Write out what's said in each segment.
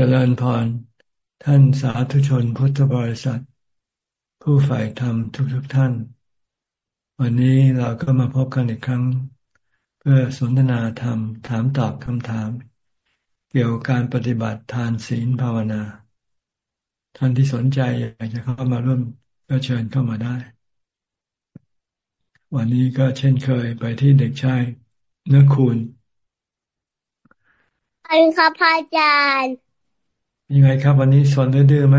จริญพร ท่านสาธุชนพุทธบริษัท ผู้ฝ่ายธรรมทุกๆทท่าน วันนี้เราก็มาพบกันอีกครั้ง เพื่อสนทนาธรรม ถามตอบคำถาม เกี่ยวกับการปฏิบัติทานศีลภาวนา ท่านที่สนใจอยากจะเข้ามาร่วมก็เชิญเข้ามาได้ วันนี้ก็เช่นเคยไปที่เด็กชายเนื้อคูณอันครับพระอาจารย์ ยังไงครับ วันนี้สอนดื้อไหม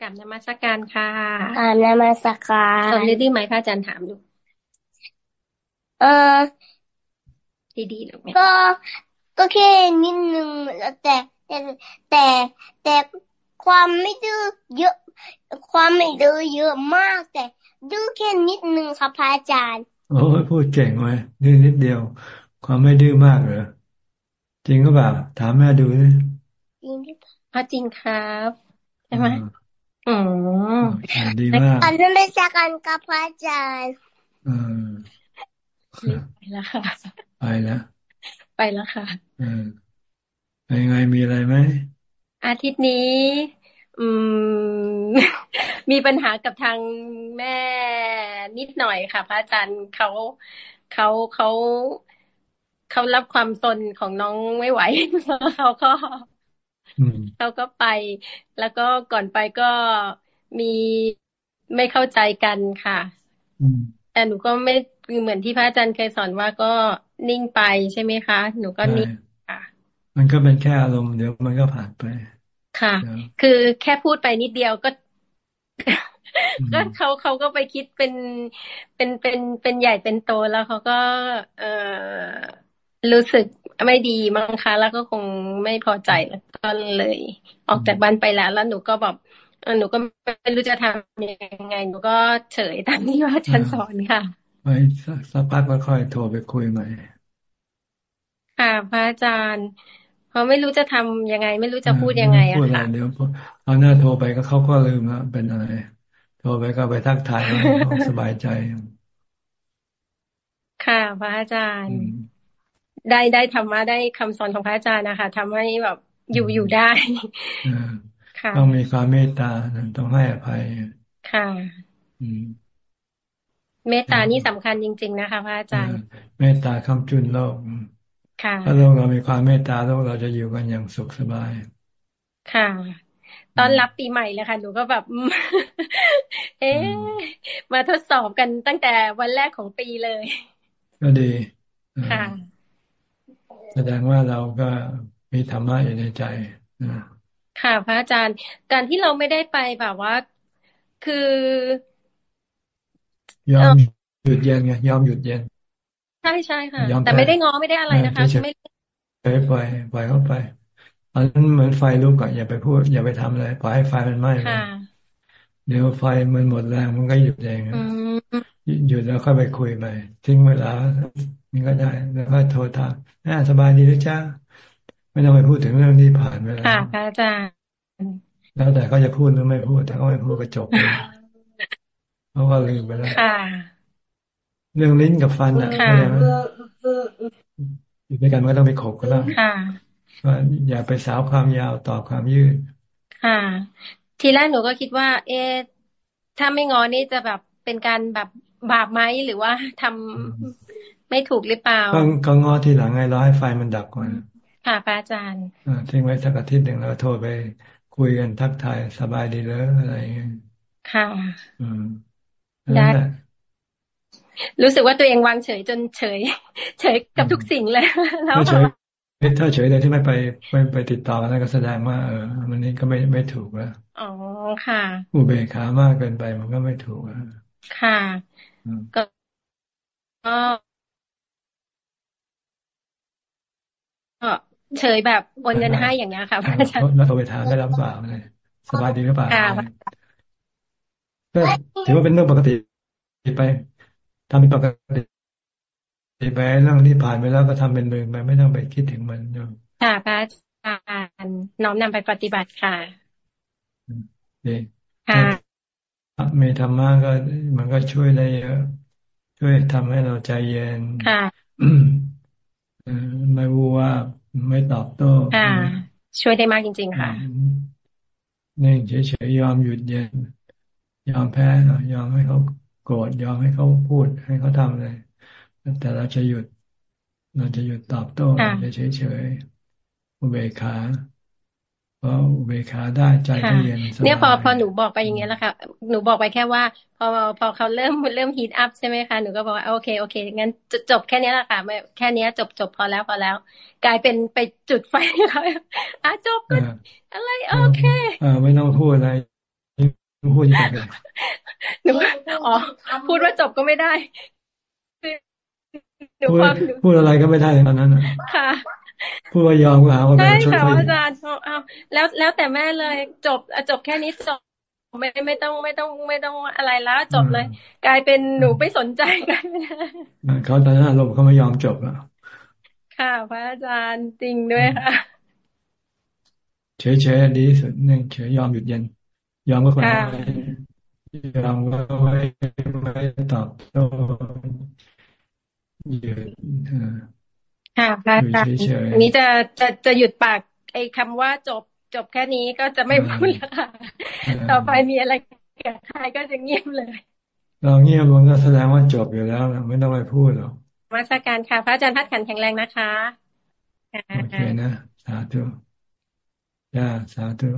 กลับนมัสการค่ะกลับนมัสการสอนดื้อไหมพระอาจารย์ถามดู เออดีๆหรือไม่ก็ก็แค่นิดนึงแต่แต่แต่แต่ความไม่ดื้อเยอะ ความไม่ดื้อเยอะมาก แต่ดื้อแค่นิดนึงครับพระอาจารย์ โอ้พูดเก่งไหมดื้อนิดเดียว ความไม่ดื้อมากเหรอจริงก็แบบถามแม่ดูเลยจริงที่ พระจริงครับใช่ไหมอืมดีมากอันนั้นไม่ใช่การกับพระอาจารย์อืมไปแล้วค่ะ ไปแล้วไปแล้วค่ะอืมไปไงมีอะไรไหมอาทิตย์นี้ อืม มีปัญหากับทางแม่นิดหน่อยค่ะ พระอาจารย์เขาเขาเขาเขารับความตนของน้องไม่ไหวเขาก็ เขาก็ไป แล้วก็ก่อนไปก็มีไม่เข้าใจกันค่ะแต่หนูก็ไม่เหมือนที่พระอาจารย์เคยสอนว่าก็นิ่งไปใช่ไหมคะ หนูก็นิ่งค่ะ มันก็เป็นแค่อารมณ์เดี๋ยวมันก็ผ่านไป ค่ะ คือแค่พูดไปนิดเดียวก็ก็เขาเขาก็ไปคิดเป็นเป็นเป็นเป็นใหญ่เป็นโตแล้วเขาก็ เออรู้สึก ไม่ดีมั้งคะ แล้วก็คงไม่พอใจแล้วก็เลย ออกจากบ้านไปแล้ว แล้วหนูก็แบบหนูก็ไม่รู้จะทำยังไง หนูก็เฉยตามที่ว่าอาจารย์สอนค่ะไปสักพักก็ค่อยโทรไปคุยใหม่ค่ะพระอาจารย์เพราะไม่รู้จะทำยังไง ไม่รู้จะพูดยังไงอะค่ะเดี๋ยวเอาหน้าโทรไปก็เขาก็ลืมแล้วเป็นอะไร โทรไปก็ไปทักทายสบายใจ ค่ะพระอาจารย์ ได้ได้ธรรมะได้คำสอนของพระอาจารย์นะคะทำให้แบบอยู่อยู่ได้ค่ะต้องมีความเมตตาต้องให้อภัยค่ะเมตตานี่สำคัญจริง ๆ นะคะพระอาจารย์ เมตตาคำจุนโลกค่ะถ้าโลกเรามีความเมตตาโลกเราจะอยู่กันอย่างสุขสบาย ค่ะตอนรับปีใหม่เลยค่ะ หนูก็แบบ เอ๊มาทดสอบกันตั้งแต่วันแรกของปีเลย ก็ดี ค่ะ แสดงว่าเราก็มีธรรมะอยู่ในใจค่ะพระอาจารย์ การที่เราไม่ได้ไปแบบว่า คือยอมหยุดเย็นไงยอมหยุดเย็น ใช่ใช่ค่ะ แต่ไม่ได้ง้อไม่ได้อะไรนะคะไม่ไปปล่อยปล่อยเข้าไปอันนั้นเหมือนไฟลุกก่อนอย่าไปพูด อย่าไปทำอะไรปล่อยให้ไฟมันไหม้เดี๋ยวไฟมันหมดแรงมันก็หยุดเอง หยุดแล้วค่อยไปคุยไปทิ้งเวลานี่ก็ได้แล้วก็โทรถามน่าสบายดีหรือจ้าไม่ต้องไปพูดถึงเรื่องที่ผ่านไปแล้วค่ะอาจารย์แล้วแต่เขาจะพูดหรือไม่พูดแต่เขาไม่พูดก็จบเลยเพราะว่าลืมไปแล้วเรื่องลิ้นกับฟันอะอยู่ด้วยกันก็ต้องไปขบกันแล้วก็อย่าไปสาวความยาวต่อความยืดค่ะ ทีแรกหนูก็คิดว่า เอ๊ถ้าไม่งอนี่จะแบบเป็นการแบบ บาปไหมหรือว่าทำไม่ถูกหรือเปล่าก็งอทีหลังไงรอให้ไฟมันดับก่อนค่ะพระอาจารย์ทิ้งไว้สักอาทิตย์หนึ่งแล้วโทรไปคุยกันทักทายสบายดีเลยอะไรอย่างเงี้ยค่ะอืมได้รู้สึกว่าตัวเองวางเฉยจนเฉย เฉยกับทุกสิ่งเลยแล้วเฉยถ้าเฉยเลยที่ไม่ไปไม่ไปติดต่อกันก็แสดงว่าเออมันนี้ก็ไม่ไม่ถูกแล้วอ๋อค่ะ อุเบกขามากเกินไปมันก็ไม่ถูกค่ะ ก็ก็เฉยแบบโอนเงินให้อย่างเงี้ยค่ะพระอาจารย์แล้วโทรไปถามได้รับเปล่าเลยสบายดีหรือเปล่าก็ถือว่าเป็นเรื่องปกติไปทำเป็นปกติไปเรื่องที่ผ่านไปแล้วก็ทำเป็นเมืองไปไม่ต้องไปคิดถึงมันเนาะค่ะพระอาจารย์น้อมนำไปปฏิบัติค่ะดีค่ะ มีธรรมะก็มันก็ช่วยได้เยอะ ช่วยทำให้เราใจเย็นค่ะไม่วูว่าไม่ตอบโต้ช่วยได้มากจริง ๆ ค่ะนิ่งเฉยๆยอมหยุดเย็น ยอมแพ้ยอมให้เขาโกรธยอมให้เขาพูดให้เขาทำเลยแต่เราจะหยุด เราจะหยุดตอบโต้เราจะเฉยๆอุเบกขา พออุเบกขาได้ใจก็เย็นเนี่ยพอพอหนูบอกไปอย่างเงี้ยแล้วค่ะ หนูบอกไปแค่ว่า พอพอเขาเริ่มเริ่มฮีทอัพใช่ไหมคะหนูก็บอกว่าโอเคโอเคงั้นจบแค่นี้แหละค่ะแค่นี้จบจบพอแล้วพอแล้ว กลายเป็นไปจุดไฟเขาอะจบอะไรโอเคอ่าไม่ต้องพูดอะไรพูดยังไงหนูอ๋อพูดว่าจบก็ไม่ได้พูดพูดอะไรก็ไม่ได้ตอนนั้นค่ะ พูดว่ายอมแล้วใช่ค่ะอาจารย์เอาแล้วแล้วแต่แม่เลยจบจบแค่นี้จบไม่ไม่ต้องไม่ต้องไม่ต้องอะไรแล้วจบเลย กลายเป็นหนูไม่สนใจกันเขาตอนนั้นอารมณ์เขาไม่ยอมจบแล้วค่ะ พระอาจารย์จริงด้วยค่ะเฉยเฉยดีสุดหนึ่งเฉยยอมหยุดเย็น ยอมก็คนยอมก็ไม่ไม่ตอบโต้หยุด ค่ะพระอาจารย์นี้จะจะจะหยุดปากไอ้คาว่าจบจบแค่นี้ก็จะไม่พูดแล้วค่ะ ต่อไปมีอะไรกับใครก็จะเงียบเลย เราเงียบมันก็แสดงว่าจบอยู่แล้วไม่ต้องไปพูดหรอกมาสการค่ะ พระอาจารย์พัดขันแข็งแรงนะคะโอเคนะสาธุย่าสาธุ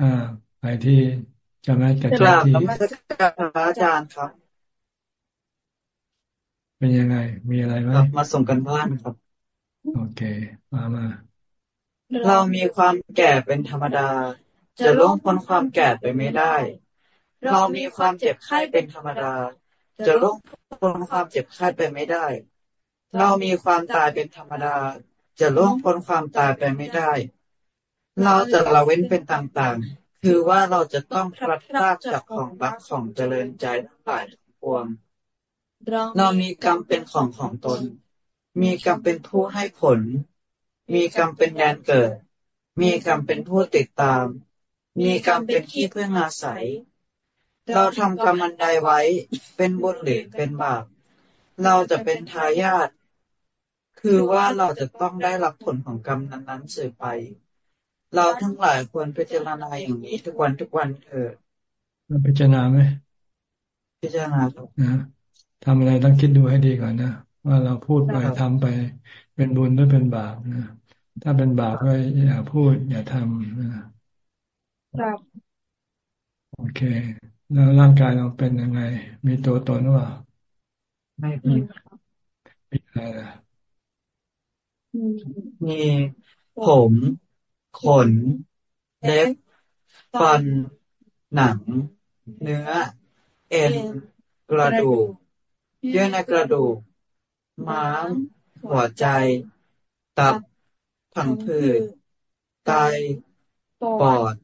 อ่าไปที่จำได้กับเจ้าที่มาสการพระอาจารย์ครับ เป็นยังไง มีอะไรไหมมาส่งกันบ้านครับ โอเค มามา เรามีความแก่เป็นธรรมดา จะล่วงพ้นความแก่ไปไม่ได้ เรามีความเจ็บไข้เป็นธรรมดา จะล่วงพ้นความเจ็บไข้ไปไม่ได้ เรามีความตายเป็นธรรมดา จะล่วงพ้นความตายไปไม่ได้ เราจะละเว้นเป็นต่างๆ คือว่าเราจะต้องพลัดพรากจากของรักของเจริญใจทั้งหลายทั้งปวง เรามีกรรมเป็นของของตน มีกรรมเป็นผู้ให้ผล มีกรรมเป็นแดนเกิด มีกรรมเป็นผู้ติดตาม มีกรรมเป็นที่เพื่ออาศัย เราทำกรรมอันใดไว้ เป็นบุญหรือเป็นบาป เราจะเป็นทายาท คือว่าเราจะต้องได้รับผลของกรรมนั้นๆสืบไป เราทั้งหลายควรพิจารณาอย่างนี้ทุกวันทุกวันเถิดพิจารณาไหมพิจารณาครับนะ ทำอะไรต้องคิดดูให้ดีก่อนนะว่าเราพูดไปทำไป เป็นบุญหรือเป็นบาปนะถ้าเป็นบาปก็อย่าพูด อย่าทำนะครับโอเค แล้วร่างกายเราเป็นยังไง มีตัวตนหรือเปล่าไม่มีมีอะไรล่ะมีผมขนเล็บฟัน หนัง เนื้อ เอ็นกระดูก เยื่อในกระดูก ม้าม หัวใจ ตับ ผังผืด ไต ปอด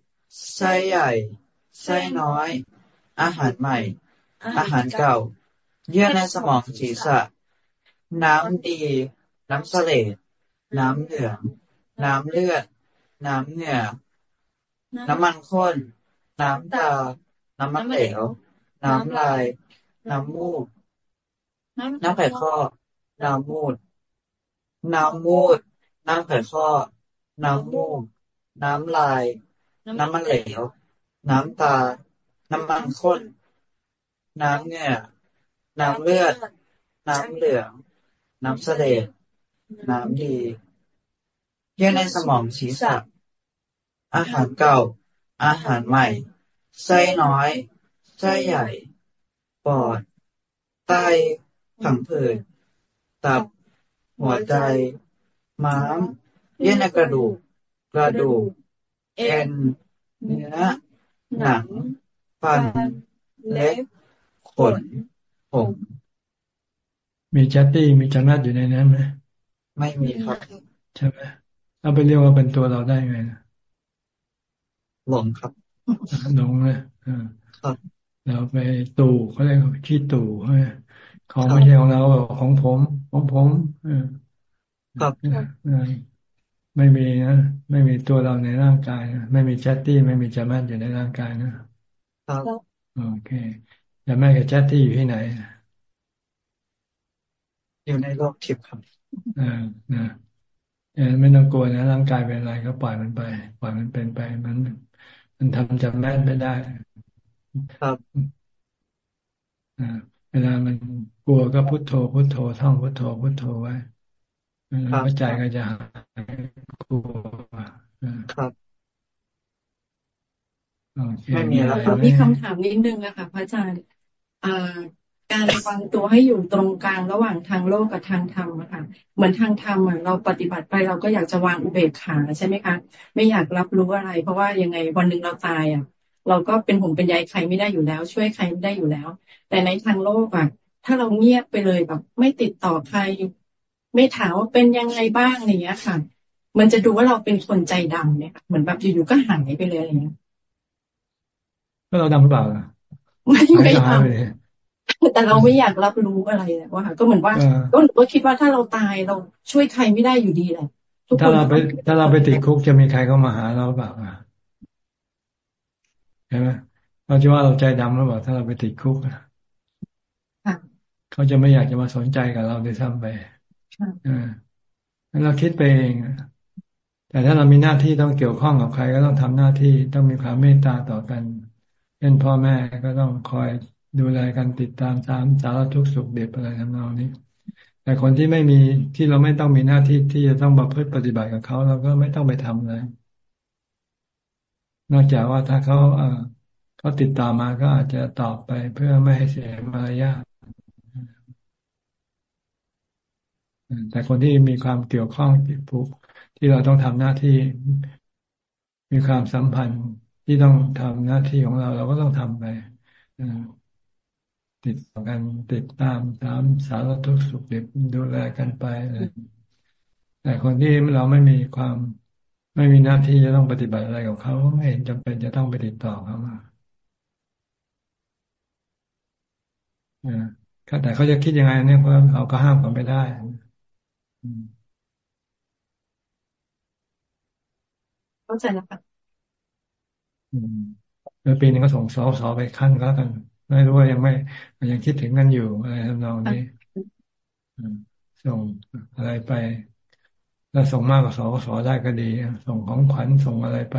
ไส้ใหญ่ ไส้น้อย อาหารใหม่ อาหารเก่า เยื่อในสมองศีรษะ น้ำดี น้ำเสลดน้ำเหลือง น้ำเลือด น้ำเหงื่อ น้ำมันข้น น้ำตา น้ำมันเหลว น้ำลาย น้ำมูก น้ำไข่ข้อ น้ำมูด น้ำมูด น้ำไข่ข้อ น้ำมูก น้ำลาย น้ำมันเหลว น้ำตา น้ำมันข้น น้ำเงื่อน้ำเลือด น้ำเหลือง น้ำเสลดน้ำดีเยื่อในสมองศีรษะ อาหารเก่า อาหารใหม่ ไส้น้อย ไส้ใหญ่ ปอด ไต ผังผืดตับ หัวใจ ม้าม เยื่อในกระดูก กระดูก เอ็น เนื้อ หนัง ฟัน เล็บ ขน ผม มีจัตตี้มีจันนัดอยู่ในนั้นไหม ไม่มีครับ ใช่ไหมเอาไปเรียกว่าเป็นตัวเราได้ไงนะหลงครับหลงเลยเราไปตู่เขาเรียกขี้ตู่ใช่ไหม ของไม่ใช่ของเราของผม ของผมครับไม่มีนะไม่มีตัวเราในร่างกายนะไม่มีแจตตี้ไม่มีจามัดอยู่ในร่างกายนะครับโอเคจามัดกับแจตตี้อยู่ที่ไหนอยู่ในโลกทิพย์ครับอ่านะเออไม่ต้องกลัวนะร่างกายเป็นอะไรก็ปล่อยมันไป ปล่อยมันเป็นไปมัน มันทำจำแม่นไม่ได้ ครับอ่า เวลามันกลัวก็พุโทโธพุโทโธท่องพุโทโธพุโทโธไว้แล้วใจก็จะหายกลัวครับไม่มีแล้วมีคำถามนิดนึงนะคะพระอาจารย์การวางตัวให้อยู่ตรงกลางระหว่างทางโลกกับทางธรรมอะค่ะ เหมือนทางธรรมอะเราปฏิบัติไปเราก็อยากจะวางอุเบกขาใช่ไหมคะ ไม่อยากรับรู้อะไร เพราะว่ายังไงวันหนึ่งเราตายอะ เราก็เป็นห่วงเป็นใยใครไม่ได้อยู่แล้ว ช่วยใครไม่ได้อยู่แล้ว แต่ในทางโลกอะถ้าเราเงียบไปเลยแบบ ไม่ติดต่อใคร ไม่ถามว่าเป็นยังไงบ้างอย่างเงี้ยค่ะ มันจะดูว่าเราเป็นคนใจดำเนี่ยเหมือนแบบอยู่ๆก็หายไปเลยอะไรเงี้ยก็เราดำหรือเปล่าไม่ไม่ดำแต่เราไม่อยากรับรู้อะไรว่าก็เหมือนว่าก็ก็คิดว่าถ้าเราตายเราช่วยใครไม่ได้อยู่ดีแหละถ้าเราไปถ้าเราไปติดคุกจะมีใครเข้ามาหาเราเปล่าใช่ไหมเราจะว่าเราใจดำหรือเปล่าถ้าเราไปติดคุกเขาจะไม่อยากจะมาสนใจกับเราด้วยซ้ำไปอ่าเราคิดไปเอง แต่ถ้าเรามีหน้าที่ต้องเกี่ยวข้องกับใคร ก็ต้องทำหน้าที่ต้องมีความเมตตาต่อกันเช่นพ่อแม่ก็ต้องคอยดูแลกันติดตามตามสารทุกข์สุขเด็ดอะไรทำนองนี้ แต่คนที่ไม่มีที่เราไม่ต้องมีหน้าที่ที่จะต้องบัพฤติปฏิบัติกับเขาเราก็ไม่ต้องไปทำเลย นอกจากว่าถ้าเขาเออเขาติดต่อมาก็อาจจะตอบไปเพื่อไม่ให้เสียมารยาทแต่คนที่มีความเกี่ยวข้องติดผูกที่เราต้องทำหน้าที่มีความสัมพันธ์ที่ต้องทำหน้าที่ของเรา เราก็ต้องทำไปติดต่อกันติดตามตามสารทุกข์สุขดิบดูแลกันไปแต่คนที่เราไม่มีความ ไม่มีหน้าที่จะต้องปฏิบัติอะไรกับเขาไม่เห็นจำเป็นจะต้องไปติดต่อเขามาแต่เขาจะคิดยังไงเนี่ยเพราะเราก็ห้ามเขาไม่ได้เข้าใจแล้วค่ะแล้วปีนึงก็ส่งสอสอไปขั้นก็แล้วกัน ไม่รู้ว่ายังไม่ยังคิดถึงกันอยู่อะไรทำนองนี้ส่งอะไรไป แล้วส่งมากกว่าสอสอได้ก็ดี ส่งของขวัญส่งอะไรไป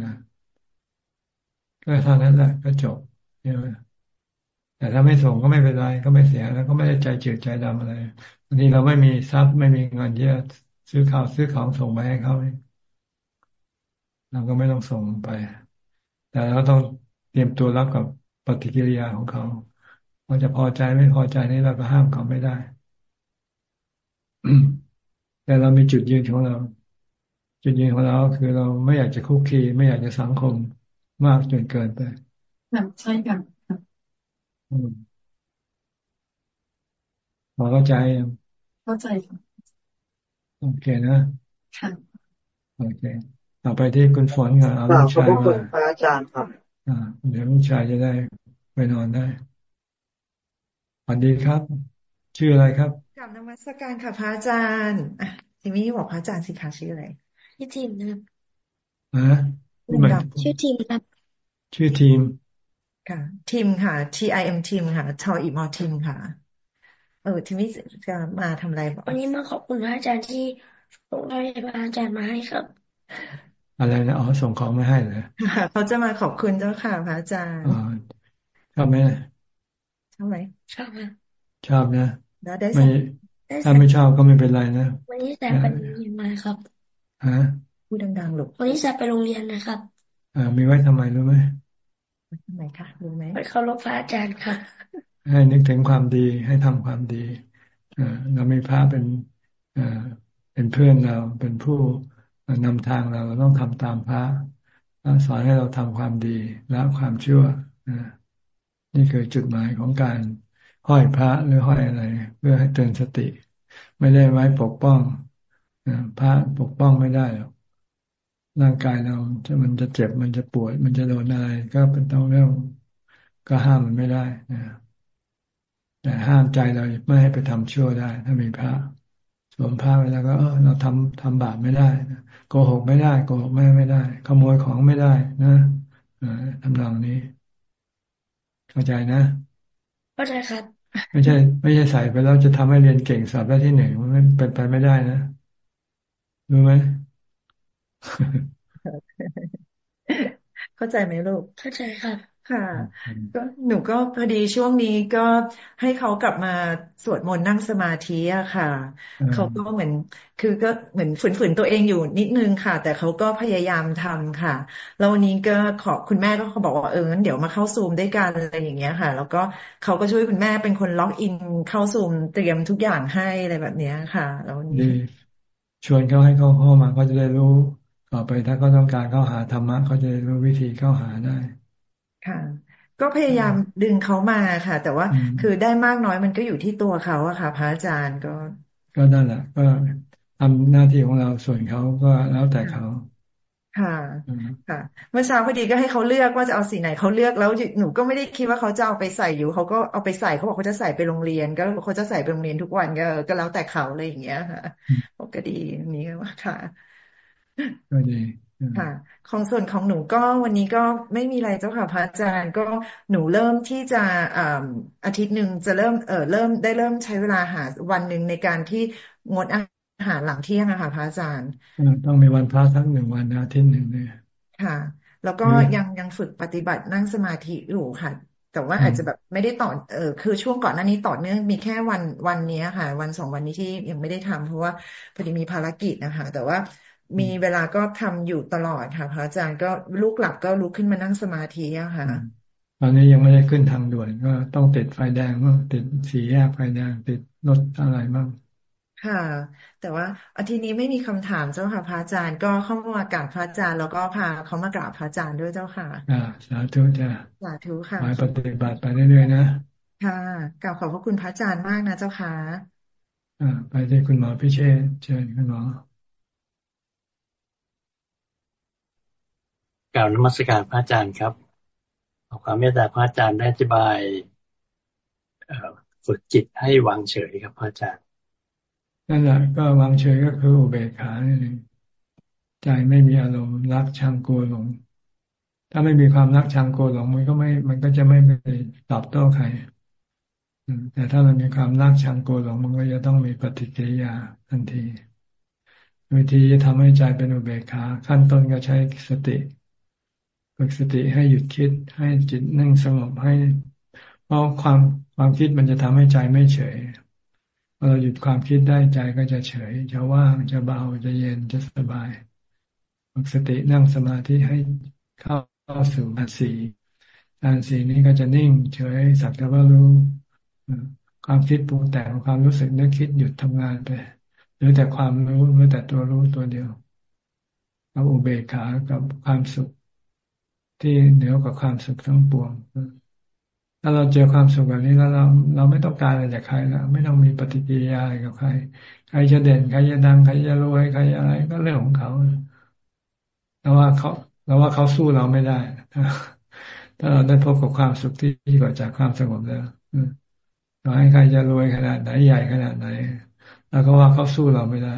นะก็เท่านั้นแหละก็จบใช่ไหมแต่ถ้าไม่ส่งก็ไม่เป็นไรก็ไม่เสียแล้วก็ไม่ได้ใจเจืดใจดำอะไรบางทีเราไม่มีทรัพย์ไม่มีเงินที่จะซื้อข้าวซื้อของส่งไปให้เขาเราก็ไม่ต้องส่งไป แต่เราต้องเตรียมตัวรับกับปฏิกิริยาของเขาเขาจะพอใจไม่พอใจนี่เราก็ห้ามเขาไม่ได้ แต่เรามีจุดยืนของเรา จุดยืนของเราคือเราไม่อยากจะคุกคีไม่อยากจะสังคมมากจนเกินไปใช่ค่ะพอเข้าใจเข้าใจค่ะโอเคนะค่ะโอเคต่อไปที่คุณฝนกับเอาลูกชายมาพระอาจารย์ครับอ่าเดี๋ยวลูกชายจะได้ไปนอนได้สวัสดีครับ ชื่ออะไรครับก ลับนมัสการค่ะพระอาจารย์อะทีนี้บอกพระอาจารย์สิคะชื่ออะไรชื่อทีมนะครับฮะชื่อทีมครับ ชื่อทีม ค่ะ ทีมค่ะ T I M ทีมค่ะทออีมอทีมค่ะ เออทีนี้จะมาทำอะไรวันนี้มาขอบคุณพระอาจารย์ที่ส่งให้พระอาจารย์มาให้ครับ อะไรนะอ๋อส่งของมาให้เลยเขาจะมาขอบคุณเจ้าค่ะพระอาจารย์ชอบไหมชอบไหมชอบค่ะชอบนะ ไม่ถ้าไม่ชอบก็ไม่เป็นไรนะ วันนี้แซมไปโรงเรียนมาครับฮะพูดดังๆลูกวันนี้แซมไปโรงเรียนนะครับอ่ามีไว้ทำไมรู้ไหมทำไมคะรู้ไหมไปเคารพพระอาจารย์ค่ะ ให้นึกถึงความดีให้ทำความดีอ่าเรามีพระเป็นอ่าเป็นเพื่อนเราเป็นผู้นำทางเราเราต้องทำตามพระสอนให้เราทำความดีละความชั่วนี่คือจุดหมายของการ ห้อยพระหรือห้อยอะไร เพื่อให้เตือนสติ ไม่ได้ไว้ปกป้องพระปกป้องไม่ได้หรอกร่างกายเราจะมันจะเจ็บมันจะปวด มันจะโดนอะไร ก็เป็นต้องเรื่องก็ห้ามมันไม่ได้นะแต่ห้ามใจเราไม่ให้ไปทำชั่วได้ ถ้ามีพระสวมผ้าไปแล้วก็เออเราทำทำบาปไม่ได้โกหกไม่ได้โกหกแม่ไม่ได้ ขโมยของไม่ได้นะทำนองนี้ เข้าใจนะ เข้าใจครับ ไม่ใช่ ไม่ใช่ใส่ไปแล้วจะทำให้เรียนเก่งสอบได้ที่หนึ่งมันเป็นไปไม่ได้นะรู้ไหมเข้าใจไหมลูกเข้าใจค่ะ ค่ะก็หนูก็พอดีช่วงนี้ก็ให้เขากลับมาสวดมนต์นั่งสมาธิอะค่ะ เขาก็เหมือน คือก็เหมือนฝืนๆตัวเองอยู่นิดนึงค่ะ แต่เขาก็พยายามทำค่ะ แล้ววันนี้ก็ขอคุณแม่ก็เขาบอกว่าเอองั้นเดี๋ยวมาเข้าซูมด้วยกันอะไรอย่างเงี้ยค่ะ แล้วก็เขาก็ช่วยคุณแม่เป็นคนล็อกอินเข้าซูมเตรียมทุกอย่างให้อะไรแบบนี้ค่ะ แล้ววันนี้ชวนเขาให้เขาเข้ามาก็จะได้รู้ต่อไปถ้าเขาต้องการเข้าหาธรรมะเขาจะรู้วิธีเข้าหาได้ ค่ะ ก็พยายามดึงเขามาค่ะ แต่ว่าคือได้มากน้อยมันก็อยู่ที่ตัวเขาอะค่ะ พระอาจารย์ก็ ก็นั่นแหละก็ทำหน้าที่ของเราส่วนเขาก็แล้วแต่เขาค่ะค่ะ เมื่อเช้าพอดีก็ให้เขาเลือกว่าจะเอาสีไหนเขาเลือกแล้วหนูก็ไม่ได้คิดว่าเขาจะเอาไปใส่อยู่เขาก็เอาไปใส่เขาบอกเขาจะใส่ไปโรงเรียน ก็เขาจะใส่ไปโรงเรียนทุกวันก็ก็แล้วแต่เขาอะไรอย่างเงี้ยค่ะก็ดีนี้ก็ว่าค่ะก็ดี ค่ะ ของส่วนของหนูก็วันนี้ก็ไม่มีอะไรเจ้าค่ะพระอาจารย์ก็หนูเริ่มที่จะอาทิตย์หนึ่งจะเริ่มเออเริ่มได้เริ่มใช้เวลาหาวันหนึ่งในการที่งดอาหารหลังเที่ยงอะค่ะพระอาจารย์ ต้องมีวันพระทั้งหนึ่งวันอาทิตย์หนึ่งเลยค่ะ แล้วก็ยังยังฝึกปฏิบัตินั่งสมาธิอยู่ค่ะ แต่ว่าอาจจะแบบไม่ได้ต่อเออคือช่วงก่อนหน้านี้ต่อเนื่องมีแค่วันวันนี้ค่ะ วันสองวันนี้ที่ยังไม่ได้ทำเพราะว่าพอดีมีภารกิจนะคะ แต่ว่า มีเวลาก็ทำอยู่ตลอดค่ะพระอาจารย์ก็ลูกหลับก็ลุกขึ้นมานั่งสมาธิอะค่ะ ตอนนี้ยังไม่ได้ขึ้นทางด่วนก็ต้องติดไฟแดงบ้างติดสีแยกไฟแดงติดรถอะไรบ้างค่ะ แต่ว่าอาทิตย์นี้ไม่มีคำถามเจ้าค่ะพระอาจารย์ก็เข้ามากราบพระอาจารย์ แล้วก็พาเขามากราบพระอาจารย์ด้วยเจ้าค่ะอ่าสาธุจ้าสาธุค่ะไปปฏิบัติไปเรื่อยๆนะค่ะกราบขอบพระคุณพระอาจารย์มากนะเจ้าค่ะอ่าไปที่คุณหมอพิเชษเชิญคุณหมอ กล่าวนมัสการพระอาจารย์ครับขอความเมตตาพระอาจารย์ได้อธิบายฝึกจิตให้วางเฉยครับพระอาจารย์นั่นแหละก็วางเฉยก็คืออุเบกขานี่เองใจไม่มีอารมณ์รักชังกลัวหลง ถ้าไม่มีความรักชังกลัวหลงมันก็ไม่ มันก็จะไม่ไปตอบโต้ใครแต่ถ้ามันมีความรักชังกลัวหลงมันก็จะต้องมีปฏิกิริยาทันทีวิธีจะทำให้ใจเป็นอุเบกขาขั้นต้นก็ใช้สติ ฝึกสติให้หยุดคิด ให้จิตนิ่งสงบให้ เพราะความความคิดมันจะทำให้ใจไม่เฉยพอเราหยุดความคิดได้ใจก็จะเฉย จะว่างจะเบาจะเย็นจะสบายฝึกสตินั่งสมาธิให้เข้าสู่อันสีอันสีนี้ก็จะนิ่ง เฉยสักแต่ว่ารู้ความคิดปรุงแต่งความรู้สึกนึกคิดหยุดทำงานไปหรือแต่ความรู้หรือแต่ตัวรู้ตัวเดียวกับอุเบกขากับความสุข ที่เหนือกว่าความสุขทั้งปวงถ้าเราเจอความสุขแบบนี้แล้วเรา เราไม่ต้องการอะไรจากใครแล้วไม่ต้องมีปฏิกิริยาอะไรกับใคร ใครจะเด่นใครจะดังใครจะรวยใครอะไรก็เรื่องของเขาแต่ว่าเขาเราว่าเขาสู้เราไม่ได้ถ้าเราได้พบกับความสุขที่ยิ่กว่าจากความสงบแล้วต่อให้ใครจะรวยขนาดไหนใหญ่ขนาดไหนเราก็ว่าเขาสู้เราไม่ได้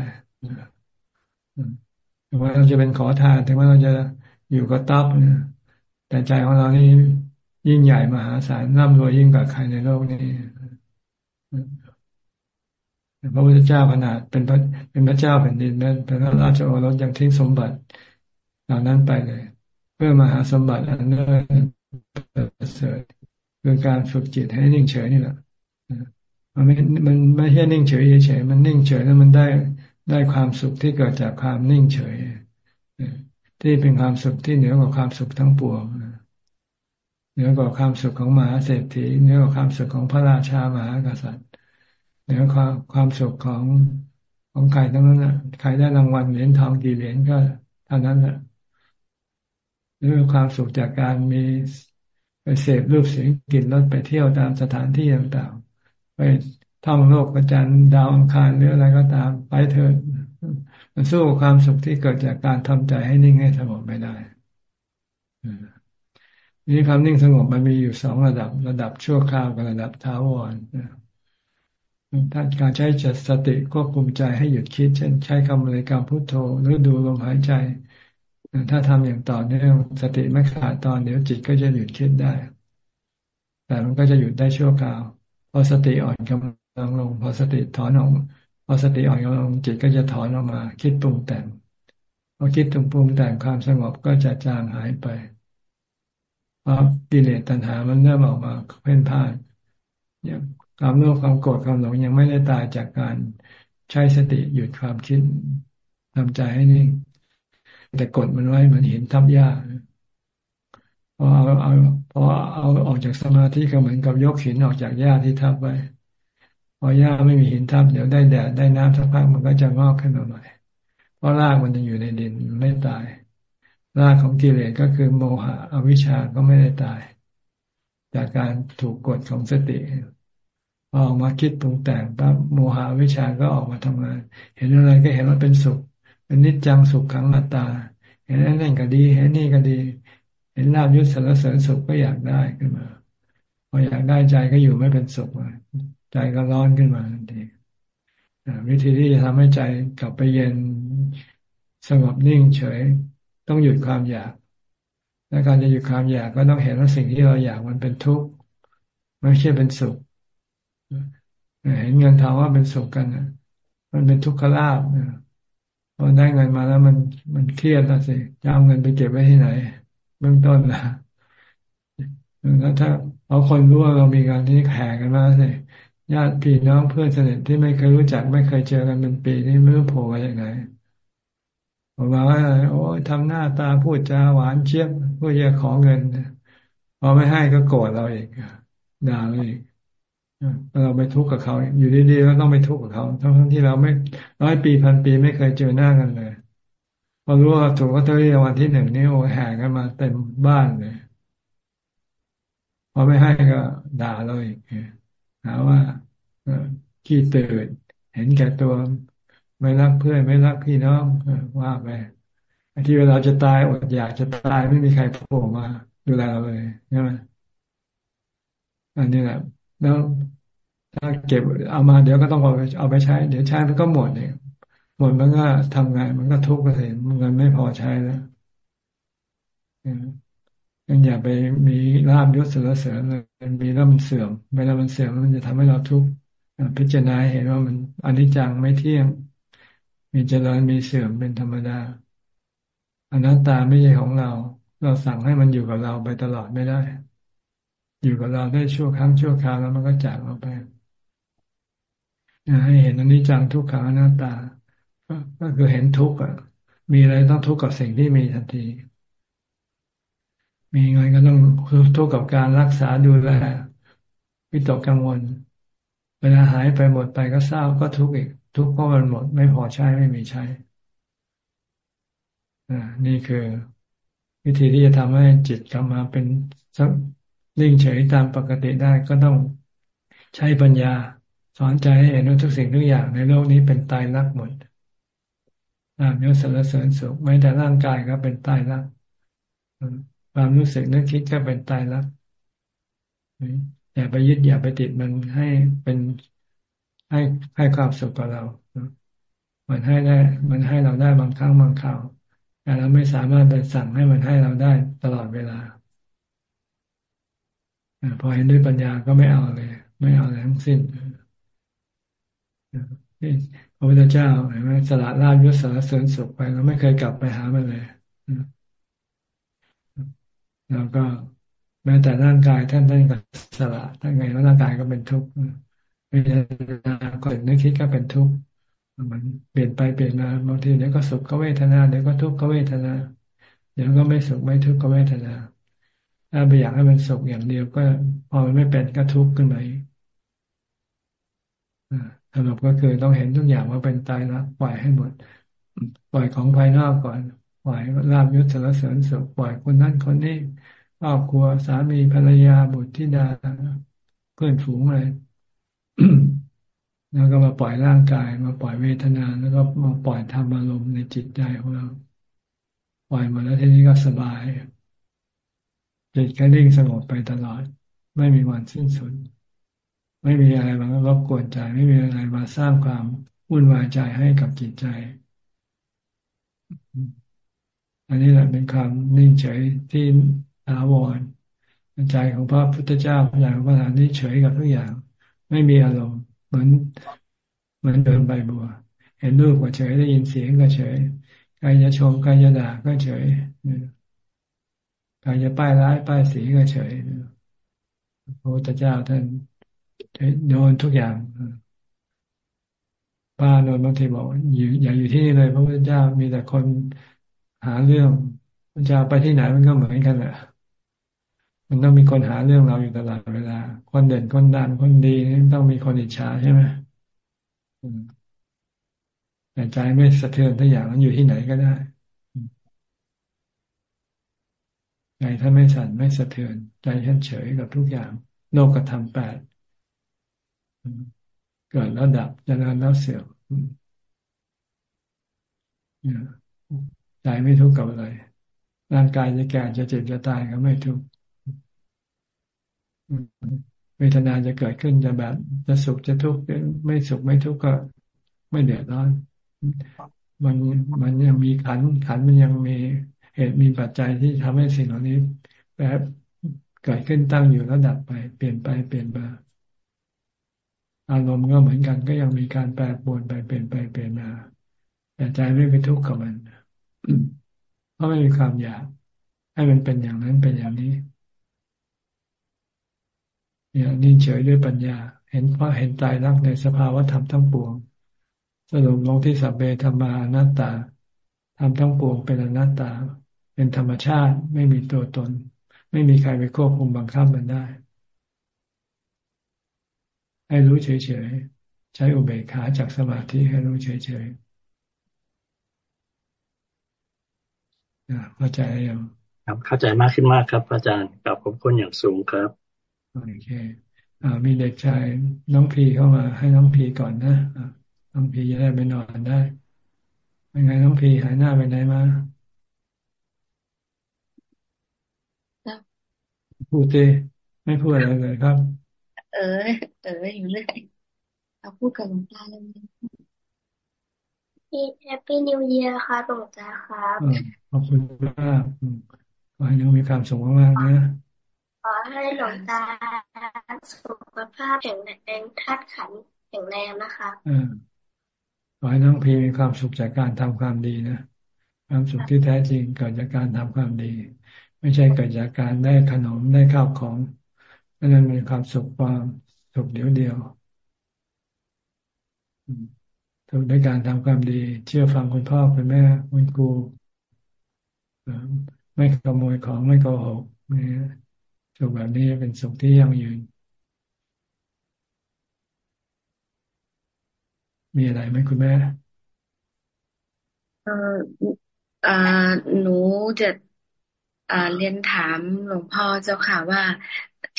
ถึงว่าเราจะเป็นขอทานถึงว่าเราจะอยู่กับต๊อบ แต่ใจของเรานี่ยิ่งใหญ่มหาศาลร่ำรวยยิ่งกว่าใครในโลกนี้พระพุทธเจ้าขนาดเป็นพระเป็นพระเจ้าแผ่นดินเป็นพระราชโอรสยังทิ้งสมบัติเหล่านั้นไปเลย เพื่อมาหาสมบัติอันเลิศเสริฐคือการฝึกจิตให้นิ่งเฉยนี่แหละมันไม่มันไม่ใช่นิ่งเฉยเฉยมันนิ่งเฉยแล้วมันได้ได้ความสุขที่เกิดจากความนิ่งเฉย ที่เป็นความสุขที่เหนือกว่าความสุขทั้งปวงเหนือกว่าความสุขของมหาเศรษฐีเหนือกว่าความสุขของพระราชามหากษัตริย์เหนือความความสุขของของใครทั้งนั้นนะใครได้รางวัลเหรียญทองกี่เหรียญก็เท่านั้นแหละหรือความสุขจากการมีไปเสพรูปเสียงกลิ่นรสไปเที่ยวตามสถานที่ต่างๆไปท่องโลกประจันดาวอังคารหรืออะไรก็ตาม ไปเถิด มันสู้ความสุขที่เกิดจากการทำใจให้นิ่งให้สงบไม่ได้นี่ความนิ่งสงบมันมีอยู่สองระดับ ระดับชั่วคราวกับระดับท้าวรถ้าการใช้จิตสติควบคุมใจให้หยุดคิด เช่น ใช้คำบริกรรมพุทโธหรือดูลมหายใจ ถ้าทำอย่างต่อเนื่องสติไม่ขาดตอนเดี๋ยวจิตก็จะหยุดคิดได้ แต่มันก็จะหยุดได้ชั่วคราว พอสติอ่อนกำลังลง พอสติถอนออก พอสติอ่อนกำลังจิตก็จะถอนออกมา คิดปรุงแต่งพอคิดถึงปรุงแต่งความสงบก็จะจางหายไปเพราะกิเลสตัณหามันเริ่มออกมาเพ่นพ่านอย่างความโลภความโกรธความหลงยังไม่ได้ตายจากการใช้สติหยุดความคิดทำใจให้นิ่งแต่กดมันไว้เหมือนหินทับหญ้าพอเอาเอาพอเอาออกจากสมาธิก็เหมือนกับยกหินออกจากหญ้าที่ทับไว้ พอหญ้าไม่มีหินทับเดี๋ยวได้แดดได้น้ำสักพักมันก็จะงอกขึ้นมาใหม่ เพราะรากมันยังอยู่ในดินไม่ตาย รากของกิเลสก็คือโมหะอวิชชาก็ไม่ได้ตาย จากการถูกกดของสติพอออกมาคิดปรุงแต่งปั๊บโมหะวิชาก็ออกมาทำงาน เห็นอะไรก็เห็นว่าเป็นสุข เป็นนิจจังสุขขังอัตตา เห็นนั่นก็ดี เห็นนี่ก็ดี เห็นลาบยศสารเสริญสุขก็อยากได้ขึ้นมา พออยากได้ใจก็อยู่ไม่เป็นสุข ใจก็ร้อนขึ้นมาทันทีวิธีที่จะทำให้ใจกลับไปเย็นสงบนิ่งเฉย ต้องหยุดความอยาก และการจะหยุดความอยากก็ต้องเห็นว่าสิ่งที่เราอยากมันเป็นทุกข์ไม่ใช่เป็นสุข เห็นเงินทองว่าเป็นสุขกันมันเป็นทุกขลาภพอได้เงินมาแล้วมันมันเครียดแล้วสิจะเอาเงินไปเก็บไว้ที่ไหนเบื้องต้นนะแล้วถ้าเอาคนรู้ว่าเรามีการที่แข่งกันมาสิ ญาติพี่น้องเพื่อนสนิทที่ไม่เคยรู้จักไม่เคยเจอกันเป็นปีนี่ไม่รู้โผล่มาอย่างไรบอกว่าโอ้ทำหน้าตาพูดจาหวานเชียบเพื่อจะขอเงินพอไม่ให้ก็โกรธเราอีกด่าเราอีกเราไปทุกข์กับเขาอยู่ดีๆก็ต้องไปทุกข์กับเขาทั้งที่เราไม่ร้อยปีพันปีไม่เคยเจอหน้ากันเลยพอรู้ว่าถูกลอตเตอรี่รางวัลที่หนึ่งนี่โอ้แห่กันมาเต็มบ้านเลยพอไม่ให้ก็ด่าเราอีก หาว่าขี้ตื่นเห็นแก่ตัวไม่รักเพื่อนไม่รักพี่น้องว่าไปที่เวลาจะตายอดอยากจะตายไม่มีใครโผล่มา ดูแลเราเลยใช่ไหมอันนี้แหละแล้วถ้าเก็บเอามาเดี๋ยวก็ต้องเอาไปเอาไปใช้ เดี๋ยวใช้มันก็หมดเองหมดมันก็ทำไงมันก็ทุกข์ไปเห็นมันไม่พอใช้แล้ว ยังอย่าไปมีลาบยศเสริเสริญเลยมีแล้วมันเสื่อมเวลามันเสื่อมมันจะทำให้เราทุกข์พิจารณาเห็นว่ามันอนิจจังไม่เที่ยง มีเจริญมีเสื่อมเป็นธรรมดาอนัตตาไม่ใช่ของเรา เราสั่งให้มันอยู่กับเราไปตลอดไม่ได้ อยู่กับเราได้ชั่วครั้งชั่วคราวแล้วมันก็จากเราไปให้เห็นอนิจจังทุกขังอนัตตา ก็คือเห็นทุกข์อะมีอะไรต้องทุกข์กับสิ่งที่มีทันที มีเงินก็ต้องทุกข์กับการรักษาดูแลวิตกกังวล เวลาหายไปหมดไปก็เศร้าก็ทุกข์อีก ทุกข์เพราะมันหมด ไม่พอใช้ไม่มีใช้อ่านี่คือวิธีที่จะทำให้จิตกลับมาเป็นนิ่งเฉยตามปกติได้ก็ต้องใช้ปัญญา สอนใจให้เห็นว่าทุกสิ่งทุกอย่างในโลกนี้เป็นตายรักหมดนามยศสรรเสริญสุขไม่แต่ร่างกายก็เป็นตายรัก ความรู้สึกนึกคิดก็เป็นตายรักอย่าไปยึดอย่าไปติดมันให้เป็นให้ให้ความสุขกับเรา มันให้ได้ มันให้เราได้บางครั้งบางคราว แต่เราไม่สามารถไปสั่งให้มันให้เราได้ตลอดเวลาพอเห็นด้วยปัญญาก็ไม่เอาเลย ไม่เอาอะไรทั้งสิ้นพระพุทธเจ้าเห็นไหมสละลาบยศสารเสริญสุขไปเราไม่เคยกลับไปหามันเลย แล้วก็แม้แต่ร่างกายท่านท่านก็สละท่านไงว่าร่างกายก็เป็นทุกข์เวทนาก็นึกคิดก็เป็นทุกข์มันเปลี่ยนไปเปลี่ยนมาบางทีเดี๋ยวก็สุขก็เวทนาเดี๋ยวก็ทุกข์ก็เวทนา เดี๋ยวก็ไม่สุขไม่ทุกข์ก็เวทนา ถ้าไปอยากให้มันสุขอย่างเดียวก็ พอมันไม่เป็นก็ทุกข์ขึ้นมาสรุปก็คือต้องเห็นทุกอย่างว่าเป็นตายรักปล่อยให้หมด ปล่อยของภายนอกก่อน ปล่อยลาบยศสารเสริญสุขปล่อยคนนั้นคนนี้ครอบครัวสามีภรรยาบุตรธิดาเพื่อนฝูงอะไรแล้วก็มาปล่อยร่างกาย มาปล่อยเวทนา แล้วก็มาปล่อยธรรมอารมณ์ในจิตใจของเราปล่อยมาแล้วทีนี้ก็สบายจิตก็นิ่งสงบไปตลอด ไม่มีวันสิ้นสุด ไม่มีอะไรมารบกวนใจ ไม่มีอะไรมาสร้างความวุ่นวายใจให้กับจิตใจ อันนี้แหละเป็นความนิ่งเฉยที่ถาวรใจของพระพุทธเจ้าอย่างพระธานนี่เฉยกับทุกอย่าง ไม่มีอารมณ์เหมือนเหมือนเดินใบบัว เห็นรูปก็เฉยได้ยินเสียงก็เฉยใครจะชมใครจะด่าก็เฉยใครจะป้ายร้ายป้ายสีก็เฉยพระพุทธเจ้าท่านโดนทุกอย่างป้าโดนบางทีบอกอยู่อย่าอยู่ที่นี่เลย พระพุทธเจ้ามีแต่คน หาเรื่องพระเจ้าไปที่ไหนมันก็เหมือนกันแหละมันต้องมีคนหาเรื่องเราอยู่ตลอดเวลา คนเด่นคนดังคนดีนี่ต้องมีคนอิจฉาใช่ไหมแต่ใจไม่สะเทือนทุกอย่างมันอยู่ที่ไหนก็ได้ใจถ้าไม่สั่นไม่สะเทือน ใจฉันเฉยกับทุกอย่าง โลกกระทำแปดเกิดแล้วดับจะนานแล้วเสื่อม ใจไม่ทุกข์กับอะไร ร่างกายจะแก่จะเจ็บจะตายก็ไม่ทุกข์เวทนาจะเกิดขึ้นจะแบบจะสุขจะทุกข์ไม่สุขไม่ทุกข์ก็ไม่เดือดร้อนมันมันยังมีขันขันมันยังมีเหตุมีปัจจัยที่ทำให้สิ่งเหล่านี้แบบเกิดขึ้นตั้งอยู่แล้วดับไป เปลี่ยนไปเปลี่ยนมาอารมณ์ก็เหมือนกันก็ยังมีการแปรปรวนไปเปลี่ยนไปเปลี่ยนมาแต่ใจไม่ไปทุกข์กับมัน เพราะไม่มีความอยาก ให้มันเป็นอย่างนั้นเป็นอย่างนี้เนี่ยนิ่งเฉยด้วยปัญญา เห็นเพราเห็นใจรักในสภาวะธรรมทั้งปวง สรุปลงที่สัพเพธรรมานัตตาทำทั้งปวงเป็นอนัตตา เป็นธรรมชาติ ไม่มีตัวตน ไม่มีใครไปควบคุมบังคับมันได้ ให้รู้เฉยๆ ใช้อุเบกขาจากสมาธิให้รู้เฉยๆ เข้าใจยังครับเข้าใจมากขึ้นมากครับ อาจารย์กลับขอบคุณอย่างสูงครับโอเคอ่ามีเด็กชายน้องพีเข้ามา ให้น้องพีก่อนนะน้องพีจะได้ไปนอนได้เป็นไงน้องพีหายหน้าไปไหนมาพูดเตไม่พูดอะไรเลยครับ เออ เอออยู่เรื่อยเอาพูดกับหลวงตาเลย แฮปปี้นิวเยียร์ค่ะหลวงตาครับขอบคุณมากขอให้น้องมีความสุขมากๆนะขอให้หลวงตาสุขภาพแข็งแรงธาตุขันแข็งแรงนะคะขอให้น้องพีมีความสุขจากการทำความดีนะความสุขที่แท้จริงเกิดจากการทำความดี ไม่ใช่เกิดจากการได้ขนมได้ข้าวของนั่นเป็นความสุขความสุขเดียวเดียว ถูกด้วยการทำความดี เชื่อฟังคุณพ่อคุณแม่คุณครูไม่ขโมยของไม่โกหกสุขแบบนี้เป็นสุขที่ยั่งยืน มีอะไรไหมคุณแม่เอออ่าหนูจะเรียนถามหลวงพ่อเจ้าค่ะว่า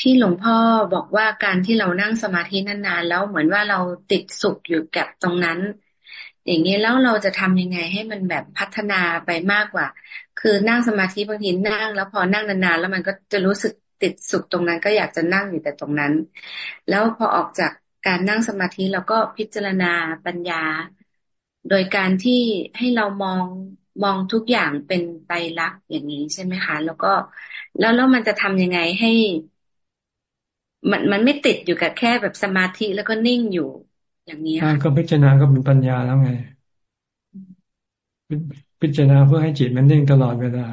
ที่หลวงพ่อบอกว่าการที่เรานั่งสมาธินานๆแล้วเหมือนว่าเราติดสุขอยู่กับตรงนั้น อย่างนี้แล้วเราจะทำยังไงให้มันแบบพัฒนาไปมากกว่า คือนั่งสมาธิบางทีนั่ง แล้วพอนั่งนานๆแล้วมันก็จะรู้สึกติดสุขตรงนั้น ก็อยากจะนั่งอยู่แต่ตรงนั้น แล้วพอออกจากการนั่งสมาธิเราก็พิจารณาปัญญา โดยการที่ให้เรามองมองทุกอย่างเป็นไตรลักษณ์อย่างนี้ใช่ไหมคะ แล้วก็แล้วแล้วมันจะทำยังไงให้ มันมันไม่ติดอยู่กับแค่แบบสมาธิแล้วก็นิ่งอยู่อย่างนี้ค่ะก็พิจารณาก็เป็นปัญญาแล้วไง พิจารณาเพื่อให้จิตมันนิ่งตลอดเวลา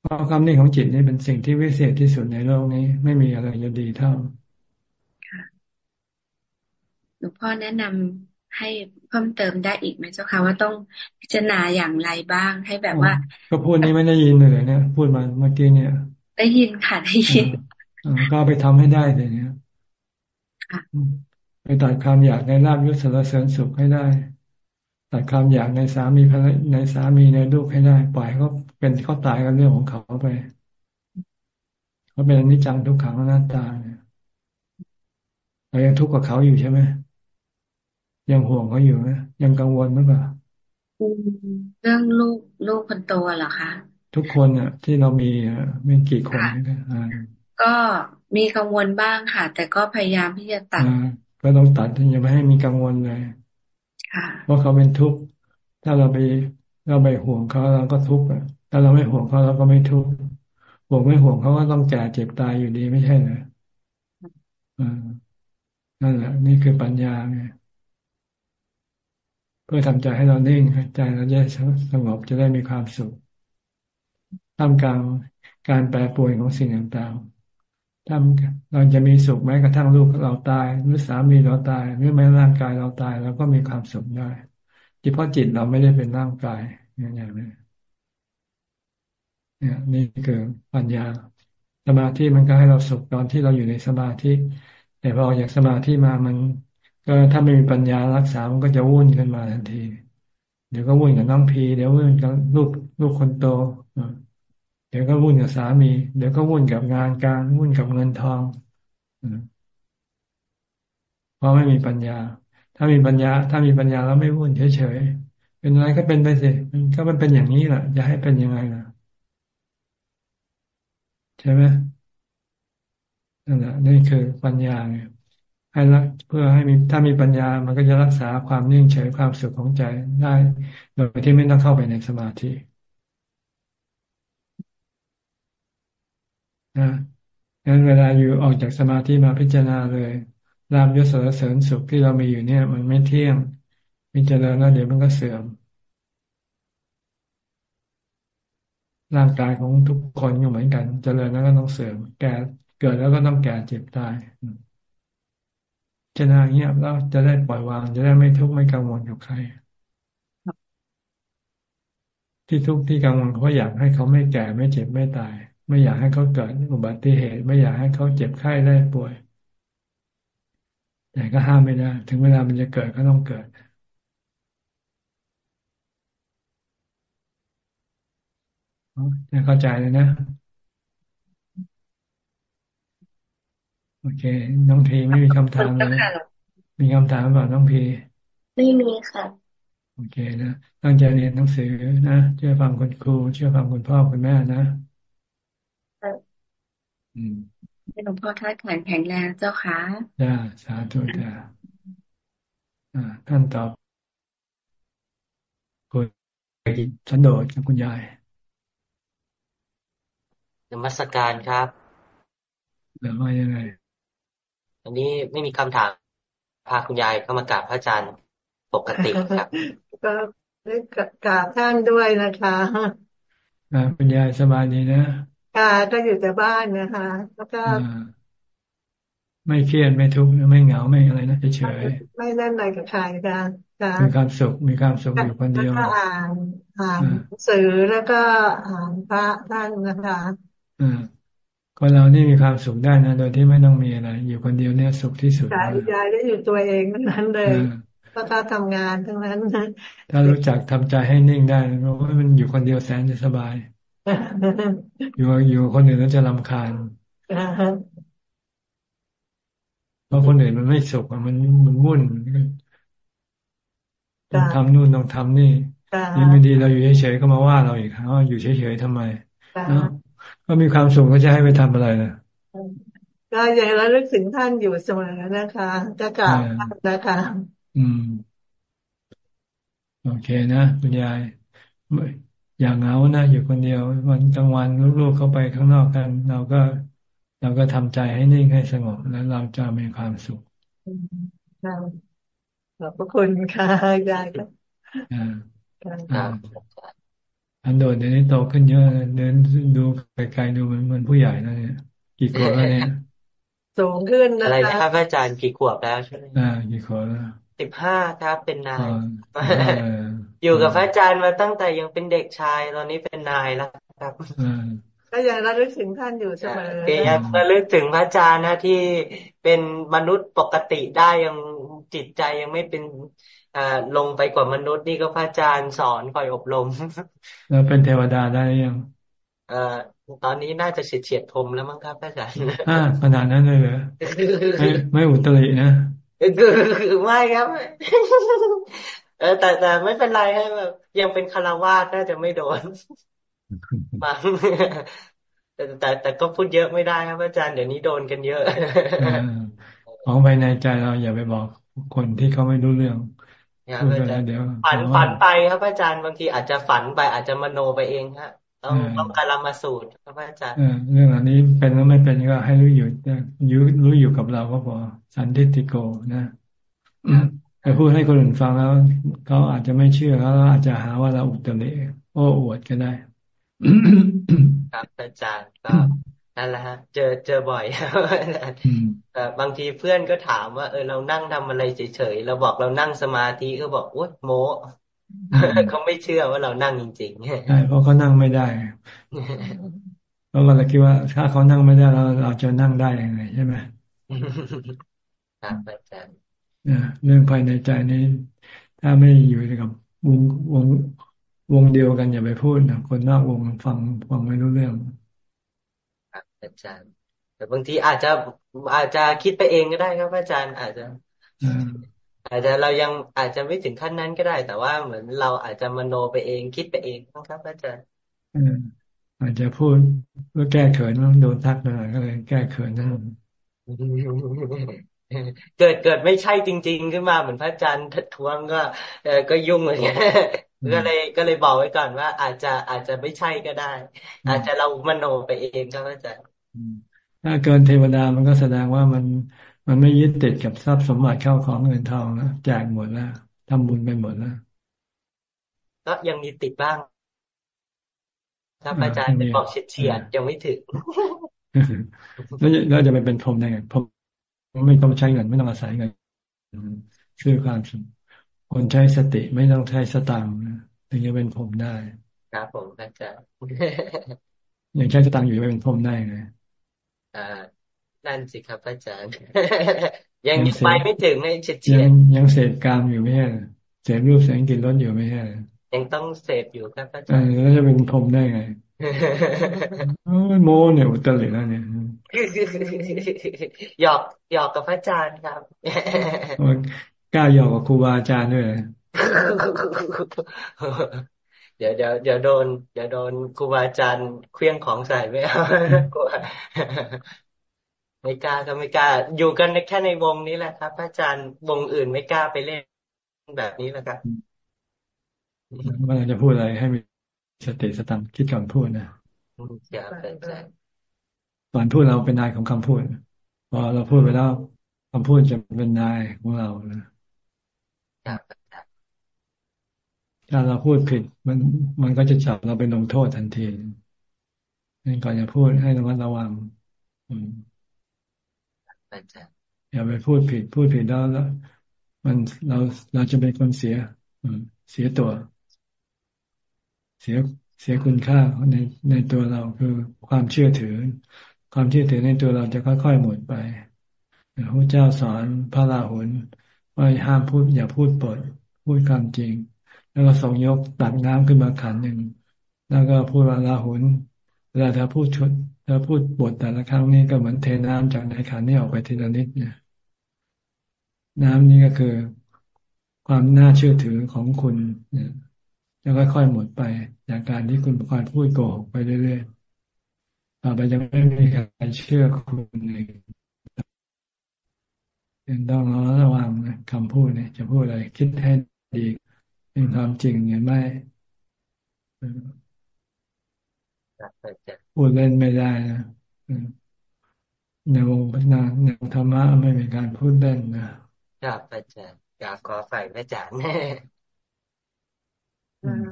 เพราะความนิ่งของจิตนี่เป็นสิ่งที่วิเศษที่สุดในโลกนี้ ไม่มีอะไรจะดีเท่าค่ะหลวงพ่อแนะนำให้เพิ่มเติมได้อีกไหมเจ้าค่ะว่าต้องพิจารณาอย่างไรบ้างให้แบบว่า ก็พูดนี้ไม่ได้ยินเลยเนี่ยพูดมาเมื่อกี้เนี่ย ได้ยินค่ะได้ยิน ก็ไปทำให้ได้เลยเนี่ยไปตัดความอยากในลาบยศสารเสริญสุขให้ได้ ตัดความอยากในสามีในสามีในลูกให้ได้ ปล่อยเขาเป็นเขาตายกันเรื่องของเขาไปเขาเป็นอนิจจังทุกขังหน้าตาเนี่ยเรายังทุกข์กับเขาอยู่ใช่ไหมยังห่วงเขาอยู่ไหมยังกังวลหรือเปล่าเรื่องลูกลูกคนโตเหรอคะ ทุกคนอะ ที่เรามีไม่กี่คนนี่ ก็มีกังวลบ้างค่ะ แต่ก็พยายามที่จะตัดก็ต้องตัดอย่าไม่ให้มีกังวลเลยเพราะเขาเป็นทุกข์ถ้าเราไปเราไปห่วงเขาเราก็ทุกข์อะถ้าเราไม่ห่วงเขาเราก็ไม่ทุกข์ห่วงไม่ห่วงเขาก็ต้องแก่เจ็บตายอยู่ดีไม่ใช่เหรออ่านั่นแหละ นี่คือปัญญาไงพื่อทำใจให้เรานิ่งใจเราจะสงบจะได้มีความสุขท่ามกลางการแปรปรวนของสิ่งต่างๆ ท่าเราจะมีสุขแม้กระทั่งลูกเราตาย หรือสามีเราตาย หรือแม้ร่างกายเราตายเราก็มีความสุขได้เฉพาะจิตเราไม่ได้เป็นร่างกายอย่างนี้เนี่ยนี่คือปัญญาสมาธิมันก็ให้เราสุขตอนที่เราอยู่ในสมาธิ แต่พอออกจากสมาธิมามัน ก็ถ้าไม่มีปัญญารักษา มันก็จะวุ่นขึ้นมาทันที เดี๋ยวก็วุ่นกับน้องพี เดี๋ยววุ่นกับลูกลูกคนโต เดี๋ยวก็วุ่นกับสามี เดี๋ยวก็วุ่นกับงานการวุ่นกับเงินทองเพราะไม่มีปัญญา ถ้ามีปัญญา ถ้ามีปัญญาแล้วไม่วุ่นเฉยๆเป็นอะไรก็เป็นไปสิมันก็มันเป็นอย่างนี้แหละจะให้เป็นยังไงล่ะใช่ไหมนั่นแหละนี่คือปัญญาไงให้รักเพื่อให้มีถ้ามีปัญญามันก็จะรักษาความนิ่งเฉยความสุขของใจได้ โดยที่ไม่ต้องเข้าไปในสมาธิ นะงั้นเวลาอยู่ออกจากสมาธิมาพิจารณาเลยรามยศเสริญสุขที่เรามีอยู่เนี่ย มันไม่เที่ยงมีเจริญแล้วเดี๋ยวมันก็เสื่อม ร่างกายของทุกคนก็เหมือนกัน เจริญแล้วก็ต้องเสื่อม แก่เกิดแล้วก็ต้องแก่เจ็บตายจะนาเงียบแล้วจะได้ปล่อยวาง จะได้ไม่ทุกข์ไม่กังวลกับใคร ที่ทุกข์ที่กังวลเพราะอยากให้เขาไม่แก่ไม่เจ็บไม่ตาย ไม่อยากให้เขาเกิดอุบัติเหตุ ไม่อยากให้เขาเจ็บไข้ได้ป่วย แต่ก็ห้ามไม่ได้ ถึงเวลามันจะเกิดก็ต้องเกิดเข้าใจเลยนะ โอเค น้องพีไม่มีคำถามเลยมีคำถามเปล่าน้องพีไม่มีค่ะโอเคนะตั้งใจเรียนหนังสือนะเชื่อฟังคุณครูเชื่อฟังคุณพ่อคุณแม่นะ อืมหลวงพ่อท่านแข็งแข็งแรงเจ้าค่ะจ้าสาธุจ้าอ่าท่านตอบคุณสันโดษกับคุณยายนมัสการครับแล้วว่ายังไงอันนี้ไม่มีคำถาม พาคุณยายเข้ามากราบพระอาจารย์ปกติครับ ก็ได้กราบท่านด้วยนะคะคุณยายสบายดีนะ ค่ะก็อยู่แต่บ้านนะคะ แล้วก็ไม่เครียดไม่ทุกข์ไม่เหงาไม่อะไรนะเฉยไม่เล่นอะไรกับใครค่ะมีความสุขมีความสุขอยู่คนเดียวก็อ่านอ่านสื่อแล้วก็อ่านพระท่านนะคะอ่าคนเรานี่มีความสุขได้นะโดยที่ไม่ต้องมีอะไร อยู่คนเดียวเนี่ยสุขที่สุดยายยายก็อยู่ตัวเองนั้นเลยก็ถ้าทำงานทั้งนั้นถ้ารู้จักทำใจให้นิ่งได้เพราะว่ามันอยู่คนเดียวแสนจะสบาย อยู่อยู่คนอื่นแล้วจะรำคาญเพราะคนอื่นมันไม่สุขมันมันวุ่นต้องทำนู่นต้องทำนี่ยิ่งไม่ดีเราอยู่เฉยๆก็มาว่าเราอีกว่าอยู่เฉยๆทำไมเนาะก็มีความสุขก็จะให้ไปทำอะไรนะก็ยังระลึกถึงท่านอยู่เสมอนะคะจะกราบนะคะอืม โอเคนะคุณยาย อย่างเหงานะอยู่คนเดียว วันกลางวันลูกๆเข้าไปข้างนอกกัน เราก็เราก็ทำใจให้นิ่งให้สงบแล้วเราจะมีความสุขขอบพระคุณค่ะยายครับอ่าอันโดดเดี๋ยวนี้โตขึ้นเยอะเดินดูไกลๆดูเหมือนเหมือนผู้ใหญ่แล้วเนี่ยกี่ขวบแล้วเนี่ยสูงขึ้นนะอะไรนะครับอาจารย์กี่ขวบแล้วใช่ไหมอ่ากี่ขวบแล้ว สิบห้าครับเป็นนายอยู่กับพระอาจารย์มาตั้งแต่ยังเป็นเด็กชายตอนนี้เป็นนายแล้วครับก็ยังระลึกถึงท่านอยู่เสมอยังระลึกถึงพระอาจารย์นะที่เป็นมนุษย์ปกติได้ยังจิตใจยังไม่เป็นอ่าลงไปกว่ามนุษย์นี่ก็พระอาจารย์สอนคอยอบรมแล้วเป็นเทวดาได้ยังเอ่อตอนนี้น่าจะเฉียดเฉียดพรมแล้วมั้งครับพระอาจารย์อ่าขนาดนั้นเลยเหรอไม่ไม่อุตรินะ คือไม่ครับ เออ แต่แต่ไม่เป็นไรให้แบบยังเป็นคารวาสน่าจะไม่โดนมาแต่แต่แต่ก็พูดเยอะไม่ได้ครับอาจารย์เดี๋ยวนี้โดนกันเยอะของภายในใจเราอย่าไปบอกคนที่เขาไม่รู้เรื่องครับอาจารย์ฝันฝันไปครับอาจารย์บางทีอาจจะฝันไปอาจจะมโนไปเองฮะ ต้องต้องการมาสูตรครับอาจารย์เรื่องอันนี้เป็นหรือไม่เป็นก็ให้รู้อยู่รู้รู้อยู่กับเราก็พอสันติโกนะไปพูดให้คนอื่นฟังแล้วเขาอาจจะไม่เชื่อเขาอาจจะหาว่าเราอุตริโอ้อวดก็ได้ครับอาจารย์ก็นั่นแหละฮะ เจอเจอบ่อยแต่บางทีเพื่อนก็ถามว่าเออเรานั่งทำอะไรเฉยๆเราบอกเรานั่งสมาธิก็บอกโอ๊ยโม เขาไม่เชื่อว่าเรานั่งจริงๆใช่เพราะเขานั่งไม่ได้เพราะเราคิดว่าถ้าเขานั่งไม่ได้เราเราจะนั่งได้ยังไงใช่ไหมครับอาจารย์เรื่องภายในใจนี้ ถ้าไม่อยู่กับวงวงวงเดียวกันอย่าไปพูดนะคนนอกวงฟังฟังไม่รู้เรื่องครับอาจารย์ แต่บางทีอาจจะอาจจะคิดไปเองก็ได้ครับอาจารย์อาจจะ อาจจะเรายังอาจจะไม่ถึงขั้นนั้นก็ได้ แต่ว่าเหมือนเราอาจจะมโนไปเองคิดไปเองนะครับอาจารย์อาจจะพูดเพื่อแก้เขินว่าโดนทักหน่อยก็เลยแก้เขินนั่นเกิดเกิดไม่ใช่จริง ๆ ขึ้นมาเหมือนพระอาจารย์ทวงก็เออก็ยุ่งเลยก็เลยก็เลยบอกไว้ก่อนว่า อาจจะอาจจะไม่ใช่ก็ได้ อาจจะเรามโนไปเองครับอาจารย์ถ้าเกินเทวดามันก็แสดงว่ามัน มันไม่ยึดติดกับทรัพย์สมบัติเข้าของเงินทองแล้วแจกหมดแล้วทำบุญไปหมดแล้วก็ยังมีติดบ้างครับอาจารย์บอกเฉียดยังไม่ถึงแล้วแล้วจะไปเป็นพรหมได้ไงพรหมไม่ต้องใช้เงินไม่ต้องอาศัยเงินคือความสุขคนใช้สติไม่ต้องใช้สตังค์ถึงจะเป็นผมได้ครับผมอาจารย์ยังใช้สตังค์อยู่จะเป็นผมได้ไงอ่า นั่นสิครับอาจารย์ ยังไปไม่ถึงให้เฉียดยังเสพกามอยู่ไม่ใช่เสพรูปเสียงกลิ่นรสอยู่ไม่ใช่ยังต้องเสพอยู่ครับอาจารย์แล้วจะเป็นผมได้ไงโมเนี่ยอุตริแล้วเนี่ยหยอกหยอกกับพระอาจารย์ครับกล้าหยอกกับครูบาอาจารย์ด้วยเดี๋ยวเดี๋ยวเดี๋ยวโดนเดี๋ยวโดนครูบาอาจารย์เคลี้ยงของใส่ไม่เอา ไม่กล้าก็ไม่กล้า อยู่กันแค่ในวงนี้แหละครับพระอาจารย์วงอื่นไม่กล้าไปเล่นแบบนี้แหละครับว่าจะพูดอะไรให้มีสติสตังคิดก่อนพูดนะอย่าไปใจก่อนพูดเราเป็นนายของคำพูดพอเราพูดไปแล้วคำพูดจะเป็นนายของเรานะถ้าเราพูดผิด มันมันก็จะจับเราไปลงโทษทันทีนั่นก่อนจะพูดให้ระมัดระวัง อืม อย่าไปพูดผิด พูดผิดแล้วแล้วมันเราเราจะเป็นคนเสียเสียตัว เสียเสียคุณค่าในในตัวเราคือความเชื่อถือ ความเชื่อถือในตัวเราจะค่อยๆหมดไปพระเจ้าสอนพระราหุลว่าห้ามพูดอย่าพูดปด พูดความจริง แล้วก็ส่งยกตักน้ำขึ้นมาขันหนึ่งแล้วก็พูดว่าราหุลเวลาเธอพูดชุด เธอพูดบทแต่ละครั้งนี้ก็เหมือนเทน้ำจากในขันนี้ออกไปทีละนิดเนี่ย น้ำนี้ก็คือความน่าเชื่อถือของคุณเนี่ยจะค่อยๆหมดไปจากการที่คุณคอยพูดโกหกไปเรื่อยๆต่อไปจะไม่มีใครเชื่อคุณเลยยังต้องระวังคำพูดเนี่ยจะพูดอะไรคิดให้ดีเป็นความจริงหรือไม่ พูดเล่นไม่ได้นะในวงพัฒนาในธรรมะไม่มีการพูดเล่นนะครับอาจารย์อยากขอฝ่ายอาจารย์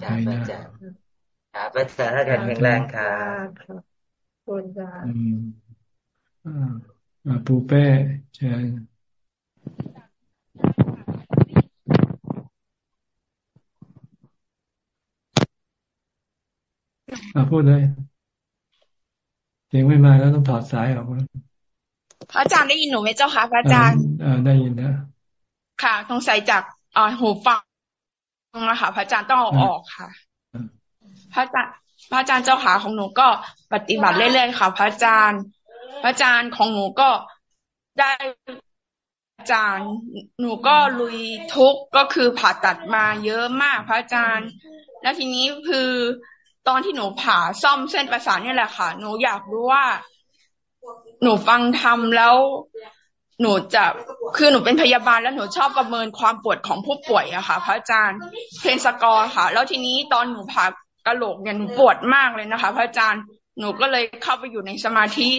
จากอาจารย์ครับอาจารย์ถ้าแข็งแรงครับคุณจ้าอ่าปูเป้เชิญ อาพูดเลยเสียงไม่มาแล้วต้องถอดสายออกพระอาจารย์ได้ยินหนูไหมเจ้าคะพระอาจารย์อ่าได้ยินนะค่ะต้องใส่จากอ่าหูฟังนะคะพระอาจารย์ต้องเอาออกค่ะ พระอาจารย์พระอาจารย์เจ้าขาของหนูก็ปฏิบัติเรื่อยๆค่ะ พระอาจารย์ พระอาจารย์ของหนูก็ได้อาจารย์ หนูก็ลุยทุกก็คือผ่าตัดมาเยอะมากพระอาจารย์ แล้วทีนี้คือ ตอนที่หนูผ่าซ่อมเส้นประสาทนี่แหละค่ะ หนูอยากรู้ว่า หนูฟังทำแล้ว หนูจะคือหนูเป็นพยาบาลแล้วหนูชอบประเมินความปวดของผู้ป่วยอะค่ะ พระอาจารย์เพนสกอร์ค่ะ แล้วทีนี้ตอนหนูผ่ากระโหลกเนี่ยหนูปวดมากเลยนะคะ พระอาจารย์หนูก็เลยเข้าไปอยู่ในสมาธิ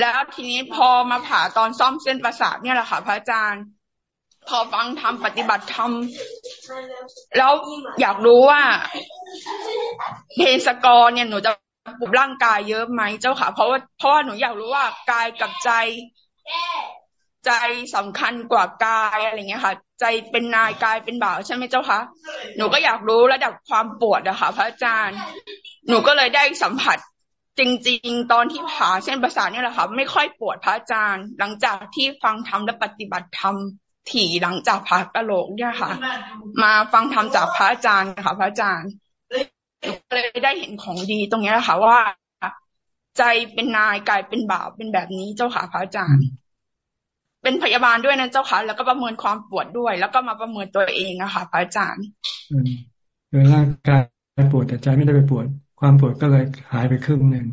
แล้วทีนี้พอมาผ่าตอนซ่อมเส้นประสาทเนี่ยแหละค่ะ พระอาจารย์ พอฟังทำปฏิบัติธรรมแล้วอยากรู้ว่าเพศกอร์เนี่ยหนูจะปลุกร่างกายเยอะไหมเจ้าค่ะ เพราะว่าเพราะว่าหนูอยากรู้ว่ากายกับใจ ใจสำคัญกว่ากายอะไรเงี้ยค่ะ ใจเป็นนายกายเป็นบ่าวใช่ไหมเจ้าคะหนูก็อยากรู้ระดับความปวดอะค่ะ พระอาจารย์ หนูก็เลยได้สัมผัสจริงๆ ตอนที่ผ่าเส้นประสาทเนี่ยแหละค่ะ ไม่ค่อยปวดพระอาจารย์ หลังจากที่ฟังธรรมและปฏิบัติธรรม ถี่หลังจากผ่ากระโหลกเนี่ยค่ะ มาฟังธรรมจากพระอาจารย์ค่ะ พระอาจารย์ก็เลยได้เห็นของดีตรงนี้แหละค่ะ ว่า ใจเป็นนายกายเป็นบ่าวเป็นแบบนี้เจ้าค่ะพระอาจารย์ เป็นพยาบาลด้วยนะเจ้าค่ะ แล้วก็ประเมินความปวดด้วย แล้วก็มาประเมินตัวเองอะค่ะพระอาจารย์คือร่างกายปวดแต่ใจไม่ได้ไปปวด ความปวดก็เลยหายไปครึ่งหนึ่ง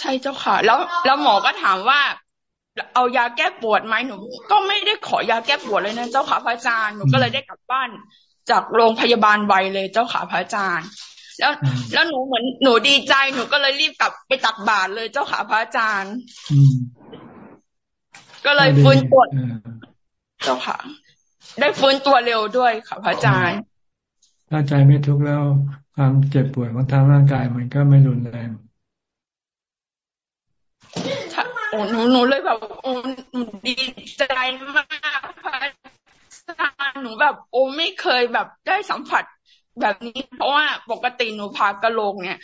ใช่เจ้าค่ะ แล้วแล้วหมอก็ถามว่า เอายาแก้ปวดไหมหนู ก็ไม่ได้ขอยาแก้ปวดเลยนะเจ้าค่ะพระอาจารย์หนูก็เลยได้กลับบ้าน จากโรงพยาบาลไวเลยเจ้าค่ะพระอาจารย์ แล้วแล้วหนูเหมือนหนูดีใจหนูก็เลยรีบกลับไปตักบาตรเลยเจ้าค่ะพระอาจารย์ก็เลยฟื้นตัวเจ้าค่ะ ได้ฟื้นตัวเร็วด้วยค่ะพระอาจารย์ถ้าใจไม่ทุกข์แล้วความเจ็บปวดของทางร่างกายมันก็ไม่รุนแรง โอ้หนูหนูเลยแบบโอ้หนูดีใจมากพระอาจารย์หนูแบบ โอ้ไม่เคยแบบได้สัมผัสแบบนี้ เพราะว่าปกติหนูพากระโหลกเนี่ย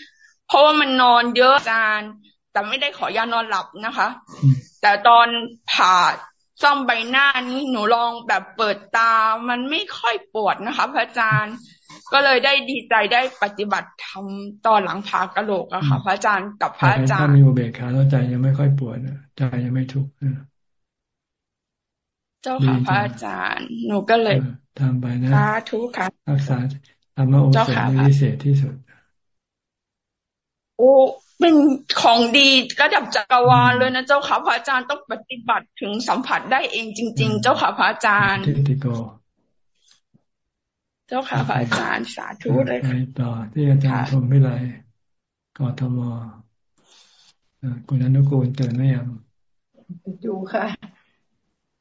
เพราะว่ามันนอนเยอะอาจารย์แต่ไม่ได้ขอยานอนหลับนะคะ แต่ตอนผ่าซ่อมใบหน้านี้หนูลองแบบเปิดตา มันไม่ค่อยปวดนะคะ พระอาจารย์ ก็เลยได้ดีใจได้ปฏิบัติทำตอนหลังผ่ากระโหลกอะค่ะ พระอาจารย์กับพระอาจารย์ถ้ามีอุเบกขาแล้วใจยังไม่ค่อยปวดใจยังไม่ทุกข์เจ้าค่ะพระอาจารย์ หนูก็เลยทำไปนะสาธุค่ะรักษาธรรมโอสถวิเศษที่สุด โอ้เป็นของดีระดับจักรวาลเลยนะเจ้าค่ะพระอาจารย์ต้องปฏิบัติถึงสัมผัสได้เองจริง ๆ เจ้าค่ะพระอาจารย์ทิติโก เจ้าค่ะพระอาจารย์สาธุเลยไปต่อที่อาจารย์ชมวิไลกทมคุณอนุกูลเตือนไหมยังดูค่ะ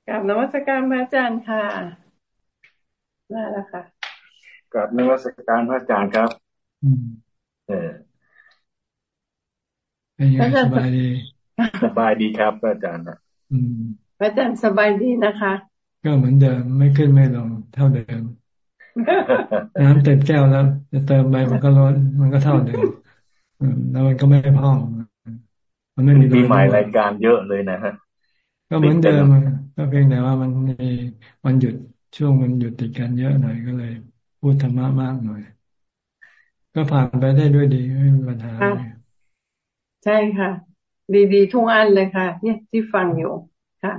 กลับนวัตการพระอาจารย์ค่ะได้แล้วค่ะกลับนวัตการพระอาจารย์ครับเออเป็นยังไงสบายดีสบายดีครับอาจารย์นะพระอาจารย์สบายดีนะคะ ก็เหมือนเดิมไม่ขึ้นไม่ลงเท่าเดิม น้ำเต็มแก้วแล้วจะเติมไปมันก็ล้นมันก็เท่าเดิมแล้วมันก็ไม่พองมันไม่มีมีหมายรายการเยอะเลยนะฮะก็เหมือนเดิมก็เพียงแต่ว่ามันมีวันหยุดช่วงมันหยุดติดกันเยอะหน่อยก็เลย พูดธรรมะมากหน่อย ก็ผ่านไปได้ด้วยดีไม่มีปัญหาใช่ค่ะ ดีๆทุกอันเลยค่ะ เนี่ยที่ฟังอยู่ค่ะ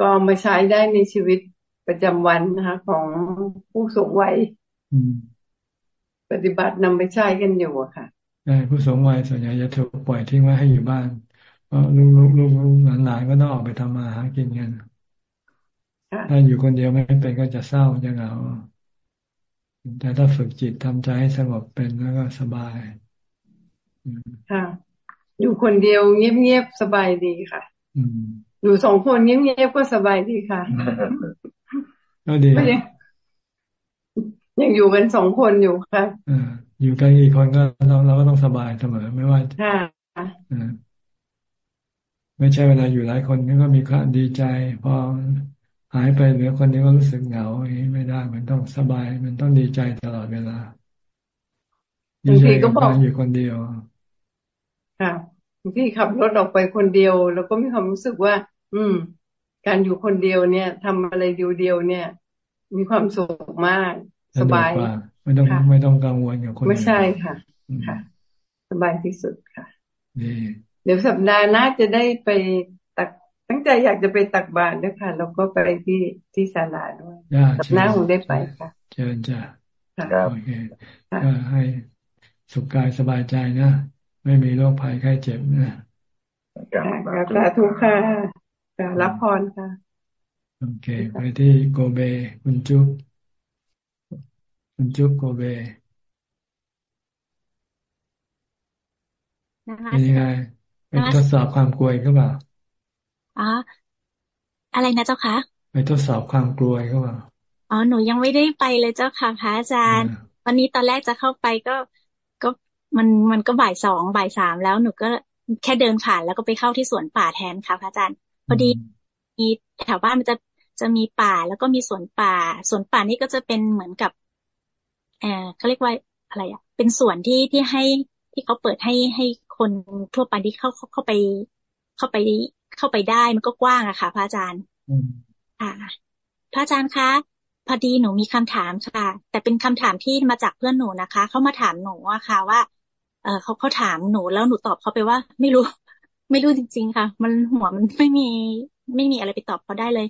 ก็มาใช้ได้ในชีวิต ประจำวันนะคะของผู้สูงวัยปฏิบัตินำไปใช้กันอยู่อะค่ะใช่ผู้สูงวัยส่วนใหญ่จะถูกปล่อยทิ้งไว้ให้อยู่บ้านเพราะลูกลูกลูกหลานก็ต้องออกไปทำมาหากินกันถ้าอยู่คนเดียวไม่เป็นก็จะเศร้าจะเหงาแต่ถ้าฝึกจิตทำใจให้สงบเป็นแล้วก็สบายค่ะ อยู่คนเดียวเงียบๆสบายดีค่ะอยู่สองคนเงียบๆก็สบายดีค่ะ ก็ดียังอยู่กันสองคนอยู่ค่ะอยู่กันอีกคนก็เราเราก็ต้องสบายเสมอไม่ว่าค่ะไม่ใช่เวลาอยู่หลายคนก็มีความดีใจ พอหายไปเหลือคนนี้ก็รู้สึกเหงาไม่ได้ มันต้องสบาย มันต้องดีใจตลอดเวลาบางทีก็บอกอยู่คนเดียว ค่ะบางทีขับรถออกไปคนเดียว แล้วก็มีความรู้สึกว่า อืม การอยู่คนเดียวเนี่ยทำอะไรเดียวๆเนี่ย มีความสุขมากสบายไม่ต้องไม่ต้องกังวลกับคนไม่ใช่ค่ะค่ะ สบายที่สุดค่ะเดี๋ยวสัปดาห์หน้าจะได้ไปตักตั้งใจอยากจะไปตักบาตรด้วยค่ะแล้วก็ไปที่ที่ศาลาด้วยสัปดาห์คงได้ไปค่ะเชิญจ้ะโอเคก็ให้สุขกายสบายใจนะ ไม่มีโรคภัยไข้เจ็บนะสาธุค่ะ รับพรค่ะ โอเค ไปที่โกเบ คุณจุ๊บคุณจุ๊บโกเบเป็นยังไงเป็นทดสอบความกลัวก็เปล่าอ๋ออะไรนะเจ้าคะไปทดสอบความกลัวก็ว่าอ๋อหนูยังไม่ได้ไปเลยเจ้าค่ะพระอาจารย์ วันนี้ตอนแรกจะเข้าไปก็ก็มันมันก็บ่ายสองบ่ายสามแล้วหนูก็แค่เดินผ่านแล้วก็ไปเข้าที่สวนป่าแทนค่ะพระอาจารย์ พอดีมีแถวบ้านมันจะจะมีป่าแล้วก็มีสวนป่า สวนป่านี่ก็จะเป็นเหมือนกับเออเขาเรียกว่าอะไรอะ เป็นสวนที่ที่ให้ที่เขาเปิดให้ให้คนทั่วไปที่เข้าเข้าไป เข้าไปเข้าไปได้มันก็กว้างอะค่ะ พระอาจารย์ค่ะพระอาจารย์คะพอดีหนูมีคำถามค่ะ แต่เป็นคำถามที่มาจากเพื่อนหนูนะคะเขามาถามหนูอะค่ะว่า เออเขาเขาถามหนูแล้วหนูตอบเขาไปว่า ไม่รู้ ไม่รู้จริง ๆ ค่ะ มันหัวมันไม่มีไม่มีอะไรไปตอบเขาได้เลย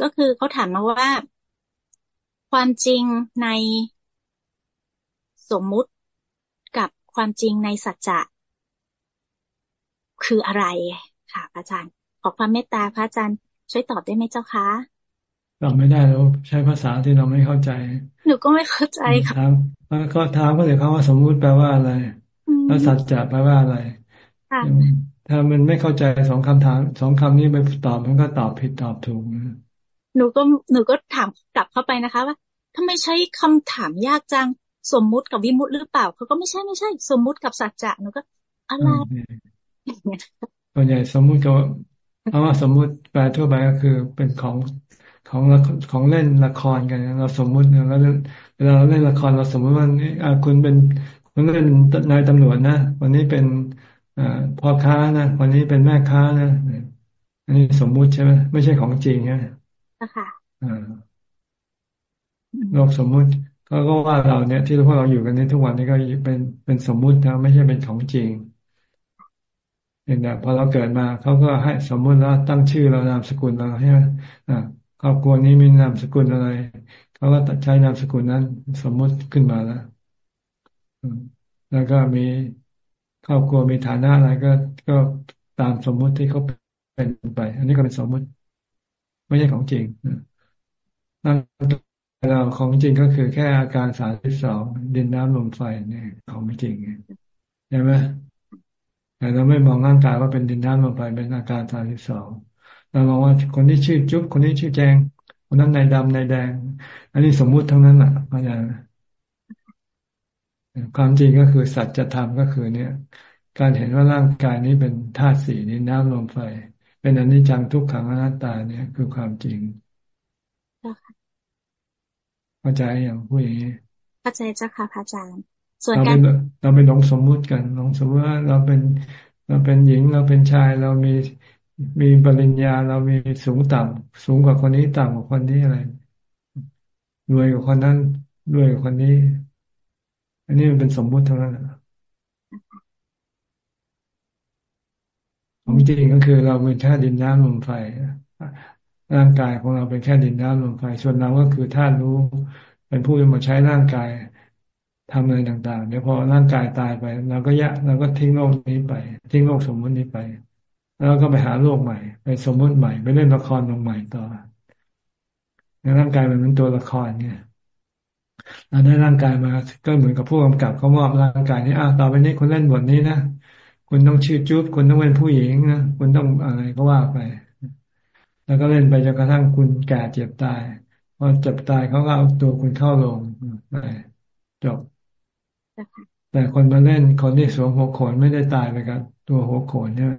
ก็คือเขาถามมาว่า ความจริงในสมมุติกับความจริงในสัจจะคืออะไรค่ะพระอาจารย์ ขอความเมตตาพระอาจารย์ช่วยตอบได้ไหมเจ้าคะตอบไม่ได้แล้วใช้ภาษาที่เราไม่เข้าใจ หนูก็ไม่เข้าใจค่ะถามก็ถามก็เลยเขาว่าสมมุติแปลว่าอะไร แล้วสัจจะแปลว่าอะไร ถ้ามันไม่เข้าใจสองคำถามสองคำนี้ไปตอบมันก็ตอบผิดตอบถูกหนูก็หนูก็ถามกลับเข้าไปนะคะ ว่าทำไมใช้คำถามยากจังสมมุติกับวิมุติหรือเปล่าเขาก็ไม่ใช่ไม่ใช่ สมมุติกับสัจจะหนูก็อะไรส่วนใหญ่สมมุติก็เพราะว่าสมมุติแปลทั่วไปก็คือเป็นของของของเล่นละครกันเราสมมุติแล้วเวลาเราเล่นละครเราสมมุติว่านี่คุณเป็นคุณเล่นนายตำรวจนะวันนี้เป็น พ่อค้านะวันนี้เป็นแม่ค้านะอันนี้สมมุติใช่ไหมไม่ใช่ของจริงใช่ไหมค่ะโลกสมมุติเขาก็ว่าเราเนี่ย ที่พวกเราอยู่กันนี้ทุกวันนี้ก็เป็นเป็นสมมุตินะไม่ใช่เป็นของจริงเห็นไหมพอเราเกิดมาเขาก็ให้สมมุติแล้วตั้งชื่อเรานามสกุลเราใช่ไหมอ่าครอบครัวนี้มีนามสกุลอะไรเขาก็ใช้นามสกุลนั้น สมมุติขึ้นมาแล้วแล้วก็มี ครอบครัวมีฐานะอะไรก็ก็ตามสมมุติที่เขาเป็นไป อันนี้ก็เป็นสมมุติ ไม่ใช่ของจริงนั่นเราของจริงก็คือแค่อาการสามสิบสองดินน้ำลมไฟเนี่ยของไม่จริงใช่ไหมแต่เราไม่มองร่างกายว่าเป็นดินน้ำลมไฟเป็นอาการสามสิบสองเรามองว่าคนที่ชื่อจุ๊บคนนี้ชื่อแจงคนนั้นนายดำนายแดง อันนี้สมมุติทั้งนั้นแหละอาจารย์ ความจริงก็คือสัจธรรมก็คือเนี่ย การเห็นว่าร่างกายนี้เป็นธาตุสี่นี้น้ำลมไฟ เป็นอนิจจังทุกขังอนัตตาเนี่ยคือความจริงเข้าใจอย่างผู้อย่างนี้เข้าใจเจ้าค่ะพระอาจารย์ส่วนการเราไปลงสมมุติกันลงสมมติว่าเราเป็นเราเป็นหญิงเราเป็นชายเรามีมีปริญญาเรามีสูงต่ำสูงกว่าคนนี้ต่ำกว่าคนนี้อะไรรวยกว่าคนนั้นรวยกว่าคนนี้ อันนี้มันเป็นสมมุติเท่านั้นของจริงก็คือเราเป็นแค่ดินน้ำลมไฟร่างกายของเราเป็นแค่ดินน้ำลมไฟส่วนเราก็คือธาตุรู้เป็นผู้มาใช้ร่างกายทำอะไรต่างๆเดี๋ยวพอร่างกายตายไปเราก็ยะเราก็ทิ้งโลกนี้ไป ทิ้งโลกสมมุตินี้ไป แล้วก็ไปหาโลกใหม่ ไปสมมุติใหม่ ไปเล่นละครลงใหม่ต่อร่างกายมันเป็นตัวละครเนี่ย เราได้ร่างกายมาก็เหมือนกับผู้กำกับเขามอบร่างกายนี้อ้าวต่อไปนี้คุณเล่นบทนี้นะคุณต้องชื่อจุ๊บคุณต้องเป็นผู้หญิงนะคุณต้องอะไรก็ว่าไป แล้วก็เล่นไปจนกระทั่งคุณแก่เจ็บตายพอเจ็บตายเขาก็เอาตัวคุณเข้าลงไปจบ แต่คนมาเล่นคนที่สวมหัวโขนไม่ได้ตายไปกับตัวหัวโขนเนี่ย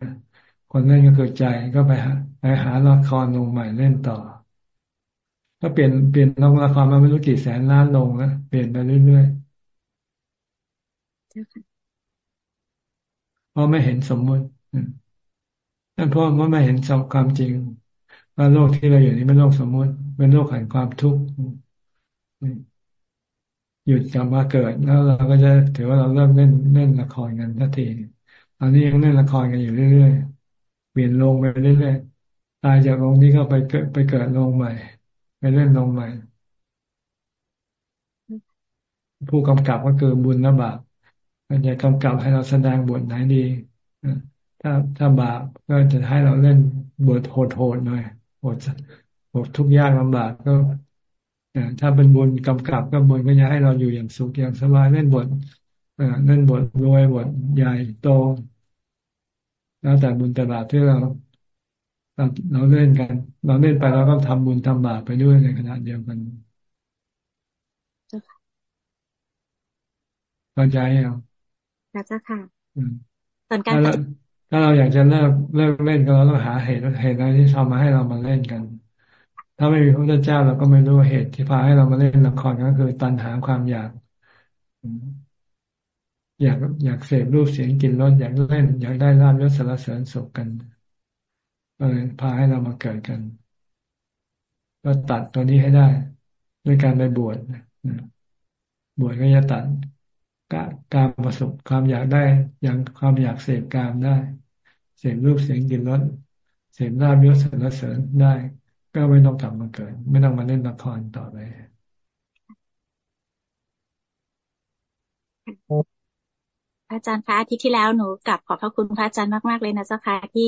คนเล่นก็คือใจก็ไปหาไปหาละครลงใหม่เล่นต่อ ก็เปลี่ยนเปลี่ยนลงละครมาไม่รู้กี่แสนล้านลงแล้วเปลี่ยนไปเรื่อยๆเพราะไม่เห็นสมมุตินั่นเพราะว่าไม่เห็นความจริง ว่าโลกที่เราอยู่นี้เป็นโลกสมมุติ เป็นโลกแห่งความทุกข์หยุดกลับมาเกิดแล้วเราก็จะถือว่าเราเริ่มเล่นเล่นละครกันทันทีตอนนี้ยังเล่นละครกันอยู่เรื่อยๆเปลี่ยนโรงไปเรื่อยๆตายจากโรงนี้ก็ไปเกิดไปเกิดโรงใหม่ ไปเล่นโรงใหม่ ผู้กำกับก็คือบุญและบาปมันจะกำกับให้เราแสดงบทไหนดีถ้าถ้าบาปก็จะให้เราเล่นบทโหดๆหน่อยโหดโหดทุกยากลำบากก็ถ้าเป็นบุญกำกับก็บุญก็จะให้เราอยู่อย่างสุขอย่างสบายเล่นบทเล่นบทรวยบทใหญ่โต แล้วแต่บุญแต่บาปที่เรา เราเราเล่นกัน เราเล่นไปแล้วก็ทำบุญทำบาปไปด้วยในขณะเดียวกันเข้าใจยังเจ้าค่ะส่วนการถ้าเราอยากจะเลิกเลิกเล่นก็เราต้องหาเหตุเหตุอะไรที่ทำมาให้เรามาเล่นกัน ถ้าไม่มีพระพุทธเจ้าเราก็ไม่รู้เหตุที่พาให้เรามาเล่นละครก็คือตัณหาความอยากอยากอยากเสพรูปเสียงกลิ่นรสอยากเล่น อยากได้ลาบยศสารเสริญสุขกัน ก็เลยพาให้เรามาเกิดกัน ก็ตัดตัวนี้ให้ได้ ด้วยการไปบวชบวชก็จะตัดการประสบความอยากได้ อย่างความอยากเสพกามได้ เสพรูปเสียงกลิ่นรสเสพลาบยศสรรเสริญได้ ก็ไม่ต้องกลับมาเกิด ไม่ต้องมาเล่นละครต่อไปอาจารย์คะอาทิตย์ที่แล้วหนูกลับขอบพระคุณพระอาจารย์มากๆเลยนะเจ้าค่ะที่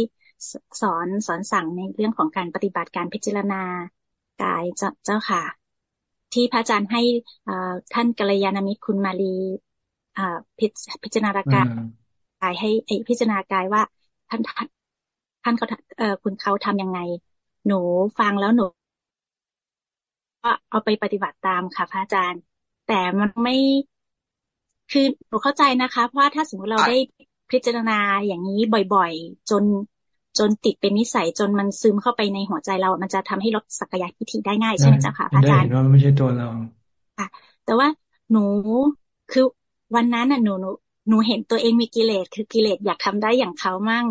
สอนสอนสั่งในเรื่องของการปฏิบัติการพิจารณากายเจ้าค่ะ ที่พระอาจารย์ให้ท่านกัลยาณมิตรคุณมาลีพิจารณากายกายให้พิจารณากายว่าท่านท่านท่านเขาเคุณเขาทํำยังไง หนูฟังแล้วหนูก็เอาไปปฏิบัติตามค่ะ พระอาจารย์ แต่มันไม่คือหนูเข้าใจนะคะ เพราะว่าถ้าสมมติเราได้พิจารณาอย่างนี้บ่อย ๆ จน จนติดเป็นนิสัยจนมันซึมเข้าไปในหัวใจเรา มันจะทำให้ลดสักยะทิฏฐิได้ง่ายใช่ไหมเจ้าค่ะพระอาจารย์ว่าไม่ใช่ตัวเราค่ะ แต่ว่าหนูคือวันนั้นน่ะหนูหนูหนูเห็นตัวเองมีกิเลสคือกิเลสอยากทำได้อย่างเขามั่ง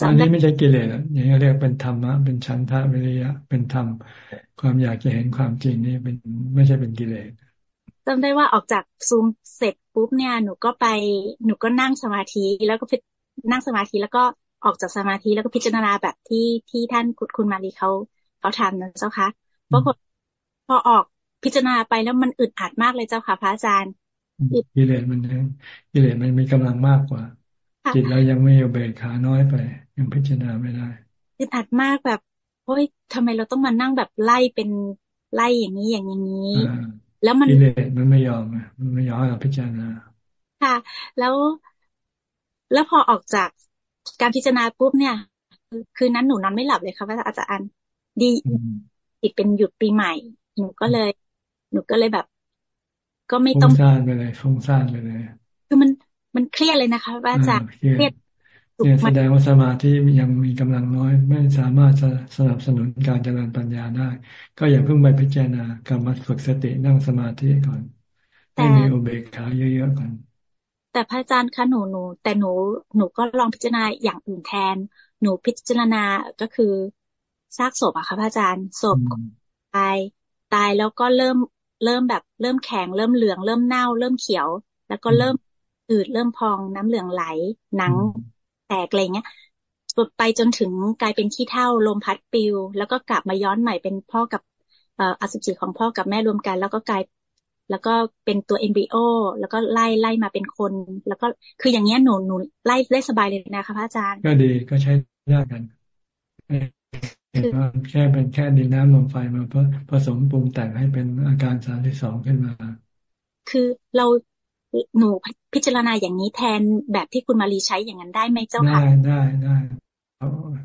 อันนี้ไม่ใช่กิเลสอย่างนี้เรียกเป็นธรรมะเป็นชั้นทะวิริยะ เป็นธรรม ความอยากจะเห็นความจริงนี่เป็นไม่ใช่เป็นกิเลสจำได้ว่าออกจากซูมเสร็จปุ๊บเนี่ยหนูก็ไปหนูก็นั่งสมาธิแล้วก็นั่งสมาธิแล้วก็ ออกจากสมาธิแล้วก็พิจารณาแบบที่ที่ท่านคุณมารีเขาเขาทำนะเจ้าคะปรากฏพอออกพิจารณาไปแล้วมันอึดอัดมากเลยเจ้าค่ะ พระอาจารย์กิเลสมันกิเลสมันมีกำลังมากกว่า จิตเรายังไม่อยู่เบกขาน้อยไป ยังพิจารณาไม่ได้อึดอัดมากแบบเฮ้ยทำไมเราต้องมานั่งแบบไล่เป็นไล่อย่างนี้อย่างนี้ แล้วมันกิเลสมันไม่ยอมมันไม่ยอมให้เราพิจารณาค่ะ แล้วแล้วพอออกจาก การพิจารณาปุ๊บเนี่ย คืนนั้นหนูนอนไม่หลับเลยค่ะว่าอาจารย์ดีติดเป็นหยุดปีใหม่ หนูก็เลย หนูก็เลยแบบ ก็ไม่ต้องฟุ้งซ่านไปเลยฟุ้งซ่านไปเลย คือมันมันเครียดเลยนะคะว่าอาจารย์เครียดเนี่ยแสดงว่าสมาธิยังมีกำลังน้อย ไม่สามารถจะสนับสนุนการเจริญปัญญาได้ ก็อย่าเพิ่งไปพิจารณากลับมาฝึกสตินั่งสมาธิก่อนให้มีอุเบกขาเยอะๆก่อน แต่พระอาจารย์คะหนูหนู แต่หนูหนูก็ลองพิจารณาอย่างอื่นแทน หนูพิจารณาก็คือซากศพอะค่ะพระอาจารย์ศพตายตายแล้วก็เริ่มเริ่มแบบเริ่มแข็งเริ่มเหลืองเริ่มเน่า เริ่มเขียว แล้วก็เริ่มอืดเริ่มพองน้ำเหลืองไหล หนังแตกอะไรเงี้ยไปจนถึงกลายเป็นขี้เท่าลมพัดปิว แล้วก็กลับมาย้อนใหม่เป็นพ่อกับอสุจิของพ่อกับแม่รวมกัน แล้วก็กลาย แล้วก็เป็นตัวเอมบริโอ แล้วก็ไล่ไล่มาเป็นคน แล้วก็คืออย่างเงี้ยหนูหนูไล่ได้สบายเลยนะคะพระอาจารย์ ก็ดีก็ใช้ได้กันแค่เป็นแค่ดินน้ำลมไฟมาผสมปรุงแต่งให้เป็นอาการสามที่สองขึ้นมา คือเราหนูพิจารณาอย่างนี้แทนแบบที่คุณมารีใช้อย่างนั้นได้ไหมเจ้าค่ะ ได้ได้ได้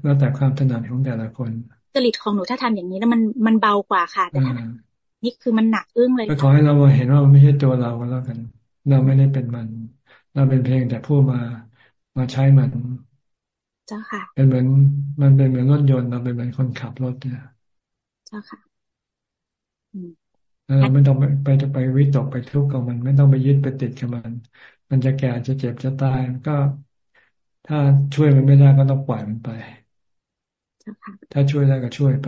แล้วแต่ความถนัดของแต่ละคนจริตของหนูถ้าทำอย่างนี้แล้วมันมันเบากว่าค่ะแต่ถ้า นี่คือมันหนักอึ้งเลยก็ขอให้เราเห็นว่ามันไม่ใช่ตัวเราก็แล้วกัน เราไม่ได้เป็นมัน เราเป็นเพียงแต่ผู้มามาใช้มัน เจ้าค่ะ เป็นเหมือน มันเป็นเหมือนรถยนต์เราเป็นเหมือนคนขับรถเนี่ยเจ้าค่ะเราไม่ต้องไปจะไปวิตกไปทุกข์กับมัน ไม่ต้องไปยึดไปติดกับมัน มันจะแก่จะเจ็บจะตายก็ ถ้าช่วยมันไม่ได้ก็ต้องปล่อยมันไป ถ้าช่วยได้ก็ช่วยไป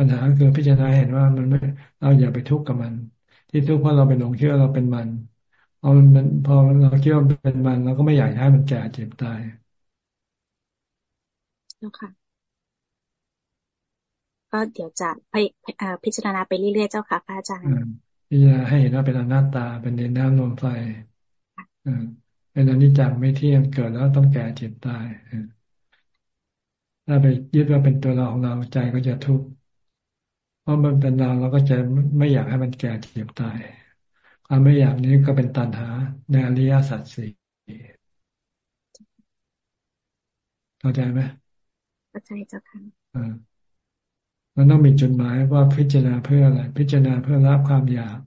ปัญหาคือพิจารณาเห็นว่ามันไม่เราอย่าไปทุกข์กับมัน ที่ทุกข์เพราะเราเป็นหลงเชื่อเราเป็นมันพอมันพอเราคิดว่าเป็นมันเราก็ไม่อยากให้มันแก่เจ็บตายแล้วค่ะก็เดี๋ยวจะไปพิจารณาไปเรื่อยๆเจ้าค่ะพระอาจารย์พิจารณาให้เห็นว่าเป็นอนัตตาเป็นดินน้ำลมไฟเป็นอนิจจังไม่เที่ยงเกิดแล้วต้องแก่เจ็บตายถ้าไปยึดว่าเป็นตัวเราของเราใจก็จะทุกข์ เพราะมันเป็นเราเราก็จะไม่อยากให้มันแก่เจ็บตาย ความไม่อยากนี้ก็เป็นตัณหาในอริยสัจสี่เข้าใจไหมเข้าใจเจ้าค่ะอ่ามันต้องมีจุดหมายว่าพิจารณาเพื่ออะไร พิจารณาเพื่อละความอยาก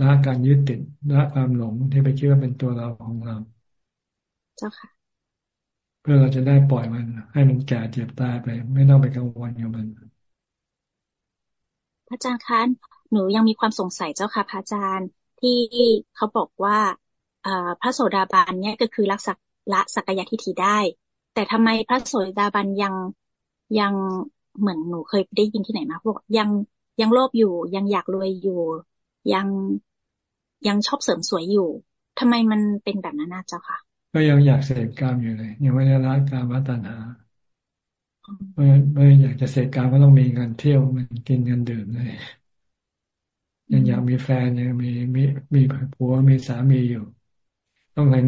ละการยึดติดละความหลงที่ไปคิดว่าเป็นตัวเราของเรา เจ้าค่ะ เพื่อเราจะได้ปล่อยมัน ให้มันแก่เจ็บตายไป ไม่ต้องไปกังวลกับมันพ ระอาจารย์คะหนูยังมีความสงสัยเจ้าค่ะพระอาจารย์ที่เขาบอกว่าพระโสดาบันเนี่ยก็คือรักษละสักยะทิฏฐิได้ แต่ทำไมพระโสดาบันยังยังเหมือนหนูเคยได้ยินที่ไหนมาบอกยังยังโลภอยู่ยังอยากรวยอยู่ ยังยังชอบเสริมสวยอยู่ทำไมมันเป็นแบบนั้นนะเจ้าค่ะ ก็ยังอยากเสพกามอยู่เลย ยังไม่ได้ละกามตัณหา เมื่อเมื่ออยากจะเสพกามก็ต้องมีเงินเที่ยวมันกินเงินดื่มเลยยังอยากมีแฟนยังมีมีมีผัวมีสามีอยู่ ต้องเห็น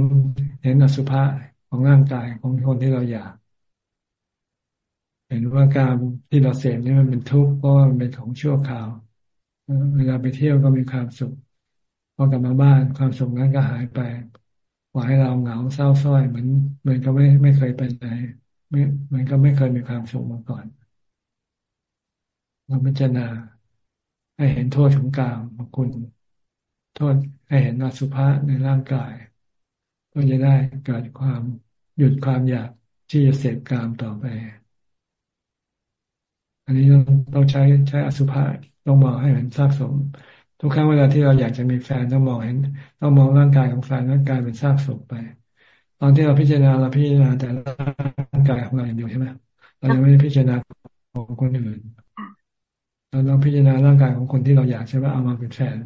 เห็นอสุภะของร่างกายของคนที่เราอยาก เห็นว่าการที่เราเสพนี่มันเป็นทุกข์เพราะมันเป็นของชั่วคราวเวลาไปเที่ยวก็มีความสุขพอกลับมาบ้านความสุขนั้นก็หายไปหวายเราเหงาเศร้าส้อยเหมือนเหมือนก็ไม่ไม่เคยเป็นไหน ม่มือนก็ไม่เคยมีความสุขมาก่อนเราพิจารณาให้เห็นโทษของกามคุณ โทษให้เห็นอสุภะในร่างกาย ก็จะได้เกิดความหยุดความอยากที่จะเสพกามต่อไป อันนี้ต้องใช้ใช้อสุภะต้องมองให้เห็นซากศพทุกครั้งเวลาที่เราอยากจะมีแฟนต้องมองเห็น ต้องมองร่างกายของแฟนร่างกายเป็นซากศพไป อนที่เราพิจารณาเราพิจารณาแต่ร่างกายของเราอย่างเดียวใช่ไหมเรายังไม่ได้พิจารณาของคนอื่นเราต้องพิจารณาร่างกายของคนที่เราอยากใช่ไหมเอามาเป็นแฟน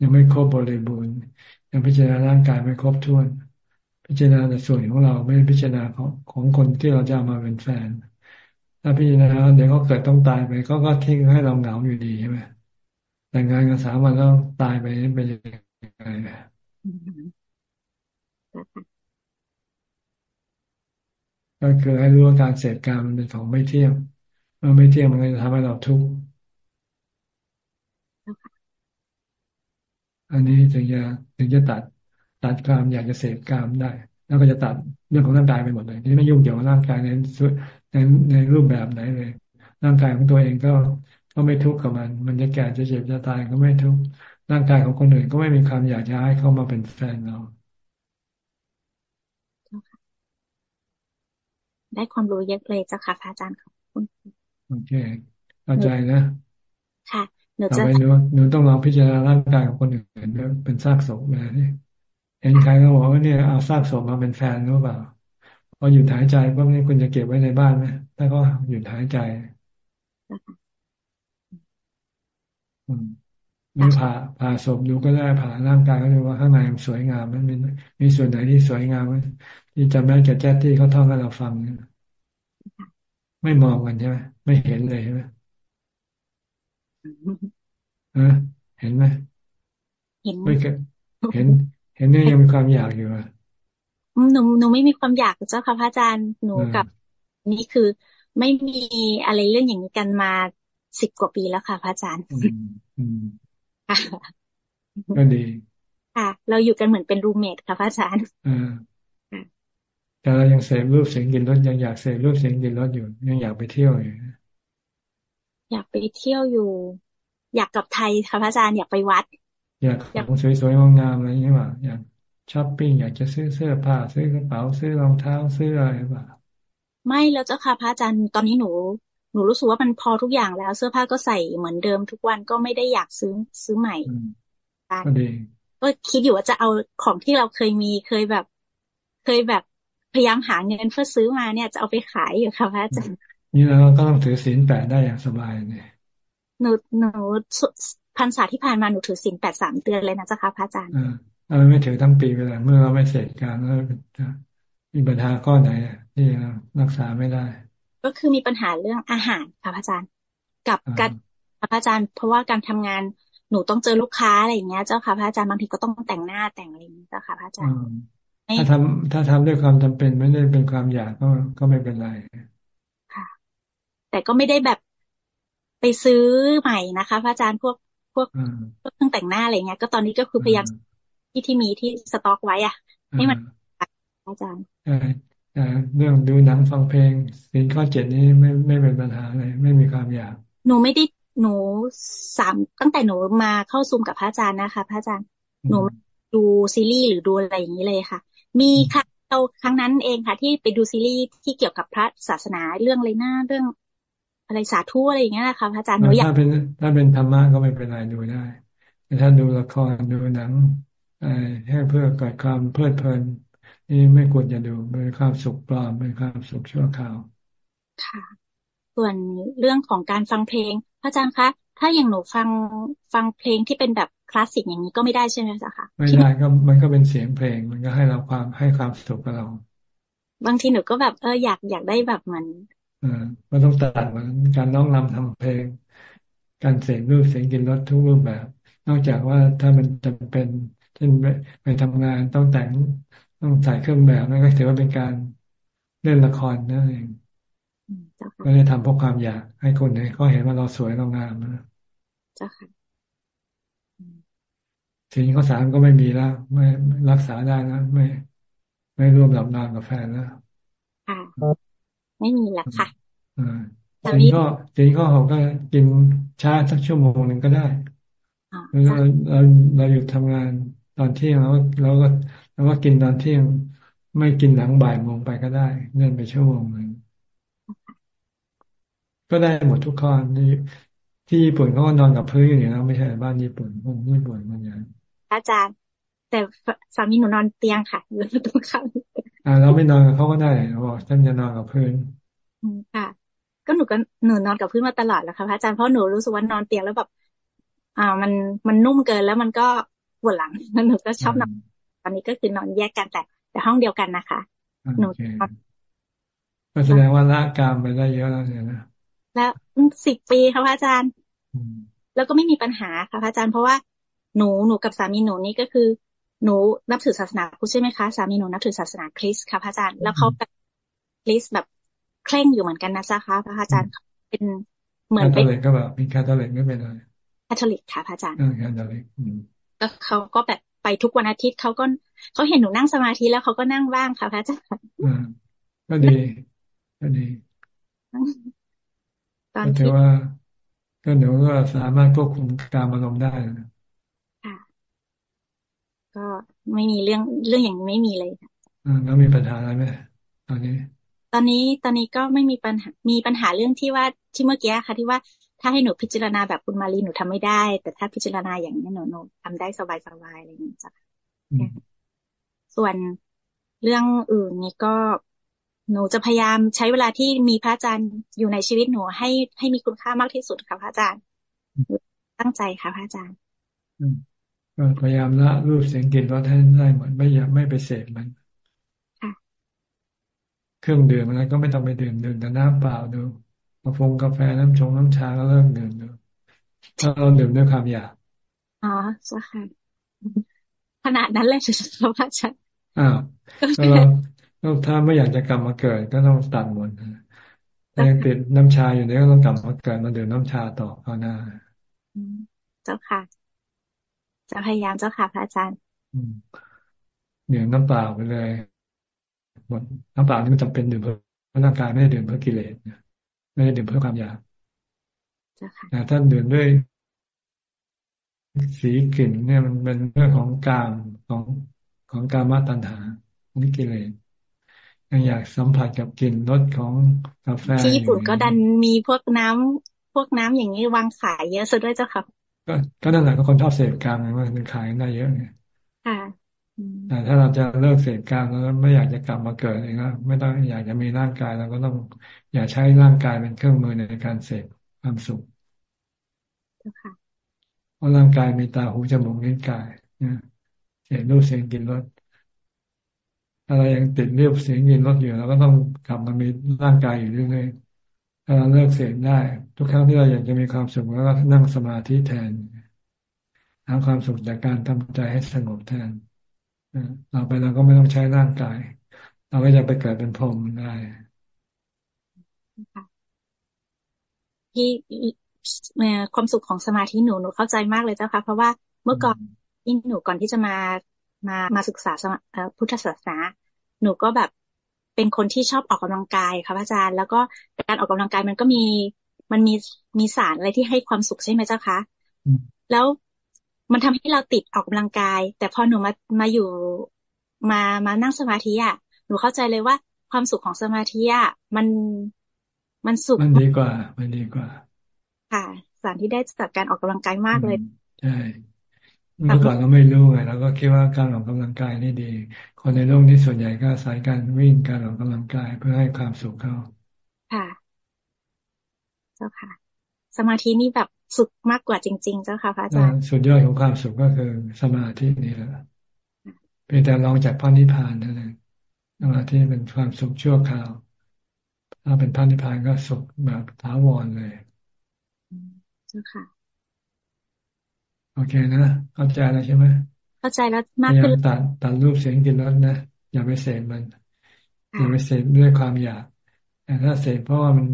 ยังไม่ครบบริบูรณ์ยังพิจารณาร่างกายไม่ครบถ้วน พิจารณาแต่ส่วนของเราไม่พิจารณาของของคนที่เราจะมาเป็นแฟน ถ้าพิจารณาเดี๋ยวเขาเกิดต้องตายไปก็ก็ทิ้งให้เราเหงาอยู่ดีใช่ไหมแต่งงานกันสามวันแล้วตายไปนี่เป็นยังไง ก็คือให้รู้ว่าการเสพการมันเป็นของไม่เที่ยงเมื่อไม่เที่ยงมันก็จะทำให้เราทุกข์อันนี้ถึงจะถึงจะตัดตัดความอยากจะเสพกามได้ แล้วก็จะตัดเรื่องของร่างกายไปหมดเลยนี่ไม่ยุ่งเกี่ยวกับร่างกายในในในรูปแบบไหนเลยร่างกายของตัวเองก็ก็ไม่ทุกข์กับมัน มันจะแก่จะเจ็บจะตายก็ไม่ทุกข์ ร่างกายของคนอื่นก็ไม่มีความอยากจะให้เข้ามาเป็นแฟนเรา ได้ความรู้เยอะเลยเจ้าค่ะพระอาจารย์ขอบคุณโอเคเข้าใจนะ ค่ะหนูจะหนูหนูต้องลองพิจารณาร่างกายของคนอื่นเป็นซากศพนะนี่เห็นใครก็บอกว่าเนี่ยเอาซากศพมาเป็นแฟนรู้เปล่าพอหยุดหายใจพวกนี้คุณจะเก็บไว้ในบ้านไหมถ้าก็หยุดหายใจหรื อผ่าผ่าศพดูก็ได้ผ่าร่างกายก็ดูว่าข้างในมันสวยงามมันมีมีส่วนไหนที่สวยงามไหมที่จำแม่แก่แจ๊ที่เขาท่องให้เราฟังเนี่ยไม่มองกันใช่ไหมไม่เห็นเลยใช่ไหมเออเห็นไหมเห็นไม่เห็น เห็นเนี่ยยังมีความอยากอยู่อะหนูหนูไม่มีความอยากเจ้าค่ะพระอาจารย์หนูกับ นี่คือไม่มีอะไรเรื่องอย่างนี้กันมาสิบกว่าปีแล้วค่ะพระอาจารย์ ก็ดี ค่ะ เราอยู่กันเหมือนเป็นรูเมทค่ะพระอาจารย์อ่าแต่เรายังเสพรูปเสียงกินรสยังอยากเสพรูปเสียงกินรสอยู่ ยังอยากไปเที่ยวอยู่อยากไปเที่ยวอยู่ อยากกลับไทยค่ะพระอาจารย์อยากไปวัด อยากของสวยๆงามๆอะไรอย่างเงี้ยว่าอยากช้อปปิ้งอยากจะซื้อเสื้อผ้าซื้อกระเป๋าซื้อรองเท้าซื้ออะไรแบบไม่แล้วเจ้าค่ะพระอาจารย์ตอนนี้หนู หนูรู้สึกว่ามันพอทุกอย่างแล้ว เสื้อผ้าก็ใส่เหมือนเดิมทุกวันก็ไม่ได้อยากซื้อซื้อใหม่ก็ดีก็คิดอยู่ว่าจะเอาของที่เราเคยมีเคยแบบ เคยแบบพยายามหาเงินเพื่อซื้อมาเนี่ยจะเอาไปขายอยู่ค่ะพระอาจารย์นี่เราก็ต้องถือศีลแปดได้อย่างสบายเนี่ยหนูหนูพรรษาที่ผ่านมาหนูถือศีลแปดสามเดือนเลยนะเจ้าค่ะพระอาจารย์เราไม่ถือทั้งปีไปเลยเมื่อเราไม่เสร็จการแล้วมีปัญหาข้อไหนที่รักษาไม่ได้ ก็คือมีปัญหาเรื่องอาหารค่ะพระอาจารย์ กับการพระอาจารย์ เพราะว่าการทำงานหนูต้องเจอลูกค้าอะไรอย่างเงี้ยเจ้าค่ะพระอาจารย์บางทีก็ต้องแต่งหน้าแต่งอะไรอย่างเงี้ยเจ้าค่ะพระอาจารย์ถ้าทำถ้าทำด้วยความจำเป็นไม่ได้เป็นความอยากก็ก็ไม่เป็นไรค่ะ แต่ก็ไม่ได้แบบไปซื้อใหม่นะคะ พระอาจารย์พวกพวกเครื่องแต่งหน้าอะไรเงี้ย ก็ตอนนี้ก็คือพยายามที่ที่มีที่สต็อกไว้อะให้มันอาจารย์ เรื่องดูหนังฟังเพลงสินข้อเจ็ดนี้ไม่ไม่เป็นปัญหาเลยไม่มีความอยาก หนูไม่ได้หนูสามตั้งแต่หนูมาเข้าซูมกับพระอาจารย์นะคะพระอาจารย์หนูดูซีรีส์หรือดูอะไรอย่างนี้เลยค่ะ มีครั้งเราครั้งนั้นเองค่ะ ที่ไปดูซีรีส์ที่เกี่ยวกับพระศาสนาเรื่องอะไรหน้าเรื่อง อะไรสาธุอะไรอย่างเงี้ยนะคะพระอาจารย์หนูอยากถ้าเป็นถ้าเป็นธรรมะก็ไม่เป็นไรดูได้แต่ถ้าดูละครดูหนังให้เพื่อเกิดความเพลิดเพลิน นี่ไม่ควรจะดูเป็นความสุขปลอมเป็นความสุขชั่วคราว ค่ะ ส่วนเรื่องของการฟังเพลงพระอาจารย์คะ ถ้าอย่างหนูฟังฟังเพลงที่เป็นแบบคลาสสิกอย่างนี้ก็ไม่ได้ใช่ไหมจ๊ะคะไม่ได้ก็มันก็เป็นเสียงเพลง มันก็ให้เราความให้ความสุขกับเรา บางทีหนูก็แบบเอออยากอยากได้แบบเหมือนอ่าก็ต้องตัดเหมือนการน้องนำทำเพลง การเสียงรูปเสียงกินรสทุกรูปแบบ นอกจากว่าถ้ามันจำเป็นเช่นไปทำงานต้องแต่ง ต้องใส่เครื่องแบบนั่นก็ถือว่าเป็นการเล่นละครนั่นเองไม่ได้ทำเพราะความอยาก ให้คนเขาเห็นว่าเราสวยเรางามนะเจ้าค่ะทีนี้ข้อสามก็ไม่มีแล้วไม่รักษาได้แล้วไม่ ไม่ร่วมหลับนอนกับแฟนแล้วค่ะไม่มีแล้วค่ะอ่าทีนี้ก็ทีนี้ก็เขาก็กินช้าสักชั่วโมงหนึ่งก็ได้เราเราเราหยุดทำงานตอนเที่ยงแล้วเราก็ เราก็กินตอนเที่ยงไม่กินหลังบ่ายโมงไปก็ได้เลื่อนไปชั่วโมงหนึ่งก็ได้หมดทุกข้อที่ที่ญี่ปุ่นเขาก็นอนกับพื้นอยู่แล้วไม่ใช่บ้านญี่ปุ่นคนญี่ปุ่นมันอย่างอาจารย์ แต่สามีหนูนอนเตียงค่ะอยู่ตรงข้างอ่าเราไม่นอนกับเขาก็ได้เราบอกฉันจะนอนกับพื้นค่ะ ก็หนูก็หนูนอนกับพื้นมาตลอดแล้วค่ะพระอาจารย์เพราะหนูรู้สึกว่านอนเตียงแล้วแบบ อ่ามันมันนุ่มเกินแล้วมันก็ปวดหลังแล้วหนูก็ชอบนอน ตอนนี้ก็คือนอนแยกกันแต่แต่ห้องเดียวกันนะคะ หนูก็แสดงว่าละกามไปได้เยอะแล้วเนี่ยนะแล้วสิบปีค่ะพระอาจารย์ แล้วก็ไม่มีปัญหาค่ะพระอาจารย์เพราะว่าหนูหนูกับสามีหนูนี่ก็คือ หนูนับถือศาสนาพุทธใช่ไหมคะสามีหนูนับถือศาสนาคริสต์ค่ะพระอาจารย์แล้วเขาแบบคริสต์แบบเคร่งอยู่เหมือนกันนะจ๊ะคะพระอาจารย์เป็นเหมือนเป็นก็แบบมีคาทอลิกไม่เป็นไรคาทอลิกค่ะพระอาจารย์คาทอลิกก็เขาก็แบบ ไปทุกวันอาทิตย์เขาก็เขาเห็นหนูนั่งสมาธิแล้วเขาก็นั่งบ้างค่ะพระอาจารย์ก็ดีก็ดีตอนที่ว่าก็เดี๋ยวก็สามารถควบคุมการอารมณ์ได้ค่ะ ก็ไม่มีเรื่องเรื่องอย่างนี้ไม่มีเลยค่ะอ่าแล้วมีปัญหาอะไรไหมตอนนี้ ตอนนี้ตอนนี้ก็ไม่มีปัญหามีปัญหาเรื่องที่ว่าที่เมื่อกี้ค่ะ ที่ว่า ถ้าให้หนูพิจารณาแบบคุณมารีหนูทำไม่ได้ แต่ถ้าพิจารณาอย่างนี้หนูหนูทำได้สบายสบายอะไรอย่างนี้จ้ะส่วนเรื่องอื่นนี่ก็หนูจะพยายามใช้เวลาที่มีพระอาจารย์อยู่ในชีวิตหนูให้ให้มีคุณค่ามากที่สุดค่ะพระอาจารย์ตั้งใจค่ะพระอาจารย์พยายามละรูปเสียงกลิ่นรสให้ได้หมดไม่อยากไม่ไปเสพมันเครื่องดื่มอะไรก็ไม่ต้องไปดื่มดื่มแต่น้ำเปล่าดู กาแฟกาแฟน้ำชงน้ำชาก็เริ่มดื่มดูถ้าเราดื่มด้วยความอยากอ๋อใช่ค่ะขนาดนั้นเลยสิพระอาจารย์อ้าวเราถ้าไม่อยากจะกลับมาเกิด ก็ต้องตัดหมดถ้ายังติดน้ำชาอยู่เนี่ยก็ต้องกลับมาเกิดมาดื่มน้ำชาต่อเอาหน้าเจ้าค่ะ จะพยายามเจ้าค่ะพระอาจารย์ดื่มน้ำเปล่าไปเลยหมดน้ำเปล่านี่มันจำเป็นดื่มเพื่อร่างกายไม่ได้ดื่มเพื่อกิเลส ไม่ได้ดื่มเพื่อความอยากแต่ท่านดื่มด้วย สีกลิ่นเนี่ยมันเป็นเรื่องของกามของของกามาตัณหาของกิเลสยังอยากสัมผัสกับกลิ่นรสของกาแฟที่ญี่ปุ่นก็ดันมีพวกน้ำพวกน้ำอย่างนี้วางขายเยอะสุดด้วยเจ้าค่ะก็ก็นั่นแหละก็คนชอบเสพกามไงว่ามันขายได้เยอะไงค่ะ แต่ถ้าเราจะเลิกเสพกามแล้วไม่อยากจะกลับมาเกิดเองก็ไม่ต้องอยากจะมีร่างกายเราก็ต้องอย่าใช้ร่างกายเป็นเครื่องมือในการเสพความสุขเพราะร่างกายมีตาหูจมูกลิ้นกายเนี่ยเสียงรูปเสียงกลิ่นรสถ้าเรายังติดเรียบเสียงยินรสอยู่เราก็ต้องกลับมามีร่างกายอยู่เรื่อยๆถ้าเราเลิกเสพได้ ทุกครั้งที่เราอยากจะมีความสุขแล้วก็นั่งสมาธิแทนหาความสุขจากการทำใจให้สงบแทน เราไปเราก็ไม่ต้องใช้ร่างกาย เราก็จะไปเกิดเป็นพรหมได้ที่ความสุขของสมาธิหนูหนูเข้าใจมากเลยเจ้าค่ะ เพราะว่าเมื่อก่อนที่หนูก่อนที่จะมามามาศึกษาพุทธศาสนา หนูก็แบบเป็นคนที่ชอบออกกำลังกายค่ะพระอาจารย์ แล้วก็การออกกำลังกายมันก็มีมันมีมีสารอะไรที่ให้ความสุขใช่ไหมเจ้าคะแล้ว มันทำให้เราติดออกกำลังกาย แต่พอหนูมามาอยู่มามานั่งสมาธิอะหนูเข้าใจเลยว่าความสุขของสมาธิอะมันมันสุขมันดีกว่า มันดีกว่า ค่ะ สารที่ได้จากการออกกำลังกายมากเลยใช่เมื่อก่อนเราไม่รู้ไงเราก็คิดว่าการออกกำลังกายนี่ดี คนในโลกนี้ส่วนใหญ่ก็สายการวิ่งการออกกำลังกายเพื่อให้ความสุขเขาค่ะ เจ้าค่ะ สมาธินี่แบบ สุขมากกว่าจริง ๆ เจ้าค่ะพระอาจารย์สุดยอดของความสุขก็คือสมาธินี่แหละเป็นแต่ลองจากพระนิพพานนั่นเองสมาธิเป็นความสุขชั่วคราว ถ้าเป็นพระนิพพานก็สุขแบบถาวรเลยเจ้าค่ะ โอเคนะเข้าใจแล้วใช่ไหมเข้าใจแล้วมากขึ้นตัดตัดรูปเสียงกินรสนะอย่าไปเสพมันอย่าไปเสพด้วยความอยากแต่ถ้าเสพเพราะว่ามัน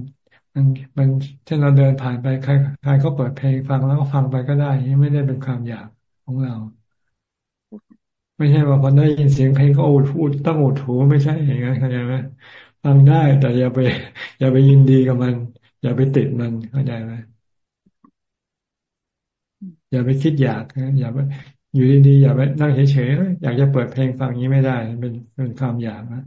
มันมันเช่นเราเดินผ่านไปใครใครก็เปิดเพลงฟังแล้วก็ฟังไปก็ได้ไม่ได้เป็นความอยากของเรา ไม่ใช่ว่าพอได้ยินเสียงเพลงก็อดพูดต้องอดหูไม่ใช่อย่างนั้นเข้าใจไหมฟังได้ แต่อย่าไป อย่าไปยินดีกับมัน อย่าไปติดมันเข้าใจไหมอย่าไปคิดอยากอย่าไปอยู่ดีๆอย่าไปนั่งเฉยๆอยากจะเปิดเพลงฟังนี้ไม่ได้เป็นเป็นความอยากนะ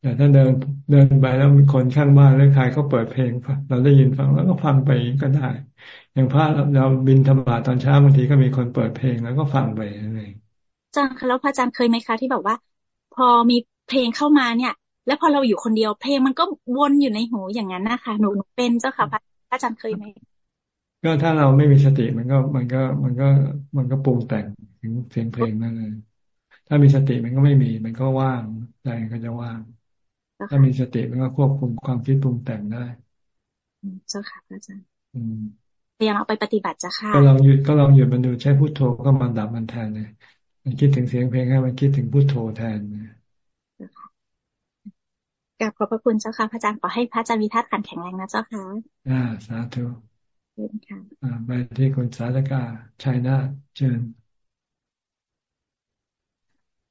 แต่ถ้าเดินเดินไปแล้วมีคนข้างบ้านหรือใครเขาเปิดเพลงเราได้ยินฟังแล้วก็ฟังไปก็ได้ อย่างพระเราบินธรรมะตอนเช้าบางทีก็มีคนเปิดเพลงแล้วก็ฟังไปนั่นเองอาจารย์คะแล้วพระอาจารย์เคยไหมคะที่แบบว่า พอมีเพลงเข้ามาเนี่ย แล้วพอเราอยู่คนเดียวเพลงมันก็วนอยู่ในหูอย่างนั้นนะคะหนูเป็นเจ้าค่ะพระอาจารย์เคยไหมก็ถ้าเราไม่มีสติมันก็มันก็มันก็มันก็ปรุงแต่งถึงเสียงเพลงนั่นเลยถ้ามีสติมันก็ไม่มี มันก็ว่างใจก็จะว่าง ถ้ามีสติมันก็ควบคุมความคิดปรุงแต่งได้เจ้าค่ะอาจารย์พยายามเอาไปปฏิบัติจ้ะค่ะก็ลองหยุดก็ลองหยุดมันดูใช้พุทโธก็มันดับมันแทนเลยมันคิดถึงเสียงเพลงให้มันคิดถึงพุทโธแทนกราบขอบพระคุณเจ้าค่ะพระอาจารย์ขอให้พระอาจารย์มีธาตุขันแข็งแรงนะเจ้าค่ะอ่าสาธุอ่าไปที่คุณสาธกาชัยนาเชิญ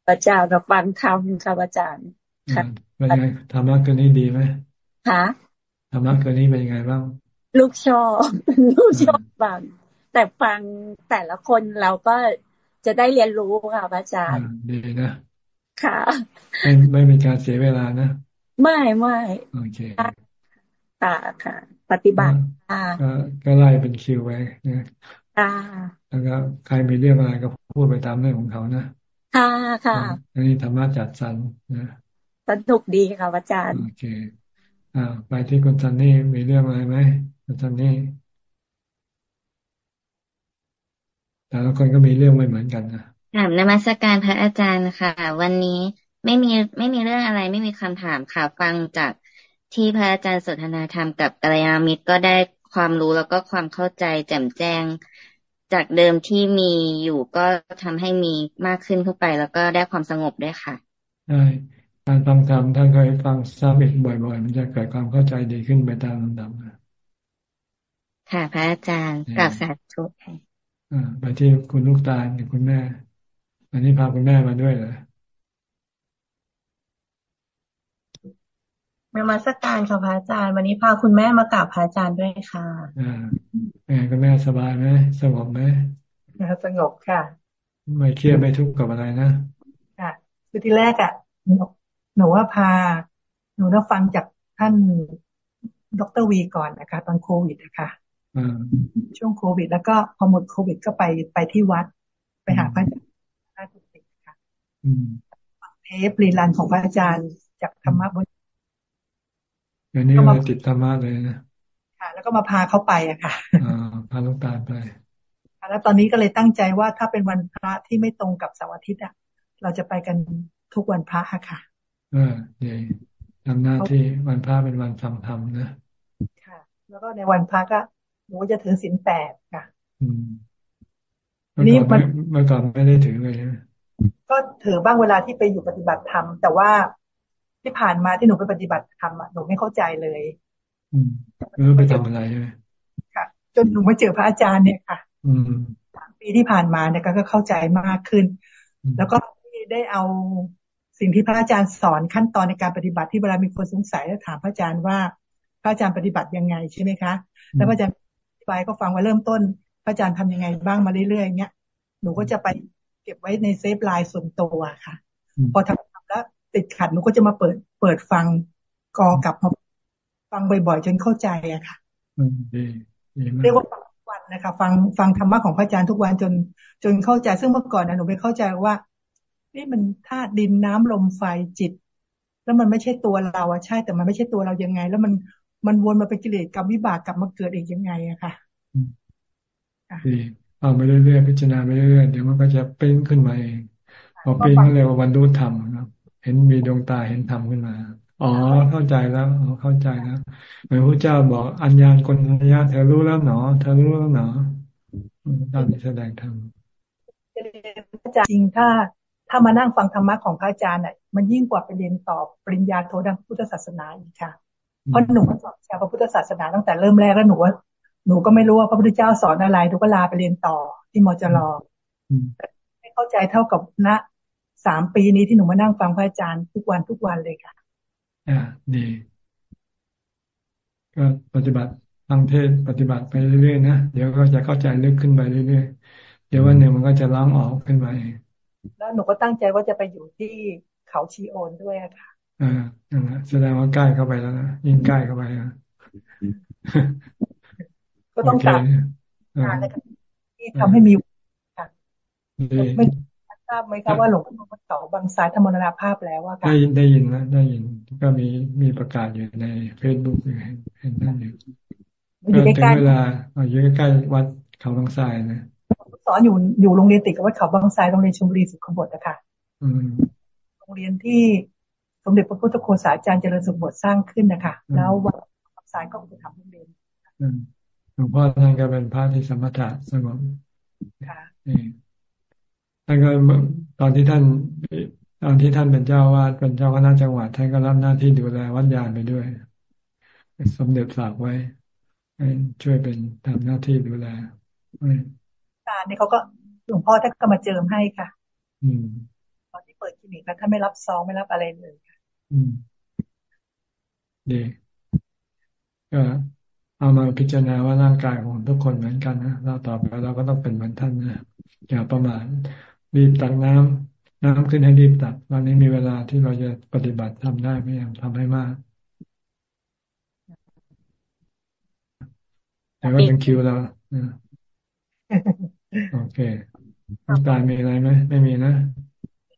อาจารย์เราฟังธรรมค่ะอาจารย์ค่ะ เป็นไงธรรมะคืนนี้ดีไหมคะธรรมะคืนนี้เป็นยังไงบ้าง ลูกชอบลูกชอบฟัง แต่ฟังแต่ละคนเราก็จะได้เรียนรู้ค่ะอาจารย์ดีนะค่ะไม่ไม่เป็นการเสียเวลานะไม่ไม่โอเคตาค่ะ ปฏิบัติก็ก็ไล่เป็นคิวไว้นะแล้วก็ใครมีเรื่องอะไรก็พูดไปตามเรื่องของเขานะค่ะค่ะอันนี้ธรรมะจัดสรรนะ สนุกดีค่ะอาจารย์โอเคอ่าไปที่คุณซันนี่มีเรื่องอะไรไหมคุณซันนี่แต่ละคนก็มีเรื่องไม่เหมือนกันนะถามนมัสการพระอาจารย์ค่ะ วันนี้ไม่มีไม่มีเรื่องอะไรไม่มีคำถามค่ะฟังจากที่พระอาจารย์สนทนาธรรมกับกัลยาณมิตรก็ได้ความรู้แล้วก็ความเข้าใจแจ่มแจ้ง จากเดิมที่มีอยู่ก็ทำให้มีมากขึ้นเข้าไป แล้วก็ได้ความสงบด้วยค่ะใช่ การฟังธรรมถ้าเคยฟังซ้ำอีกบ่อยๆ มันจะเกิดความเข้าใจดีขึ้นไปตามลำดับค่ะพระอาจารย์กลับสาธุค่ะไปที่คุณลูกตาลกับคุณแม่ อันนี้พาคุณแม่มาด้วยเหรอมามาสักการค่ะพระอาจารย์ วันนี้พาคุณแม่มากราบพระอาจารย์ด้วยค่ะอ่าแม่คุณแม่สบายไหมสงบไหมสงบค่ะ ไม่เครียดไม่ทุกข์กับอะไรนะค่ะคือที่แรกอะ หนูว่าพา หนูได้ฟังจากท่านดรวีก่อนนะคะ ตอนโควิดนะคะช่วงโควิด แล้วก็พอหมดโควิดก็ไปไปที่วัด ไปหาพระอาจารย์ราชติค่ะเทปรีลันของพระอาจารย์จากธรรมะบนเดี๋ยวนี้เราติดธรรมะเลยนะค่ะ แล้วก็มาพาเขาไปอะค่ะอ่าพาลูกตาไปแล้วตอนนี้ก็เลยตั้งใจว่าถ้าเป็นวันพระที่ไม่ตรงกับเสาร์อาทิตย์อะเราจะไปกันทุกวันพระค่ะ เออดีทำหน้าที่วันพระเป็นวันฟังธรรมนะค่ะ แล้วก็ในวันพระก็หนูจะถือศีลแปดค่ะ อืมนี่มันเมื่อก่อนไม่ได้ถือเลยนะก็ถือบ้างเวลาที่ไปอยู่ปฏิบัติธรรม แต่ว่าที่ผ่านมาที่หนูไปปฏิบัติธรรมหนูไม่เข้าใจเลย อืมไม่รู้ไปทำอะไรใช่ไหมค่ะ จนหนูมาเจอพระอาจารย์เนี่ยค่ะ อืมปีที่ผ่านมาเนี่ยก็เข้าใจมากขึ้น แล้วก็ได้เอา สิ่งที่พระอาจารย์สอนขั้นตอนในการปฏิบัติที่เวลามีคนสงสัยแล้วถามพระอาจารย์ว่าพระอาจารย์ปฏิบัติยังไงใช่ไหมคะ แล้วพระอาจารย์ไปก็ฟังว่าเริ่มต้น พระอาจารย์ทำยังไงบ้างมาเรื่อยๆเนี้ยหนูก็จะไปเก็บไว้ใน save LINE ส่วนตัวค่ะ พอทำแล้วติดขัดหนูก็จะมาเปิดเปิดฟังกอกลับมาฟังบ่อยๆจนเข้าใจอะค่ะเรียกว่าฟังทุกวันนะคะ ฟังฟังธรรมะของพระอาจารย์ทุกวันจนจนเข้าใจซึ่งเมื่อก่อนนะหนูไม่เข้าใจว่า นี่มันธาตุดินน้ำลมไฟจิต แล้วมันไม่ใช่ตัวเราอะใช่ แต่มันไม่ใช่ตัวเรายังไง แล้วมันมันวนมาเป็นกิเลสกับวิบากกลับมาเกิดอีกยังไงอะค่ะดีเอาไปเรื่อยๆพิจารณาไปเรื่อยๆเดี๋ยวมันก็จะปิ้งขึ้นมาเองพอปิ้งก็เรียกว่าวันรู้ธรรมนะเห็นมีดวงตาเห็นธรรมขึ้นมาอ๋อเข้าใจแล้วอ๋อเข้าใจแล้วเหมือนพระเจ้าบอกอัญญาณคนอัญญาเธอรู้แล้วหนอ เธอรู้แล้วหนอตามที่แสดงธรรมจริงถ้า ถ้ามานั่งฟังธรรมะของพระอาจารย์เนี่ยมันยิ่งกว่าไปเรียนต่อปริญญาโททางพุทธศาสนาอีกค่ะ เพราะหนูก็สอนชาวพระพุทธศาสนาตั้งแต่เริ่มแรกแล้วหนูว่าหนูก็ไม่รู้ว่าพระพุทธเจ้าสอนอะไรหนูก็ลาไปเรียนต่อที่มจรไม่เข้าใจเท่ากับณสามปีนี้ที่หนูมานั่งฟังพระอาจารย์ทุกวันทุกวันเลยค่ะ อ่าดี ก็ปฏิบัติฟังเทศปฏิบัติไปเรื่อยๆนะเดี๋ยวก็จะเข้าใจลึกขึ้นไปเรื่อยๆเดี๋ยววันหนึ่งมันก็จะล้างออกขึ้นไป แล้วหนูก็ตั้งใจว่าจะไปอยู่ที่เขาชีโอนด้วยค่ะอ่าแสดงว่าใกล้เข้าไปแล้วนะยิ่งใกล้เข้าไปนะก็ต้องตามงานที่ทำให้มีค่ะไม่ทราบไหมคะว่าหลวงพ่อเขาบางสายธรรมนาภาพแล้วว่าได้ยินได้ยินนะได้ยินก็มีมีประกาศอยู่ในเฟซบุ๊กเห็นนั่นอยู่ก็ถึงเวลาอยู่ใกล้วัดเขาบางทรายนะ สอนอยู่อยู่โรงเรียนติดกับวัดเขาบางทรายโรงเรียนชมบุรีสุขบดนะคะโรงเรียนที่สมเด็จพระพุทธโฆษาจารย์เจริญสุขบดสร้างขึ้นนะคะ แล้ววัดบางทรายก็จะทำโรงเรียนหลวงพ่อท่านก็เป็นพระที่สมถะสงบค่ะท่านก็ตอนที่ท่านตอนที่ท่านเป็นเจ้าวาดเป็นเจ้าคณะจังหวัดท่านก็รับหน้าที่ดูแลวัดยานไปด้วย สมเด็จฝากไว้ช่วยเป็นทำหน้าที่ดูแล การนี่เขาก็หลวงพ่อท่านก็มาเจิมให้ค่ะ อืม ตอนที่เปิดคลินิกแล้วท่านไม่รับซองไม่รับอะไรเลยค่ะ อืมดีก็เอามาพิจารณาว่าร่างกายของทุกคนเหมือนกันนะเราต่อไปเราก็ต้องเป็นเหมือนท่านนะอย่าประมาทรีบตักน้ำน้ำขึ้นให้รีบตักวันนี้มีเวลาที่เราจะปฏิบัติทำได้ไม่ยังทำให้มากแต่ก็เป็นคิวแล้ว โอเคน้ำตาลมีอะไรไหมไม่มีนะ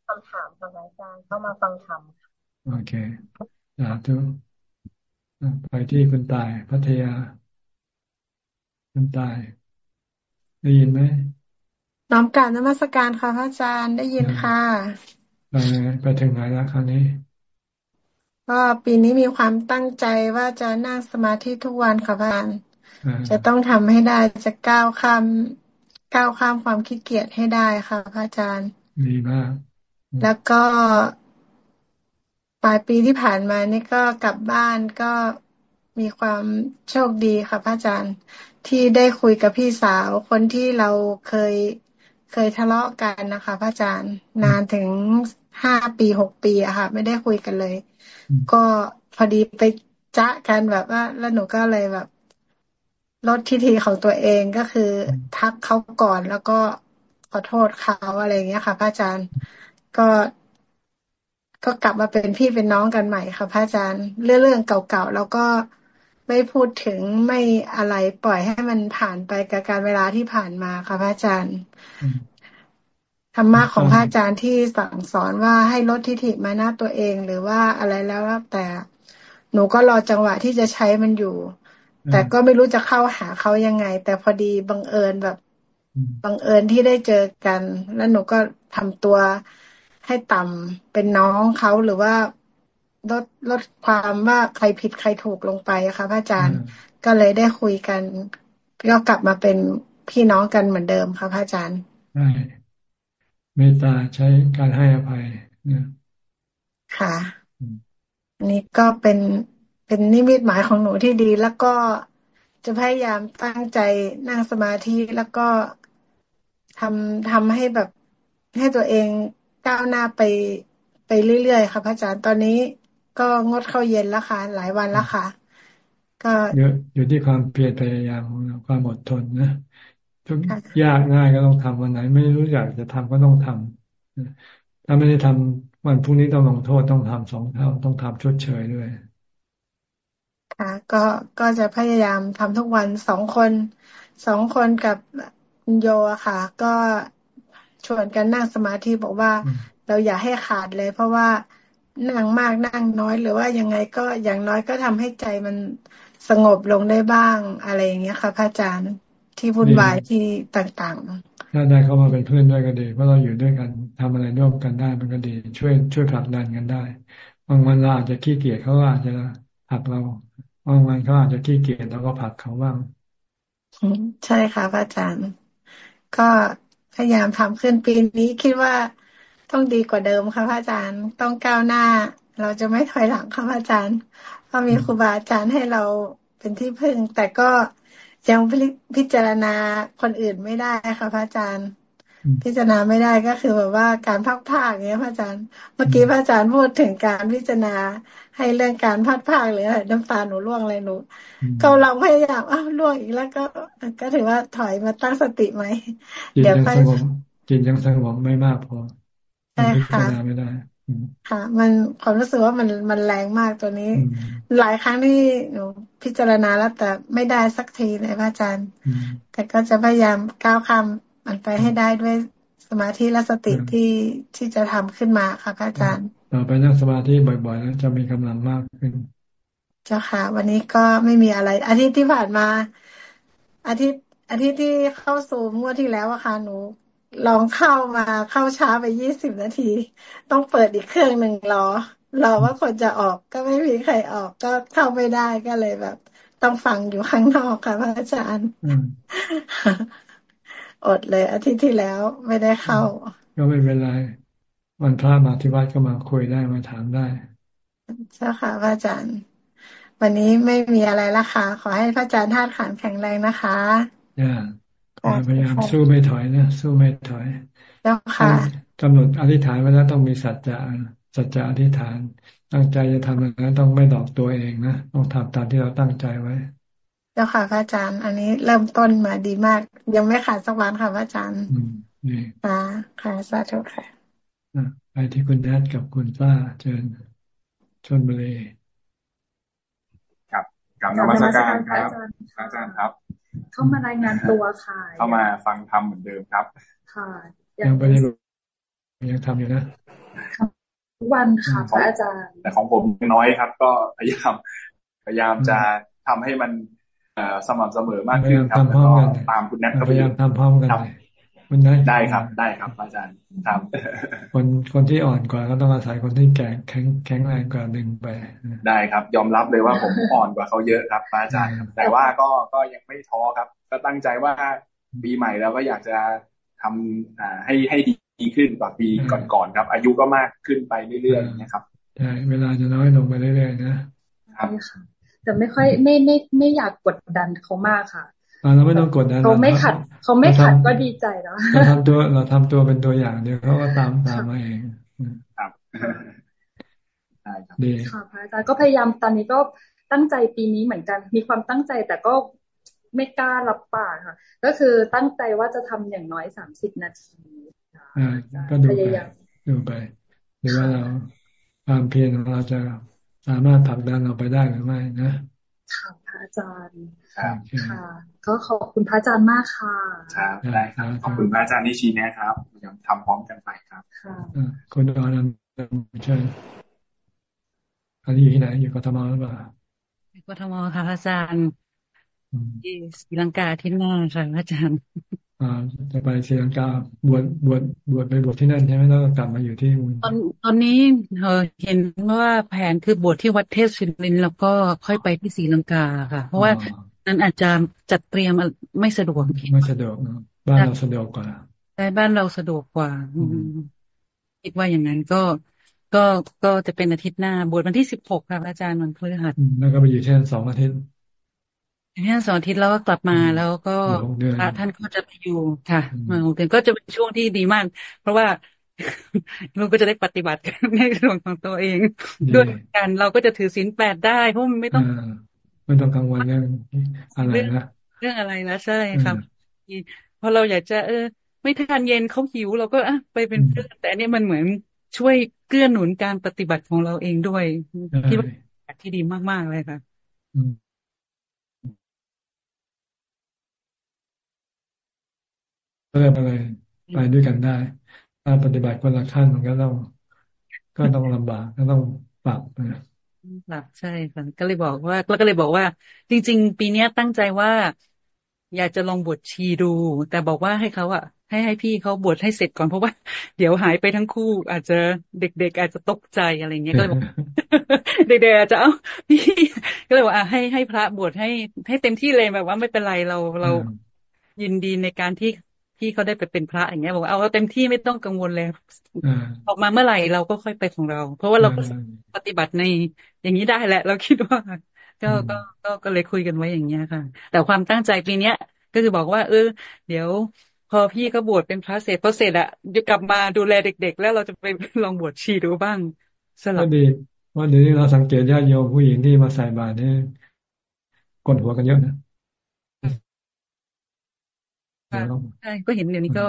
คำถามค่ะอาจารย์เข้ามาฟังธรรมโอเคสาธุไปที่คุณตายพัทยา คุณตาย ได้ยินไหมน้อมการนมัสการค่ะพระอาจารย์ได้ยินค่ะไปไปถึงไหนแล้วคราวนี้ก็ปีนี้มีความตั้งใจว่าจะนั่งสมาธิทุกวันค่ะพระอาจารย์จะต้องทำให้ได้จะก้าวข้าม ก้าวข้ามความขี้เกียจให้ได้ค่ะพระอาจารย์ดีมาก แล้วก็ปลายปีที่ผ่านมานี่ก็กลับบ้านก็มีความโชคดีค่ะพระอาจารย์ ที่ได้คุยกับพี่สาว คนที่เราเคยเคยทะเลาะกันนะคะ พระอาจารย์ นานถึงห้าปีหกปีอะค่ะ ไม่ได้คุยกันเลย ก็พอดีไปจ้ะกันแบบว่า แล้วหนูก็เลยแบบ ลดทิฐิของตัวเองก็คือ ทักเขาก่อนแล้วก็ขอโทษเขาอะไรอย่างเงี้ยค่ะ พระอาจารย์ก็ก็กลับมาเป็นพี่เป็นน้องกันใหม่ค่ะ พระอาจารย์เรื่องเก่าๆแล้วก็ไม่พูดถึงไม่อะไรปล่อยให้มันผ่านไปกับการเวลาที่ผ่านมาค่ะ พระอาจารย์ธรรมะของพระอาจารย์ที่สั่งสอนว่าให้ลดทิฐิมาหน้าตัวเอง หรือว่าอะไรแล้วแต่ หนูก็รอจังหวะที่จะใช้มันอยู่ แต่ก็ไม่รู้จะเข้าหาเขายังไง แต่พอดีบังเอิญแบบบังเอิญที่ได้เจอกัน แล้วหนูก็ทำตัวให้ต่ำเป็นน้องเขาหรือว่าลดลดความว่าใครผิดใครถูกลงไปอะค่ะพระอาจารย์ก็เลยได้คุยกันก็กลับมาเป็นพี่น้องกันเหมือนเดิมค่ะพระอาจารย์ใช่เมตตาใช้การให้อภัยนะค่ะอันนี้ก็เป็น เป็นนิมิตหมายของหนูที่ดี แล้วก็จะพยายามตั้งใจนั่งสมาธิแล้วก็ทำทำให้แบบให้ตัวเองก้าวหน้าไปไปเรื่อยๆค่ะพระอาจารย์ตอนนี้ก็งดเข้าเย็นแล้วค่ะหลายวันแล้วค่ะ ก็อยู่อยู่ที่ความเพียรพยายามของเราความอดทนนะทุกยากง่ายก็ต้องทำวันไหน ไม่รู้อยากจะทำก็ต้องทำถ้าไม่ได้ทำวันพรุ่งนี้ต้องลงโทษต้องทำสองเท่าต้องทำชดเชยด้วย ค่ะก็ก็จะพยายามทำทุกวันสองคนสองคนกับโยอะค่ะ ก็ชวนกันนั่งสมาธิบอกว่า เราอย่าให้ขาดเลย เพราะว่านั่งมากนั่งน้อยหรือว่ายังไงก็อย่างน้อยก็ทำให้ใจมันสงบลงได้บ้างอะไรอย่างเงี้ยค่ะพระอาจารย์ที่วุ่นวายที่ต่างๆถ้าได้เข้ามาเป็นเพื่อนด้วยก็ดีเพราะเราอยู่ด้วยกันทำอะไรร่วมกันได้มันก็ดี ช่วยช่วยผลักดันกันได้บางวันเราอาจจะขี้เกียจเขาอาจจะผลักเรา บางวันเขาอาจจะขี้เกียจแล้วก็ผักเขาบ้างใช่ค่ะพระอาจารย์ ก็พยายามทำขึ้นปีนี้คิดว่าต้องดีกว่าเดิมค่ะพระอาจารย์ ต้องก้าวหน้า เราจะไม่ถอยหลังค่ะพระอาจารย์เพราะมีครูบาอาจารย์ให้เราเป็นที่พึ่ง แต่ก็ยังพิจารณาคนอื่นไม่ได้ค่ะพระอาจารย์ พิจารณาไม่ได้ก็คือแบบว่าการพักผ้าอย่างเงี้ยพระอาจารย์ เมื่อกี้พระอาจารย์พูดถึงการพิจารณาให้เรื่องการพัดผ้าหรือน้ำตาหนูร่วงเลยหนูก็ลองพยายามอ้าวร่วงอีกแล้วก็ก็ถือว่าถอยมาตั้งสติไหมเดี๋ยวค่อยจิตยังสงบไม่มากพอใช่ค่ะไม่ได้ค่ะ มันความรู้สึกว่ามันมันแรงมากตัวนี้ หลายครั้งที่หนูพิจารณาแล้วแต่ไม่ได้สักทีเลยพระอาจารย์ แต่ก็จะพยายามก้าวข้าม มันไปให้ได้ด้วยสมาธิและสติที่ที่จะทำขึ้นมาค่ะพระอาจารย์ต่อไปนั่งสมาธิบ่อยๆแล้วจะมีกำลังมากขึ้น เจ้าค่ะ วันนี้ก็ไม่มีอะไร อาทิตย์ที่ผ่านมา อาทิตย์อาทิตย์ที่เข้าสู่งวดที่แล้วอะค่ะหนูลองเข้ามาเข้าช้าไปยี่สิบนาที ต้องเปิดอีกเครื่องหนึ่งรอรอว่าคนจะออกก็ไม่มีใครออกก็เข้าไม่ได้ก็เลยแบบ ต้องฟังอยู่ข้างนอกค่ะพระอาจารย์ อดเลยอาทิตย์ที่แล้วไม่ได้เข้า ก็ไม่เป็นไรวันพระมาที่วัดก็มาคุยได้มาถามได้เจ้าค่ะพระอาจารย์ วันนี้ไม่มีอะไรละค่ะ ขอให้พระอาจารย์ธาตุขันแข็งแรงนะคะอย่าพยายามสู้ไม่ถอยนะสู้ไม่ถอยเจ้าค่ะกำหนดอธิษฐานไว้แล้วต้องมีสัจจะสัจจะอธิษฐาน ตั้งใจจะทำอะไรนั้นต้องไม่ดอกตัวเองนะต้องทำตามที่เราตั้งใจไว้เจ้าค่ะพระอาจารย์ อันนี้เริ่มต้นมาดีมาก ยังไม่ขาดสักวันค่ะพระอาจารย์อืมนี่ค่ะค่ะสาธุค่ะไปที่คุณแดดกับคุณป้าเชิญชนบุรีครับกับนมัสการครับอาจารย์ครับ เข้ามารายงานตัวค่ะ เข้ามาฟังธรรมเหมือนเดิมครับ ค่ะ ยังไม่ได้ยังทำอยู่นะทุกวันค่ะพระอาจารย์ แต่ของผมน้อยครับ ก็พยายามพยายามจะทำให้มัน สม่ำเสมอมากขึ้นครับแล้วก็ตามคุณแนทพยายามทำพร้อมกันคุณได้ได้ครับได้ครับอาจารย์ครับคนคนที่อ่อนกว่าก็ต้องอาศัยคนที่แข็งแข็งแข็งแรงกว่าดึงไปได้ครับ ยอมรับเลยว่าผมอ่อนกว่าเขาเยอะครับอาจารย์แต่ว่าก็ก็ยังไม่ท้อครับ ก็ตั้งใจว่าปีใหม่แล้วก็อยากจะทำอ่าให้ให้ดีขึ้นกว่าปีก่อนๆครับ อายุก็มากขึ้นไปเรื่อยๆนะครับใช่เวลาจะน้อยลงไปเรื่อยๆนะครับ แต่ไม่ค่อยไม่ไม่ไม่อยากกดดันเขามากค่ะเราไม่ต้องกดดันเขาไม่ขัด เขาไม่ขัดก็ดีใจแล้วเราทำตัวเราทำตัวเป็นตัวอย่างเดียวเขาก็ตามตามมาเองครับดีค่ะพระอาจารย์ก็พยายามตอนนี้ก็ตั้งใจปีนี้เหมือนกัน มีความตั้งใจแต่ก็ไม่กล้ารับปากค่ะ ก็คือตั้งใจว่าจะทำอย่างน้อยสามสิบนาทีก็ดูไปดูไปดูว่าเราความเพียรของเราจะ สามารถผลักดันเราไปได้หรือไม่นะค่ะพระอาจารย์ค่ะ ก็ขอบคุณพระอาจารย์มากค่ะครับได้ครับขอบคุณพระอาจารย์ที่ชี้แนะครับยังทำพร้อมกันไปครับค่ะคุณอนันต์เชิญอันนี้อยู่ที่ไหนอยู่กทมหรือเปล่ากทมค่ะอาจารย์ที่ศรีลังกาที่หน้าค่ะอาจารย์อ่า จะไปศรีลังกาบวชบวชบวชไปบวชที่นั่นใช่ไหมแล้วกลับมาอยู่ที่ตอนตอนนี้เออเห็นว่าแผนคือบวชที่วัดเทศศิรินแล้วก็ค่อยไปที่ศรีลังกาค่ะ เพราะว่านั้นอาจจะจัดเตรียมไม่สะดวกไม่สะดวกบ้านเราสะดวกกว่าใช่บ้านเราสะดวกกว่าคิดว่าอย่างนั้นก็ก็ก็จะเป็นอาทิตย์หน้าบวชวันที่สิบหกค่ะอาจารย์วันพฤหัสแล้วก็ไปอยู่ที่นั่นสองอาทิตย์ แค่สองอาทิตย์แล้วก็กลับมาแล้วก็พระท่านก็จะไปอยู่ค่ะมาหกเดือนก็จะเป็นช่วงที่ดีมาก เพราะว่าเราก็จะได้ปฏิบัติในส่วนของตัวเอง ด้วยกันเราก็จะถือศีลแปดได้เพราะมันไม่ต้องไม่ต้องกังวลเรื่องอะไรนะเรื่องอะไรนะใช่ครับพอเราอยากจะ เออ ไม่ทานเย็นเขาหิว เราก็อะไปเป็นเพื่อนแต่อันนี้มันเหมือนช่วยเกื้อหนุนการปฏิบัติของเราเองด้วยที่ว่าที่ดีมากๆเลยค่ะ เริ่มอะไรไปด้วยกันได้ ถ้าปฏิบัติคนละขั้นมันก็ต้องก็ต้องลำบากก็ต้องปรับนะปรับใช่ค่ะก็เลยบอกว่าแล้วก็เลยบอกว่า จริง ๆ ปีนี้ตั้งใจว่าอยากจะลองบวชชีดู แต่บอกว่าให้เขาอะให้ให้พี่เขาบวชให้เสร็จก่อนเพราะว่า เดี๋ยวหายไปทั้งคู่ อาจจะเด็ก ๆ อาจจะตกใจอะไรเงี้ยก็เลยบอกเด็กๆอาจจะเอ้าพี่ก็เลยบอกอะให้ให้พระบวชให้ให้เต็มที่เลยแบบว่าไม่เป็นไรเราเรายินดีในการที่ พี่เขาได้ไปเป็นพระอย่างเงี้ยบอกเอาเต็มที่ไม่ต้องกังวลเลยออกมาเมื่อไหร่เราก็ค่อยไปของเรา เพราะว่าเราก็ปฏิบัติในอย่างนี้ได้แหละ เราคิดว่าก็ก็ก็ก็เลยคุยกันไว้อย่างเงี้ยค่ะ แต่ความตั้งใจปีเนี้ย ก็คือบอกว่า เออ เดี๋ยว พอพี่เขาบวชเป็นพระเสร็จพอเสร็จอะจะกลับมาดูแลเด็ก ๆ แล้วเราจะไปลองบวชชีดูบ้างสลับดีว่าเดี๋ยวนี้เราสังเกตญาติโยมผู้หญิงที่มาใส่บาตรเนี่ยกดหัวกันเยอะนะ ใช่ก็เห็นเดี๋ยวนี้ก็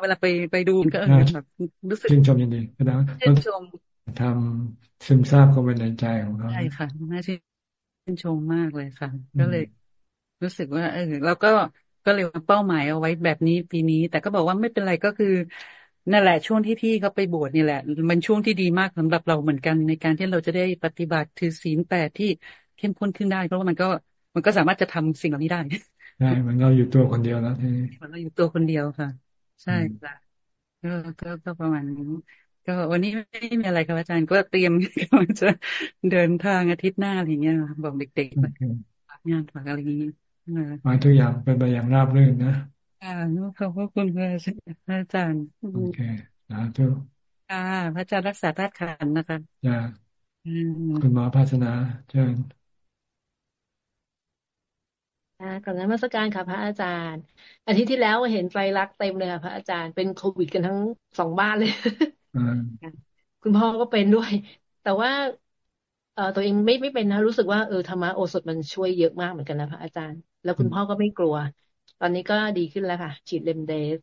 เวลาไปไปดูก็แบบรู้สึกชื่นชมยินดีนะชื่นชมทำซึมซาบเข้าไปในใจของเขาใช่ค่ะน่าชื่นชมมากเลยค่ะ ก็เลย รู้สึกว่า เออเราก็ก็เลยเป้าหมายเอาไว้แบบนี้ปีนี้ แต่ก็บอกว่าไม่เป็นไรก็คือนั่นแหละช่วงที่พี่เขาไปบวชนี่แหละ มันช่วงที่ดีมากสำหรับเราเหมือนกันในการที่เราจะได้ปฏิบัติถือศีลแปดที่เข้มข้นขึ้นได้ เพราะว่ามันก็มันก็สามารถจะทำสิ่งเหล่านี้ได้ ใช่เหมือนเราอยู่ตัวคนเดียวแล้วทีนี้เหมือนเราอยู่ตัวคนเดียวค่ะ ใช่ค่ะก็ก็ก็ประมาณนี้ก็วันนี้ไม่มีอะไรครับอาจารย์ก็เตรียมกำลังจะเดินทางอาทิตย์หน้าอะไรเงี้ยบอกเด็กๆฝากงานฝากอะไรอย่างนี้มาทุกอย่างเป็นไปอย่างราบรื่นนะอ่าขอบพระคุณพระอาจารย์โอเคสาธุค่ะพระอาจารย์รักษาธาตุขันนะคะจ้าคุณหมอภาสนาเชิญ ค่ะก่อนนมัสการค่ะพระอาจารย์ อาทิตย์ที่แล้วเห็นไฟรักเต็มเลยค่ะพระอาจารย์เป็นโควิดกันทั้งสองบ้านเลยคุณพ่อก็เป็นด้วย แต่ว่า เออตัวเองไม่ไม่เป็นนะ รู้สึกว่าเออธรรมะโอสถมันช่วยเยอะมากเหมือนกันนะพระอาจารย์ แล้วคุณพ่อก็ไม่กลัว ตอนนี้ก็ดีขึ้นแล้วค่ะ ฉีดเลมเดส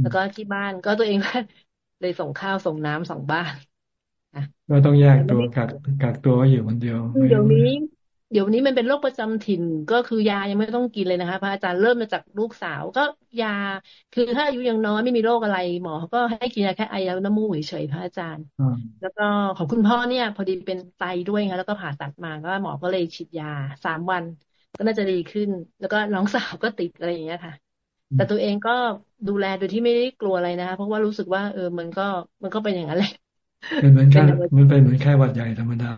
แล้วก็ที่บ้านก็ตัวเองเลยส่งข้าวส่งน้ำสองบ้านก็ต้องแยกตัวกักกักตัวอยู่คนเดียว เดี๋ยวนี้ เดี๋ยวนี้มันเป็นโรคประจำถิ่นก็คือยายังไม่ต้องกินเลยนะคะพระอาจารย์เริ่มมาจากลูกสาว ก็ยาคือถ้าอายุยังน้อยไม่มีโรคอะไรหมอก็ให้กินยาแค่ไอแล้วน้ำมูกเฉยๆพระอาจารย์ แล้วก็ของคุณพ่อเนี่ย พอดีเป็นไตด้วยค่ะแล้วก็ผ่าตัดมาก็หมอก็เลยฉีดยาสามวัน ก็น่าจะดีขึ้น แล้วก็น้องสาวก็ติดอะไรอย่างเงี้ยค่ะแต่ตัวเองก็ดูแลโดยที่ไม่ได้กลัวอะไรนะคะเพราะว่ารู้สึกว่าเออมันก็มันก็เป็นอย่างนั้นแหละเป็นเหมือนแค่มันเป็นเหมือนแค่หวัดใหญ่ธรรมดา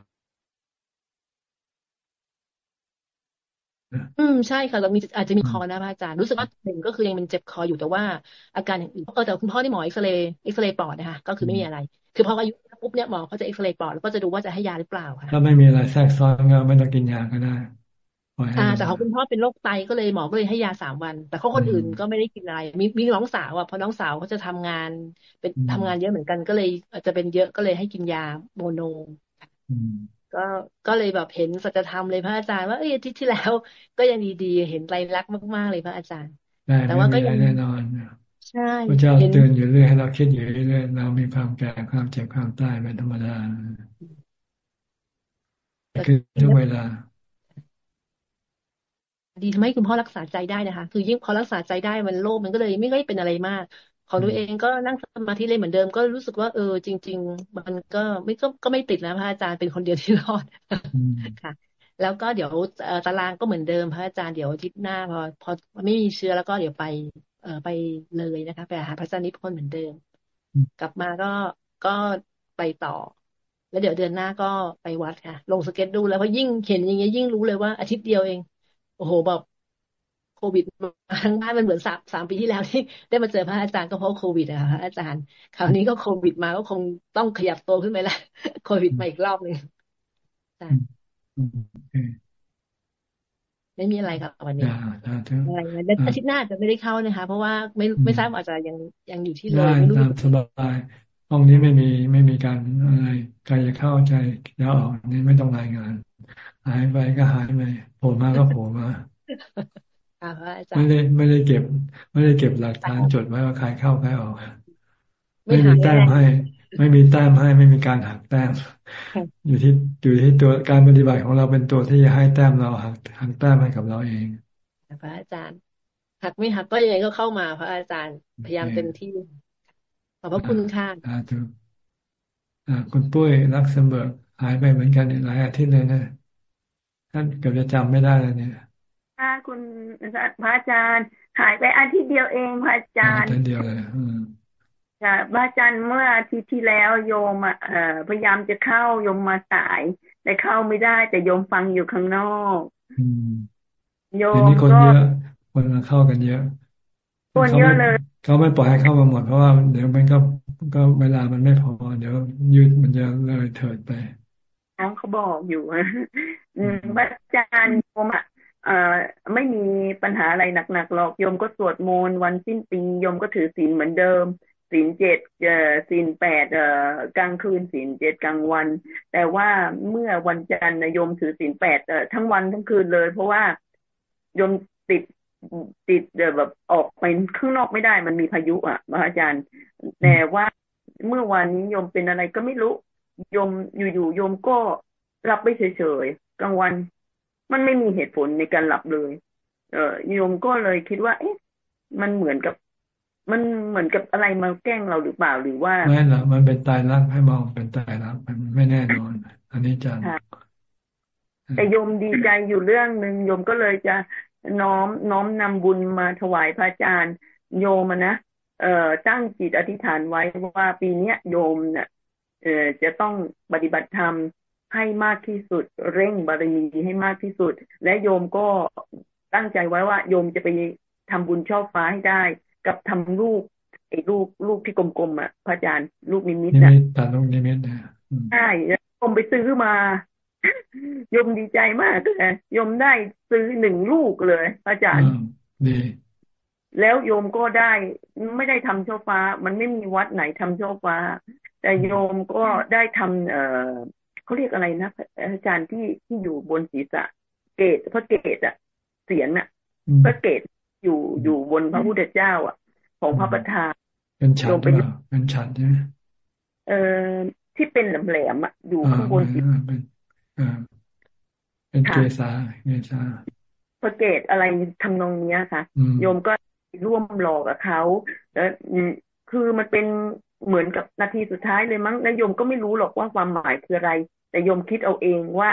อืมใช่ค่ะ เรามีอาจจะมีคอนะพระอาจารย์รู้สึกว่าหนึ่งก็คือยังเป็นเจ็บคออยู่แต่ว่าอาการอย่างอื่นเออแต่คุณพ่อที่หมอเอ็กซเรย์เอ็กซเรย์ปอดนะคะก็คือไม่มีอะไร คือพออายุปุ๊บเนี่ยหมอเขาจะเอ็กซเรย์ปอดแล้วก็จะดูว่าจะให้ยาหรือเปล่าค่ะถ้าไม่มีอะไรแทรกซ้อนก็ไม่ต้องกินยาก็ได้อ่าแต่เขาคุณพ่อเป็นโรคไตก็เลยหมอก็เลยให้ยาสามวัน แต่เขาคนอื่นก็ไม่ได้กินอะไร มีมีน้องสาวอะเพราะน้องสาวเขาจะทำงาน เป็นทำงานเยอะเหมือนกันก็เลยอาจจะเป็นเยอะก็เลยให้กินยาโมโน ก็ก็เลยแบบเห็นสัจธรรมเลยพระอาจารย์ว่าเอ้ยที่ที่แล้ว ก็ยังดีๆเห็นไตรลักษณ์มากๆเลยพระอาจารย์ แต่ว่าก็ยังแน่นอนใช่พระเจ้าเตือนอยู่เรื่อยให้เราคิดอยู่เรื่อยเรามีความแก่ความเจ็บความตายเป็นธรรมดาคือทุกเวลา ดีทำให้คุณพ่อรักษาใจได้นะคะ คือยิ่งพอรักษาใจได้มันโลกมันก็เลยไม่ได้เป็นอะไรมาก ของตัวเองก็นั่งสมาธิเลยเหมือนเดิม ก็รู้สึกว่า เออ จริง ๆ มันก็ไม่ก็ก็ไม่ติดนะพระอาจารย์เป็นคนเดียวที่รอดค่ะ แล้วก็เดี๋ยวตารางก็เหมือนเดิมพระอาจารย์เดี๋ยวอาทิตย์หน้า พอ พอไม่มีเชื้อแล้วก็เดี๋ยวไปเออไปเลยนะคะไปหาพระอาจารย์นิพนธ์เหมือนเดิม กลับมาก็ก็ไปต่อ แล้วเดี๋ยวเดือนหน้าก็ไปวัดค่ะ ลงสเก็ตดูแล้วเพราะยิ่งเห็นอย่างเงี้ยยิ่งรู้เลยว่าอาทิตย์เดียวเอง โอ้โหแบบค วิดมาทั้งบ้านมันเหมือนสามสามปีที่แล้วที่ได้มาเจอพระอาจารย์ก็เพราะโควิดอะค่ะอาจารย์ คราวนี้ก็โควิดมาก็คงต้องขยับตัวขึ้นไปละโควิดมาอีกรอบหนึ่งไม่มีอะไรกับวันนี้อะไรแล้วอาทิตย์หน้าจะไม่ได้เข้านะคะ เพราะว่าไม่ไม่ทราบอาจจะยังยังอยู่ที่เลยไม่รู้สบายห้องนี้ไม่มีไม่มีการอะไรใครจะเข้าใจจะออกนี่ไม่ต้องรายงาน หายไปก็หายไปโผล่มาก็โผล่มา ไม่ได้ไม่ได้เก็บ ไม่ได้เก็บหลักฐานจดไว้ว่าใครเข้าใครออกไม่มีแต้มให้ ไม่มีแต้มให้ไม่มีการหักแต้ม อยู่ที่อยู่ที่ตัวการปฏิบัติของเราเป็นตัวที่จะให้แต้มเราหักหักแต้มให้กับเราเองพระอาจารย์หักไม่หักก็ยังไงก็เข้ามา พระอาจารย์พยายามเต็มที่ขอบพระคุณค่ะอ่าคุณปุ้ยรักเสมอหายไปเหมือนกันหลายอาทิตย์เลยนะท่านเกือบจะจำไม่ได้แล้วเนี่ย ค่ะคุณพระอาจารย์หายไปอาทิตย์เดียวเองพระอาจารย์อาทิตย์เดียวเลยค่ะพระอาจารย์เมื่ออาทิตย์ที่แล้วโยมอะพยายามจะเข้าโยมมาสาย แต่เข้าไม่ได้แต่โยมฟังอยู่ข้างนอกโยมก็คนมาเข้ากันเยอะคนเยอะเลยเขาไม่ปล่อยให้เข้ามาหมดเพราะว่าเดี๋ยวมันก็ก็เวลามันไม่พอ เดี๋ยวยืดมันจะเลยเถิดไปน้องเขาบอกอยู่อืมพระอาจารย์โยมอะเอ่อ ไม่มีปัญหาอะไรหนักๆหรอกโยมก็สวดมนต์วันสิ้นปีโยมก็ถือศีลเหมือนเดิมศีลเจ็ดศีลแปดกลางคืนศีลเจ็ดกลางวัน แต่ว่าเมื่อวันจันทร์โยมถือศีลแปดทั้งวันทั้งคืนเลย เพราะว่าโยมติดติดแบบออกไปข้างนอกไม่ได้มันมีพายุอะพระอาจารย์ แต่ว่าเมื่อวานนี้โยมเป็นอะไรก็ไม่รู้โยมอยู่ๆโยมก็หลับไปเฉยๆกลางวัน มันไม่มีเหตุผลในการหลับเลย เออโยมก็เลยคิดว่า เอ๊ะ มันเหมือนกับ มันเหมือนกับอะไรมาแกล้งเราหรือเปล่าหรือว่าไม่หรอกมันเป็นตายรักให้มองเป็นตายรักมันไม่แน่นอน อันนี้จังแต่โยมดีใจอยู่เรื่องหนึ่งโยมก็เลยจะน้อมน้อมนำบุญมาถวายพระอาจารย์โยมนะเอ่อตั้งจิตอธิษฐานไว้ว่าปีเนี้ยโยมเนี่ยเอ่อจะต้องปฏิบัติธรรม ให้มากที่สุด เร่งบารมีให้มากที่สุด และโยมก็ตั้งใจไว้ว่า โยมจะไปทำบุญช่อฟ้าให้ได้ กับทำลูกไอ้ลูกลูกที่กลมๆอะพระอาจารย์ลูกนิมิตนะตาลูกนิมิตนะใช่โยมไปซื้อมาโยมดีใจมากเลยโยมได้ซื้อหนึ่งลูกเลย อาจารย์ดีแล้วโยมก็ได้ไม่ได้ทำช่อฟ้า มันไม่มีวัดไหนทำช่อฟ้า แต่โยมก็ได้ทำเออ เขาเรียกอะไรนะอาจารย์ที่ที่อยู่บนศีรษะ เกตพระเกตอะเสียงอะพระเกตอยู่อยู่บนพระพุทธเจ้า อะ ของพระประธานเป็นฉันเป็นฉันใช่ไหมเออที่เป็นแหลมๆอะอยู่ข้างบนศีรษะเป็นเกษาเกษาพระเกตอะไรทำนองนี้ค่ะ โยมก็ร่วมหลอกกับเขาแล้วคือมันเป็น เหมือนกับนาทีสุดท้ายเลยมั้งแล้วโยมก็ไม่รู้หรอกว่าความหมายคืออะไร แต่โยมคิดเอาเองว่า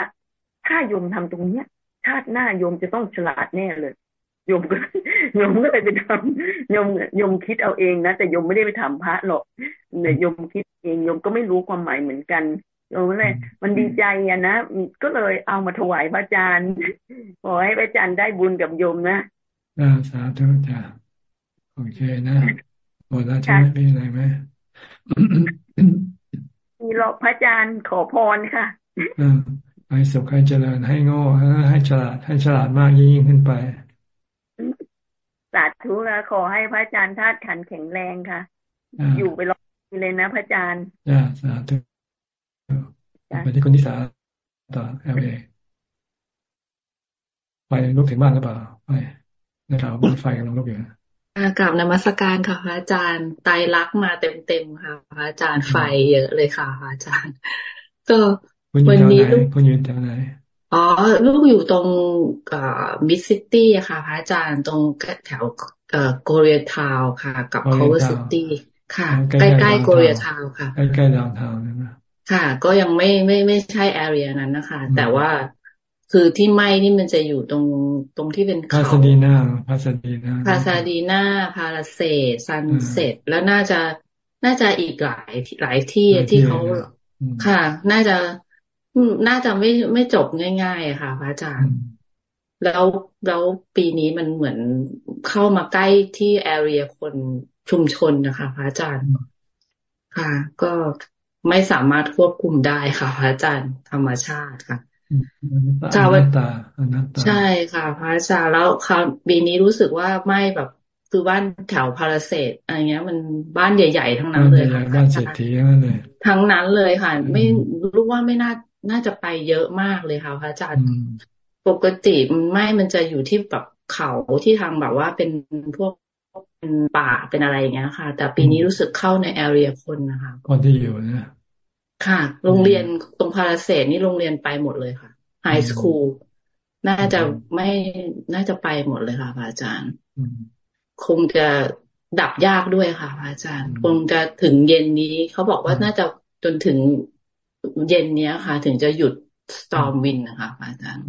ถ้าโยมทำตรงเนี้ย ชาติหน้าโยมจะต้องฉลาดแน่เลยโยมก็โยมก็เลยไปทำโยมโยมคิดเอาเองนะแต่โยมไม่ได้ไปทำพระหรอกเนี่ยโยมคิดเองโยมก็ไม่รู้ความหมายเหมือนกันโอ้เลยมันดีใจอะนะก็เลยเอามาถวายพระอาจารย์ขอให้พระอาจารย์ได้บุญกับโยมนะอ่าสาธุจ้าโอเคนะหมดแล้วใช่ไหมมีอะไรไหม มีหรอกพระอาจารย์ขอพรค่ะให้สุขให้เจริญให้โง่ให้ฉลาดให้ฉลาดมากยิ่งขึ้นไปสาธุค่ะขอให้พระอาจารย์ธาตุขันแข็งแรงค่ะ อยู่ไปรอเลยนะพระอาจารย์จ้าสาธุไปที่คนที่สาต่อเอลเอไปลุกถึงบ้านหรือเปล่าไปในข่าวบ้านไฟกำลังลุกอยู่ กราบนมัสการค่ะพระอาจารย์ไตรลักษณ์มาเต็มเต็มค่ะพระอาจารย์ไฟเยอะเลยค่ะพระอาจารย์ ก็วันนี้ลูกคุณอยู่แถวไหนอ๋อลูกอยู่ตรง Mid-City ค่ะพระอาจารย์ตรงแถว Koreatownค่ะ กับ Culver City ค่ะ ใกล้ๆ Koreatown ค่ะใกล้ๆ downtownะค่ะ ก็ยังไม่ไม่ไม่ใช่ area นั้นนะคะ แต่ว่า คือที่ไหม้นี่มันจะอยู่ตรงตรงที่เป็นเขาพาซาดีนาพาซาดีนาพาซาดีนาพาราเซซันเซ็ตแล้วน่าจะน่าจะอีกหลายหลายที่ที่เขาค่ะ น่าจะน่าจะไม่ไม่จบง่าย ๆ ค่ะ พระอาจารย์ แล้วแล้วปีนี้มันเหมือนเข้ามาใกล้ที่ area คนชุมชนนะคะ พระอาจารย์ ค่ะ ก็ไม่สามารถควบคุมได้ค่ะ พระอาจารย์ธรรมชาติค่ะ ชาวตา ใช่ค่ะ พระอาจารย์แล้วคราวปีนี้รู้สึกว่าไม่แบบคือบ้านแถวพาราเซตอะไรเงี้ย มันบ้านใหญ่ ๆ ทั้งนั้นเลยค่ะบ้านเศรษฐีทั้งนั้นเลยทั้งนั้นเลยค่ะ ไม่รู้ว่าไม่น่าน่าจะไปเยอะมากเลยค่ะพระอาจารย์ปกติไม่มันจะอยู่ที่แบบเขาที่ทางแบบว่าเป็นพวกเป็นป่าเป็นอะไรอย่างเงี้ยค่ะ แต่ปีนี้รู้สึกเข้าในแอเรียคนนะคะคนที่อยู่นะ ค่ะ โรงเรียนตรงพาราเซตนี่โรงเรียนไปหมดเลยค่ะไฮสคูลน่าจะไม่น่าจะไปหมดเลยค่ะพระอาจารย์คงจะดับยากด้วยค่ะพระอาจารย์ คงจะถึงเย็นนี้เขาบอกว่าน่าจะจนถึงเย็นเนี้ยค่ะ ถึงจะหยุดสตอมวินนะคะพระอาจารย์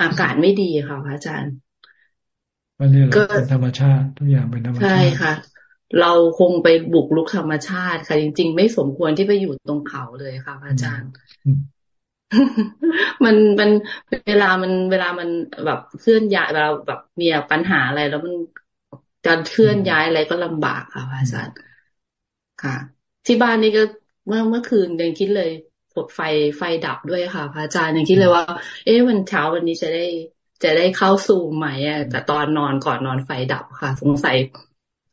อากาศไม่ดีค่ะพระอาจารย์ ก็เป็นธรรมชาติทุกอย่างเป็นธรรมชาติใช่ค่ะ เราคงไปบุกลุกธรรมชาติค่ะ จริง ๆ ไม่สมควรที่ไปอยู่ตรงเขาเลยค่ะพระอาจารย์ มันมันเวลามันเวลามันแบบเคลื่อนย้ายเวลาแบบมีปัญหาอะไรแล้วมันการเคลื่อนย้ายอะไรก็ลำบากค่ะพระอาจารย์ค่ะ ที่บ้านนี่ก็เมื่อเมื่อคืนยังคิดเลยฝดไฟไฟดับด้วยค่ะพระอาจารย์ยังคิดเลยว่า เอ๊ะวันเช้าวันนี้จะได้จะได้เข้าซูมไหมอะแต่ตอนนอนก่อนนอนไฟดับค่ะ สงสัย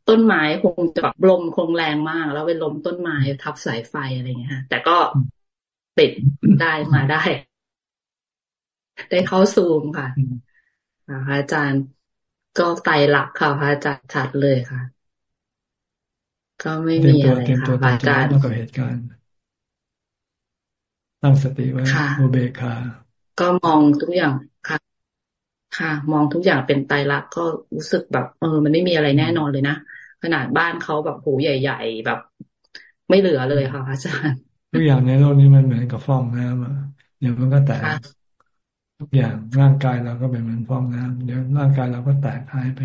ต้นไม้คงจะแบบลมคงแรงมาก แล้วเป็นลมต้นไม้ทับสายไฟอะไรเงี้ยค่ะแต่ก็ติดได้มาได้ ได้เข้าซูมค่ะพระอาจารย์ก็ไตหลักค่ะพระอาจารย์ชัดเลยค่ะ ก็ไม่มีอะไรค่ะพระอาจารย์กับเหตุการณ์ตั้งสติไว้โอเบคาก็มองทุกอย่างค่ะค่ะ มองทุกอย่างเป็นไตลักก็รู้สึกแบบ เออ มันไม่มีอะไรแน่นอนเลยนะ ขนาดบ้านเขาแบบหูใหญ่ ๆ แบบ ไม่เหลือเลยค่ะอาจารย์ทุกอย่างในโลกนี้มันเหมือนกับฟองน้ำอะเดี๋ยวมันก็แตกทุกอย่างร่างกายเราก็เป็นเหมือนฟองน้ำเดี๋ยวร่างกายเราก็แตกหายไป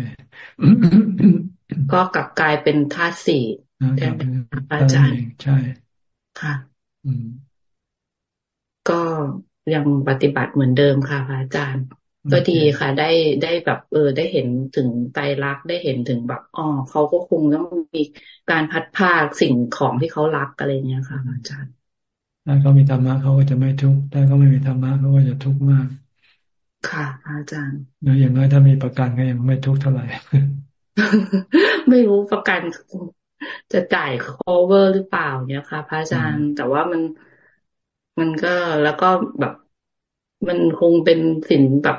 ก็กลับกลายเป็นธาตุสี่แทนอาจารย์ใช่ค่ะ อืมก็ยังปฏิบัติเหมือนเดิมค่ะพระอาจารย์ ก็ดีค่ะ ได้ได้แบบเออได้เห็นถึงใจรักได้เห็นถึงแบบอ๋อเขาก็คงต้องมีการพัดภาคสิ่งของที่เขารักอะไรเงี้ยค่ะ อาจารย์ถ้าเขามีธรรมะเขาก็จะไม่ทุกข์ถ้าเขาไม่มีธรรมะเขาก็จะทุกข์มาก ค่ะอาจารย์แล้อย่างน้อยถ้ามีประกันก็ยังไม่ทุกข์เท่าไหร่ไม่รู้ประกันจะจ่าย cover หรือเปล่าเนี่ยค่ะ พระอาจารย์แต่ว่ามันมันก็แล้วก็แบบ มันคงเป็นสินแบบ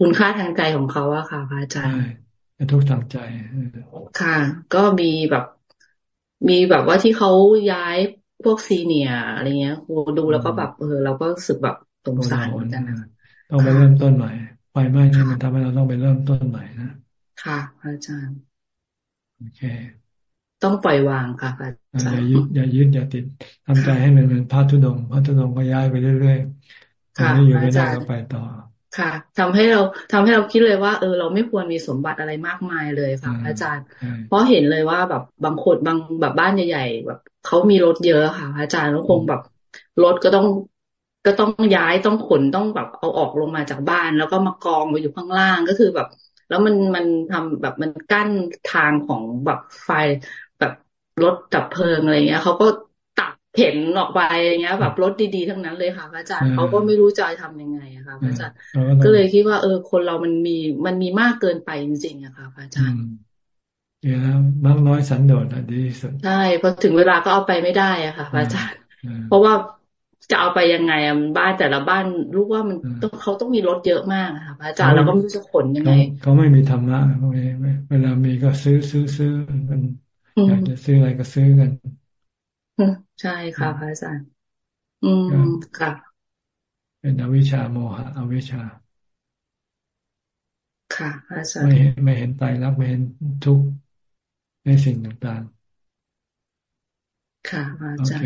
คุณค่าทางใจของเขาอะค่ะพระอาจารย์ทุกทางใจค่ะ ก็มีแบบมีแบบว่าที่เขาย้ายพวกซีเนียอะไรเงี้ยครูดูแล้วก็แบบเออเราก็รู้สึกแบบสงสารเหมือนกันนะต้องไปเริ่มต้นใหม่ไฟไหม้นี่มันทำให้เราต้องไปเริ่มต้นใหม่นะค่ะอาจารย์โอเค ต้องปล่อยวางค่ะอาจารย์อย่ายึดอย่ายึดอย่าติดทำใจให้มันเป็นพระธุดงพระธุดงก็ย้ายไปเรื่อยๆค่ะอาจารย์ก็ไปต่อ ค่ะทำให้เราทำให้เราคิดเลยว่าเออเราไม่ควรมีสมบัติอะไรมากมายเลยค่ะอาจารย์ เพราะเห็นเลยว่าแบบบางคนบางแบบบ้านใหญ่ๆแบบเขามีรถเยอะค่ะ อาจารย์แล้วคงแบบรถก็ต้องก็ต้องย้ายต้องขนต้องแบบเอาออกลงมาจากบ้าน แล้วก็มากองไปอยู่ข้างล่างก็คือแบบ แล้วมันมันทำแบบมันกั้นทางของแบบไฟแบบรถดับเพลิงอะไรเงี้ยเขาก็ตัด เห็นออกไปอย่างเงี้ย แบบรถดีๆทั้งนั้นเลยค่ะพระอาจารย์เขาก็ไม่รู้จะทำยังไงอะค่ะพระอาจารย์ก็เลยคิดว่า เออ คนเรามันมีมันมีมากเกินไปจริงๆอะค่ะพระอาจารย์เดี๋ยวมากน้อยสันโดษอะดีสุดใช่พอถึงเวลาก็เอาไปไม่ได้อะค่ะพระอาจารย์ เพราะว่าจะเอาไปยังไงอะบ้านแต่ละบ้านรู้ว่ามันต้องเขาต้องมีรถเยอะมากค่ะพระอาจารย์เราก็ไม่รู้จะขนยังไงเขาไม่มีธรรมะเขาไม่เวลามีก็ซื้อซื้อซื้อมันอยากจะซื้ออะไรก็ซื้อกัน ใช่ค่ะพระอาจารย์ อืมค่ะเป็นอวิชาโมหะอวิชา ค่ะพระอาจารย์ไม่เห็นไม่เห็นตายรักไม่เห็นทุกข์ในสิ่งต่างๆ ค่ะอาจารย์โอเค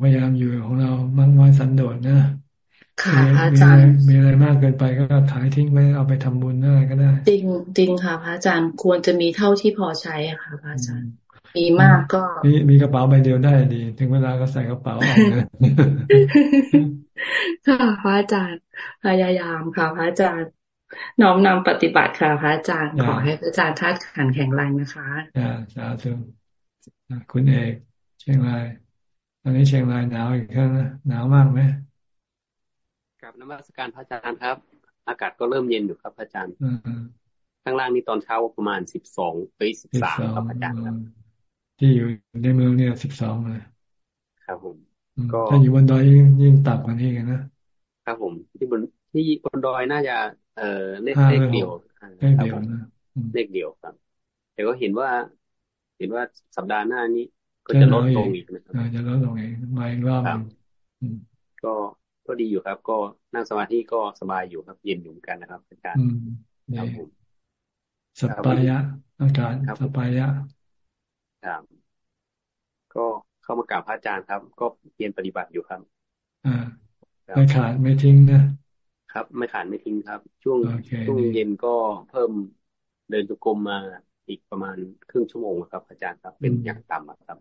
พยายามอยู่ของเรามั่นน้อยสันโดษนะค่ะอาจารย์มีอะไรมากเกินไปก็ขายทิ้งไปเอาไปทำบุญได้ก็ได้ จริงจริงค่ะพระอาจารย์ควรจะมีเท่าที่พอใช้ค่ะพระอาจารย์ มีมากก็ มีมีกระเป๋าใบเดียวได้ดี ถึงเวลาก็ใส่กระเป๋าออกเลยค่ะพระอาจารย์พยายามค่ะพระอาจารย์น้อมนำปฏิบัติค่ะพระอาจารย์ขอให้พระอาจารย์ทัดขันแข็งแรงนะคะอ่าสาธุคุณเอกเชียงรายตอนนี้เชียงรายหนาวอีกครั้งหนาวมากไหมกับนมัสการพระอาจารย์ครับ อากาศก็เริ่มเย็นอยู่ครับพระอาจารย์ข้างล่างนี่ตอนเช้าประมาณสิบสองไปสิบสามครับอาจารย์ครับ ที่อยู่ในเมืองเนี่ยสิบสองเลยครับผมก็ถ้าอยู่บนดอยยิ่งต่ำกว่านี้กันนะครับผมที่บนที่บนดอยน่าจะ เอ่อเลขเลขเดียวเลขเดียวนะเลขเดียวครับ แต่ก็เห็นว่า เห็นว่าสัปดาห์หน้านี้ ก็จะลดลงอีกนะครับจะลดลงอีกมาอีกรอบก็ก็ดีอยู่ครับ ก็นั่งสมาธิก็สบายอยู่ครับ เย็นอยู่กันนะครับอาจารย์ครับผมสปายะ อากาศสปายะครับ ก็เข้ามากราบพระอาจารย์ครับ ก็เรียนปฏิบัติอยู่ครับอ่าไม่ขาดไม่ทิ้งนะครับ ไม่ขาดไม่ทิ้งครับ ช่วงช่วงเย็นก็เพิ่มเดินจุกรมมาอีกประมาณครึ่งชั่วโมงครับ อาจารย์ครับ เป็นอย่างต่ำครับ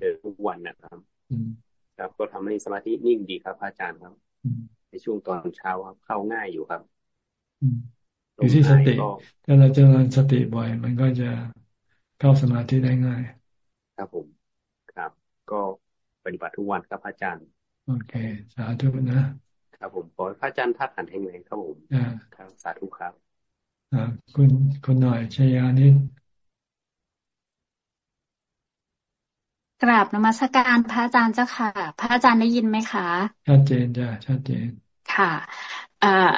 เดินทุกวันนะครับครับก็ทำให้สมาธินิ่งดีครับอาจารย์ครับ ในช่วงตอนเช้าครับ เข้าง่ายอยู่ครับอยู่ที่สติถ้าเราเจริญสติบ่อย มันก็จะเข้าสมาธิได้ง่าย ครับผมครับ ก็ปฏิบัติทุกวันครับอาจารย์ โอเค สาธุนะครับผมขอพระอาจารย์ทักขันแห่งไหนครับผมครับสาธุครับอ่าคุณคุณหน่อยชยานิกราบนมัสการพระอาจารย์เจ้าค่ะ พระอาจารย์ได้ยินไหมคะ ชัดเจนจ้ะชัดเจน ค่ะเอ่อ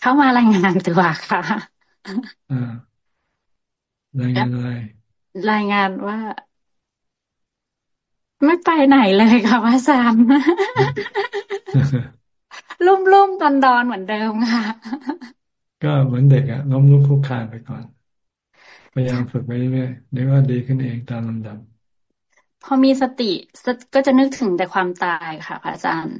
เข้ามารายงานตัวค่ะอ่ารายงานอะไร รายงานว่า ไม่ไปไหนเลยค่ะพระอาจารย์ลุ่มลุ่มตอนดอนเหมือนเดิมค่ะ ก็เหมือนเด็กอะล้มลุกคุกคานไปก่อน พยายามฝึกไปเรื่อยๆเดี๋ยวว่าดีขึ้นเองตามลำดับ พอมีสติก็จะนึกถึงแต่ความตายค่ะพระอาจารย์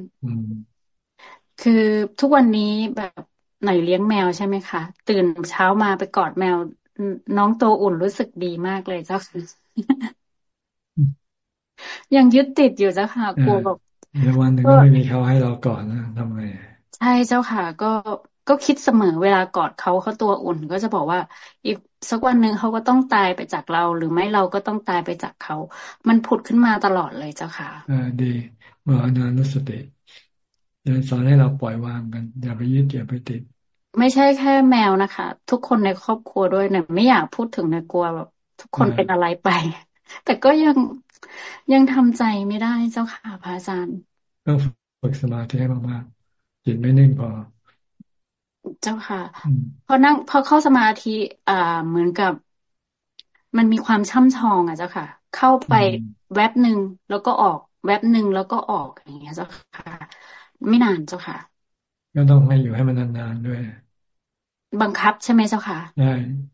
คือทุกวันนี้แบบหน่อยเลี้ยงแมวใช่ไหมคะ ตื่นเช้ามาไปกอดแมว น้องโตอุ่นรู้สึกดีมากเลยเจ้าค่ะ ยังยึดติดอยู่เจ้าค่ะกลัวแบบเดี๋ยววันหนึ่งก็ไม่มีเขาให้เราก่อนนะทำไงใช่เจ้าค่ะ ก็ก็คิดเสมอเวลากอดเขาเขาตัวอุ่น ก็จะบอกว่า อีกสักวันหนึ่งเขาก็ต้องตายไปจากเรา หรือไม่เราก็ต้องตายไปจากเขา มันผุดขึ้นมาตลอดเลยเจ้าค่ะอ่าดีเมื่อนานุสติเดินสอนให้เราปล่อยวางกัน อย่าไปยึดอย่าไปติด ไม่ใช่แค่แมวนะคะ ทุกคนในครอบครัวด้วยเนี่ยไม่อยากพูดถึงนะกลัวแบบทุกคนเป็นอะไรไป แต่ก็ยัง ยังทำใจไม่ได้เจ้าค่ะพระอาจารย์ต้องฝึกสมาธิให้มากๆจิตไม่นิ่งพอ เจ้าค่ะพอนั่งพอเข้าสมาธิอ่าเหมือนกับ มันมีความช่ำชองอะเจ้าค่ะ เข้าไปแว็บหนึ่งแล้วก็ออก แว็บหนึ่งแล้วก็ออกอย่างเงี้ยเจ้าค่ะ ไม่นานเจ้าค่ะก็ต้องให้อยู่ให้มันนานๆด้วย บังคับใช่ไหมเจ้าค่ะใช่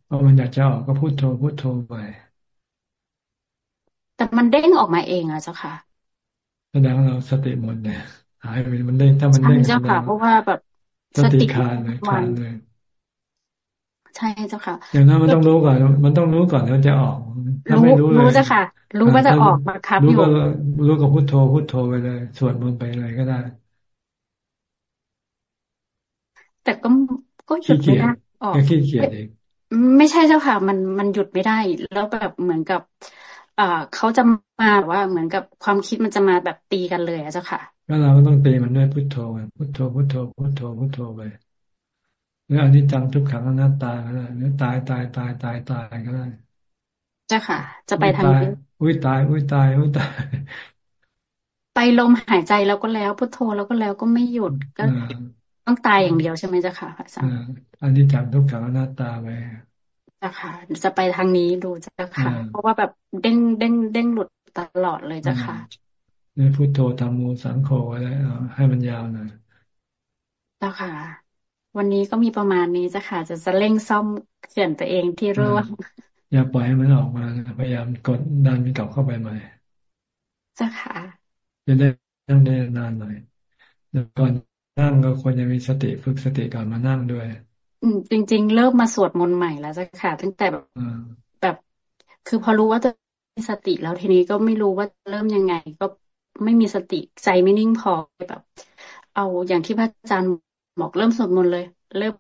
พอมันอยากจะออกก็พูดโทรพูดโทรไป แต่มันเด้งออกมาเองอะเจ้าค่ะแสดงว่าเราสติหมดเนี่ยหายไปมันเด้งถ้ามันเด้งเจ้าค่ะ เพราะว่าแบบสติขาดเลยขาดเลยใช่เจ้าค่ะ อย่างนั้นมันต้องรู้ก่อน มันต้องรู้ก่อนแล้วจะออกถ้าไม่รู้เลยรู้จ้ะค่ะ รู้ว่าจะออกมาครับอยู่รู้กับพุทโธพุทโธไปเลยสวดมนต์ไปเลยก็ได้ แต่ก็ก็หยุดไม่ได้ออกขี้เกียจเองไม่ใช่เจ้าค่ะ มันมันหยุดไม่ได้ แล้วแบบเหมือนกับ อ่าเขาจะมาว่าเหมือนกับความคิดมันจะมาแบบตีกันเลยอะเจ้าค่ะก็เราก็ต้องตีมันด้วยพุทโธพุทโธพุทโธพุทโธพุทโธไปหรืออันนี้จังทุกขังอนัตตาก็ได้หรือตายตายตายตายตายก็ได้จ้ะค่ะ จะไปทางนี้อุ้ยตายอุ้ยตายอุ้ยตาย ไปลมหายใจแล้วก็แล้วพุทโธแล้วก็แล้วก็ไม่หยุดก็ต้องตายอย่างเดียวใช่ไหมจ้ะค่ะพระอาจารย์อันนี้จังทุกขังอนัตตาไป จ้ะค่ะ จะไปทางนี้ดูจ้ะค่ะ เพราะว่าแบบเด้งเด้งเด้งหลุดตลอดเลยจ้ะค่ะนี่พุทโธธรรมโมสังโฆอะไรให้มันยาวหน่อยเจ้าค่ะ วันนี้ก็มีประมาณนี้จ้ะค่ะ จะจะเร่งซ่อมเขื่อนตัวเองที่ร่วงอย่าปล่อยให้มันออกมาพยายามกดดันมันกลับเข้าไปใหม่จ้ะค่ะจะได้นั่งได้นานหน่อยก่อนนั่งก็ควรจะมีสติฝึกสติก่อนมานั่งด้วย อืมจริง ๆ เริ่มมาสวดมนต์ใหม่แล้วจ้ะค่ะ ตั้งแต่แบบแบบ คือพอรู้ว่าจะมีสติแล้วทีนี้ก็ไม่รู้ว่าเริ่มยังไง ก็ไม่มีสติใจไม่นิ่งพอแบบ เอาอย่างที่พระอาจารย์บอกเริ่มสวดมนต์เลย เริ่ม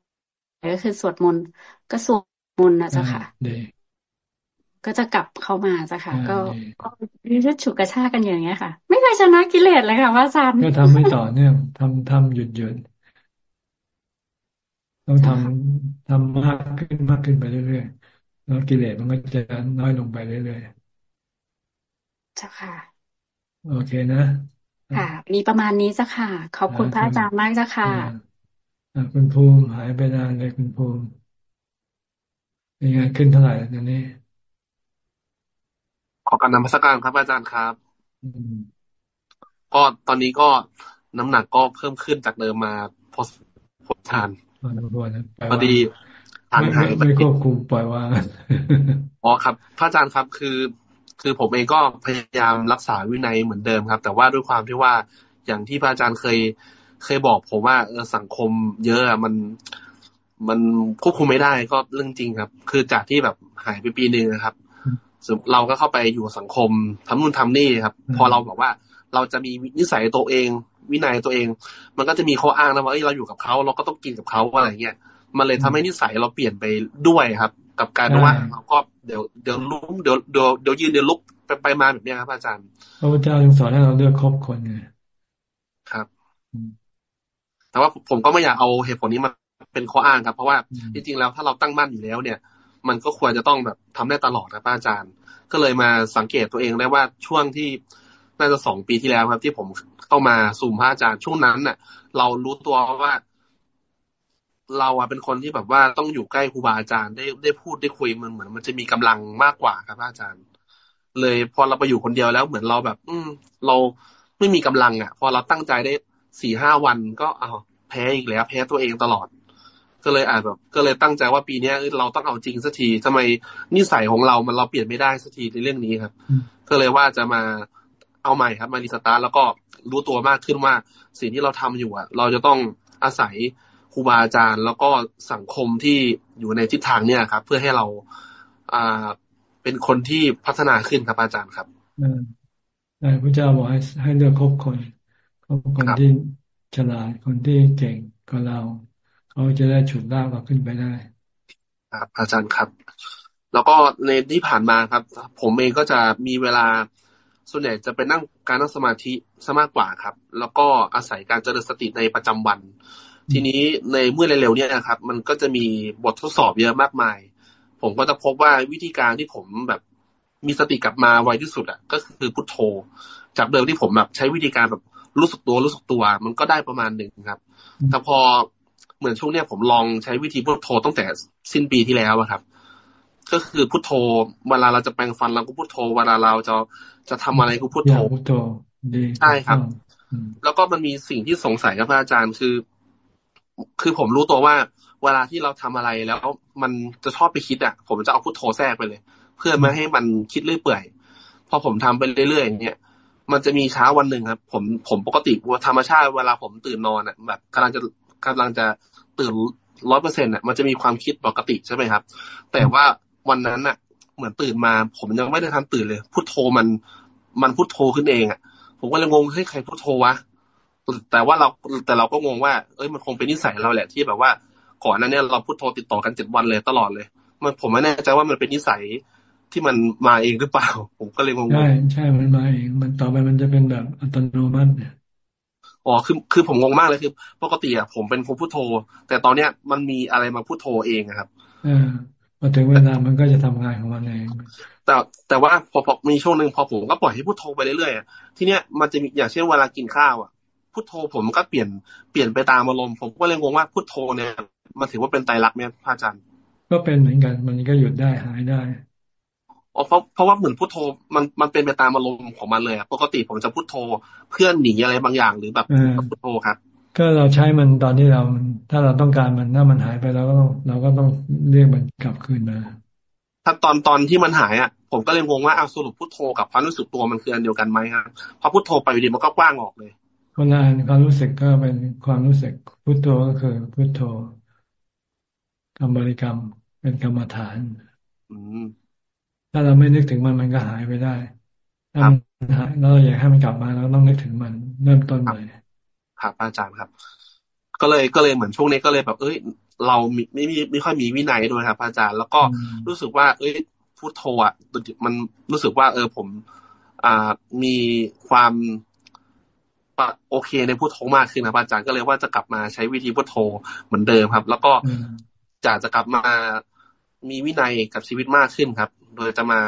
ก็คือสวดมนต์ก็สวดมนต์นะเจ้าค่ะก็จะกลับเข้ามาจ้ะค่ะ ก็ก็ยืดฉุกกระชากกันอย่างเงี้ยค่ะ ไม่เคยชนะกิเลสเลยค่ะพระอาจารย์ก็ทำไม่ต่อเนื่องทำทำหยุดหยุด ต้องทำทำมากขึ้นมากขึ้นไปเรื่อยๆแล้วกิเลสมันก็จะน้อยลงไปเรื่อยๆจ้าค่ะ โอเคนะค่ะ มีประมาณนี้จ้ะค่ะ ขอบคุณพระอาจารย์มากจ้ะค่ะคุณภูมิหายไปนานเลยคุณภูมิยังไงขึ้นเท่าไหร่ตอนนี้ขอการนำพัสการครับอาจารย์ครับก็ตอนนี้ก็น้ำหนักก็เพิ่มขึ้นจากเดิมมาพอ พอทานพอดีทานหายไปไม่ควบคุมปล่อยว่าอ๋อครับ พระอาจารย์ครับคือ คือผมเองก็พยายามรักษาวินัยเหมือนเดิมครับ แต่ว่าด้วยความที่ว่าอย่างที่พระอาจารย์เคยเคยบอกผมว่าเออสังคมเยอะมันมันควบคุมไม่ได้ก็เรื่องจริงครับ คือจากที่แบบหายไปปีหนึ่งนะครับเราก็เข้าไปอยู่สังคมทำนู่นทำนี่ครับ พอเราบอกว่าเราจะมีนิสัยตัวเอง วินัยตัวเอง มันก็จะมีข้ออ้างนะว่าเราอยู่กับเขาเราก็ต้องกินกับเขาอะไรเงี้ยมันเลยทำให้นิสัยเราเปลี่ยนไปด้วยครับ กับการว่าเราก็เดี๋ยวเดี๋ยวลุกเดี๋ยวเดี๋ยวเดี๋ยวยืนเดี๋ยวลุกไปไปมาแบบนี้ครับ อาจารย์พระพุทธเจ้าจึงสอนให้เราเลือกคบคนไงครับ แต่ว่าผมก็ไม่อยากเอาเหตุผลนี้มาเป็นข้ออ้างครับ เพราะว่าจริงๆแล้วถ้าเราตั้งมั่นอยู่แล้วเนี่ย มันก็ควรจะต้องแบบทำได้ตลอดครับอาจารย์ ก็เลยมาสังเกตตัวเองได้ว่าช่วงที่ น่าจะสองปีที่แล้วครับ ที่ผมเข้ามาสูมพระอาจารย์ช่วงนั้นเน่ะ เรารู้ตัวว่า เราอะเป็นคนที่แบบว่าต้องอยู่ใกล้ครูบาอาจารย์ได้ได้พูดได้คุยมันเหมือน มันจะมีกำลังมากกว่าครับอาจารย์ เลยพอเราไปอยู่คนเดียวแล้วเหมือนเราแบบ อืม เราไม่มีกำลังอะ พอเราตั้งใจได้สี่ห้าวันก็เอาแพ้อีกแล้ว แพ้ตัวเองตลอด ก็เลยอาจแบบ ก็เลยตั้งใจว่าปีนี้เราต้องเอาจริงสักทีทำไมนิสัยของเรามันเราเปลี่ยนไม่ได้สักทีในเรื่องนี้ครับ ก็เลยว่าจะมา เอาใหม่ครับมารีสตาร์แล้วก็รู้ตัวมากขึ้นว่าสิ่งที่เราทำอยู่อะ เราจะต้องอาศัยครูบาอาจารย์ แล้วก็สังคมที่อยู่ในทิศทางเนี่ยครับ เพื่อให้เราอ่าเป็นคนที่พัฒนาขึ้นครับอาจารย์ครับอ่าพระเจ้าบอกให้ให้เลือกคบคนคบคนที่ฉลาดคนที่เก่งก็เราเขาจะได้ฉุดลากเราขึ้นไปได้ ครับ อาจารย์ครับ แล้วก็ในที่ผ่านมาครับ ผมเองก็จะมีเวลา ส่วนใหญ่จะเป็นนั่งการนั่งสมาธิซะมากกว่าครับ แล้วก็อาศัยการเจริญสติในประจำวัน ทีนี้ในเมื่อเร็วๆเนี่ยนะครับ มันก็จะมีบททดสอบเยอะมากมาย ผมก็จะพบว่าวิธีการที่ผมแบบมีสติกลับมาไวที่สุดอะ ก็คือพุทโธ จากเดิมที่ผมแบบใช้วิธีการแบบรู้สึกตัวรู้สึกตัว มันก็ได้ประมาณหนึ่งครับ แต่พอเหมือนช่วงเนี้ยผมลองใช้วิธีพุทโธตั้งแต่สิ้นปีที่แล้วครับ ก็คือพุทโธ เวลาเราจะแปรงฟันเราก็พุทโธ เวลาเราจะจะทำอะไรก็พุทโธใช่ครับ แล้วก็มันมีสิ่งที่สงสัยครับพระอาจารย์คือ คือผมรู้ตัวว่า เวลาที่เราทำอะไรแล้วมันจะชอบไปคิดอะ ผมจะเอาพุทโธแทรกไปเลย เพื่อไม่ให้มันคิดเรื่อยเปื่อยพอผมทำไปเรื่อยๆอย่างเงี้ยมันจะมีเช้าวันหนึ่งครับ ผมผมปกติว่าธรรมชาติเวลาผมตื่นนอนอะแบบกำลังจะกำลังจะตื่นร้อยเปอร์เซ็นต์อะมันจะมีความคิดปกติใช่ไหมครับ แต่ว่า วันนั้นอะเหมือนตื่นมา ผมยังไม่ได้ทันตื่นเลยพุทโธมันมันพุทโธขึ้นเองอะผมก็เลยงงเฮ้ยใครพุทโธวะแต่ว่าเราแต่เราก็งงว่า เอ้ยมันคงเป็นนิสัยเราแหละที่แบบว่า ก่อนนั้นเนี่ยเราพุทโธติดต่อกันเจ็ดวันเลยตลอดเลย มันผมไม่แน่ใจว่ามันเป็นนิสัยที่มันมาเองหรือเปล่า ผมก็เลยงงใช่ใช่มันมาเอง มันต่อไปมันจะเป็นแบบอัตโนมัติเนี่ยอ๋อคือคือผมงงมากเลยคือ ปกติอะผมเป็นคนพูดโทรแต่ตอนเนี้ยมันมีอะไรมาพูดโทรเองครับเออ พอถึงเวลามันก็จะทำงานของมันเองแต่แต่ว่าพอพอมีช่วงหนึ่งพอผมก็ปล่อยให้พูดโทรไปเรื่อยๆทีเนี้ยมันจะมีอย่างเช่นเวลากินข้าวอะพูดโทรผมก็เปลี่ยนเปลี่ยนไปตามอารมณ์ผมก็เลยงงว่าพูดโทรเนี่ยมันถือว่าเป็นไตรลักษณ์ไหมพระอาจารย์ก็เป็นเหมือนกัน มันก็หยุดได้หายได้อ๋อเพราะเพราะว่าเหมือนพุทโธมันมันเป็นไปตามอารมณ์ของมันเลยปกติผมจะพุทโธเพื่อนหนีอะไรบางอย่างหรือแบบพุทโธครับ ก็เราใช้มันตอนที่เรา ถ้าเราต้องการมันถ้ามันหายไปเราก็ต้องเราก็ต้องเรียกมันกลับคืนมาถ้าตอนตอนที่มันหายอะ ผมก็เลยงงว่าเอาสรุปพุทโธกับความรู้สึกตัวมันคืออันเดียวกันไหมครับพอพุทโธไปอยู่ดีมันก็กว้างออกเลยคนละอันความรู้สึกก็เป็นความรู้สึกพุทโธก็คือพุทโธกรรมบริกรรมเป็นกรรมฐาน อืมถ้าเราไม่นึกถึงมันมันก็หายไปได้ถ้ามันหายเราอยากให้มันกลับมาเราต้องนึกถึงมัน เริ่มต้นใหม่ ครับอาจารย์ครับ ก็เลยก็เลยเหมือนช่วงนี้ก็เลยแบบ เอ้ย เราไม่มีไม่ค่อยมีวินัยด้วยครับ อาจารย์ แล้วก็รู้สึกว่า เอ้ยพูดโทอะมันรู้สึกว่า เออผม อ่ามีความโอเคในพุทโธมากขึ้นนะอาจารย์ก็เลยว่าจะกลับมาใช้วิธีพุทโธเหมือนเดิมครับ แล้วก็จะจะกลับมามีวินัยกับชีวิตมากขึ้นครับ โดยจะมา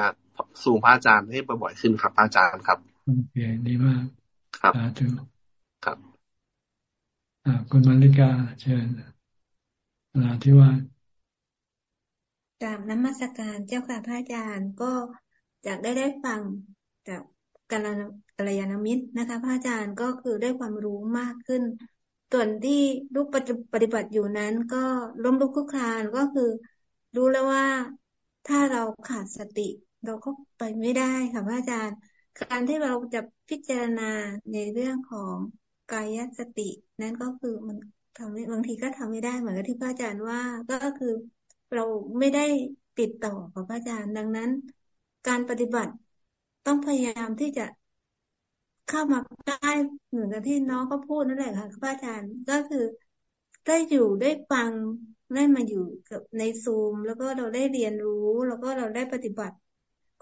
สู่พระอาจารย์ให้บ่อยๆขึ้นครับพระอาจารย์ครับโอเคดีมากครับถึงครับอ่า คุณมาริกาเชิญนาที่ว่าจาบน้ำมัสการเจ้าค่ะพระอาจารย์ก็จากได้ได้ฟังจากกัลกัลยาณมิตรนะคะ พระอาจารย์ก็คือได้ความรู้มากขึ้น ส่วนที่ลูกปฏิบัติอยู่นั้น ก็ล้มลุกคลุกคลานก็คือ รู้แล้วว่าถ้าเราขาดสติ เราก็ไปไม่ได้ค่ะพระอาจารย์ การที่เราจะพิจารณาในเรื่องของกายสติ นั้นก็คือมันทำบางทีก็ทำไม่ได้เหมือนกับที่พระอาจารย์ว่าก็คือเราไม่ได้ติดต่อกับพระอาจารย์ดังนั้น การปฏิบัติต้องพยายามที่จะเข้ามาใกล้เหมือนกับที่น้องก็พูดนั่นแหละค่ะพระอาจารย์ก็คือได้อยู่ได้ฟังได้มาอยู่กับในซูม แล้วก็เราได้เรียนรู้ แล้วก็เราได้ปฏิบัติ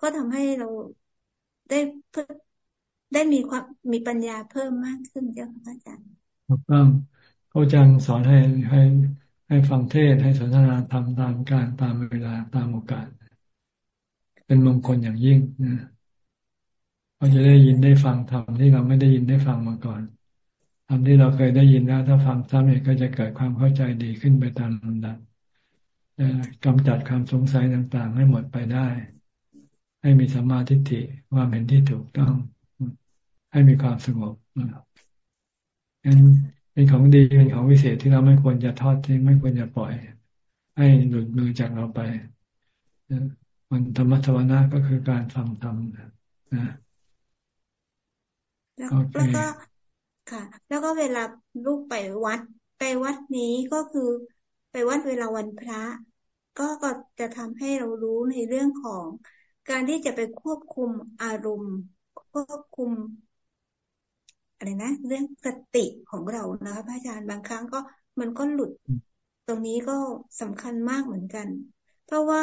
ก็ทำให้เราได้ได้มีความมีปัญญาเพิ่มมากขึ้นเจ้าค่ะอาจารย์ ถูกต้องพระอาจารย์สอนให้ให้ให้ฟังเทศให้สนทนาธรรมตามการตามเวลาตามโอกาส เป็นมงคลอย่างยิ่งนะเราจะได้ยินได้ฟังธรรมที่เราไม่ได้ยินได้ฟังมาก่อนธรรมที่เราเคยได้ยินแล้วถ้าฟังซ้ำเนี่ยก็จะเกิดความเข้าใจดีขึ้นไปตามลำดับกำจัดความสงสัยต่างๆ ให้หมดไปได้ ให้มีสัมมาทิฏฐิความเห็นที่ถูกต้อง ให้มีความสงบนั้ นเป็นของดีเป็นของวิเศษที่เราไม่ควรจะทอดทิ้งไม่ควรจะปล่อย ให้หลุดมือจากเราไปมันธรรมะทวนาก็คือการฟังธรรมนะแล้วก็ค่ะ แล้วก็เวลาลูกไปวัด ไปวัดนี้ก็คือไปวัดเวลาวันพระ ก็ก็จะทำให้เรารู้ในเรื่องของ การที่จะไปควบคุมอารมณ์ ควบคุม อะไรนะเรื่องสติของเรานะคะพระอาจารย์บางครั้งก็มันก็หลุด ตรงนี้ก็สำคัญมากเหมือนกัน เพราะว่า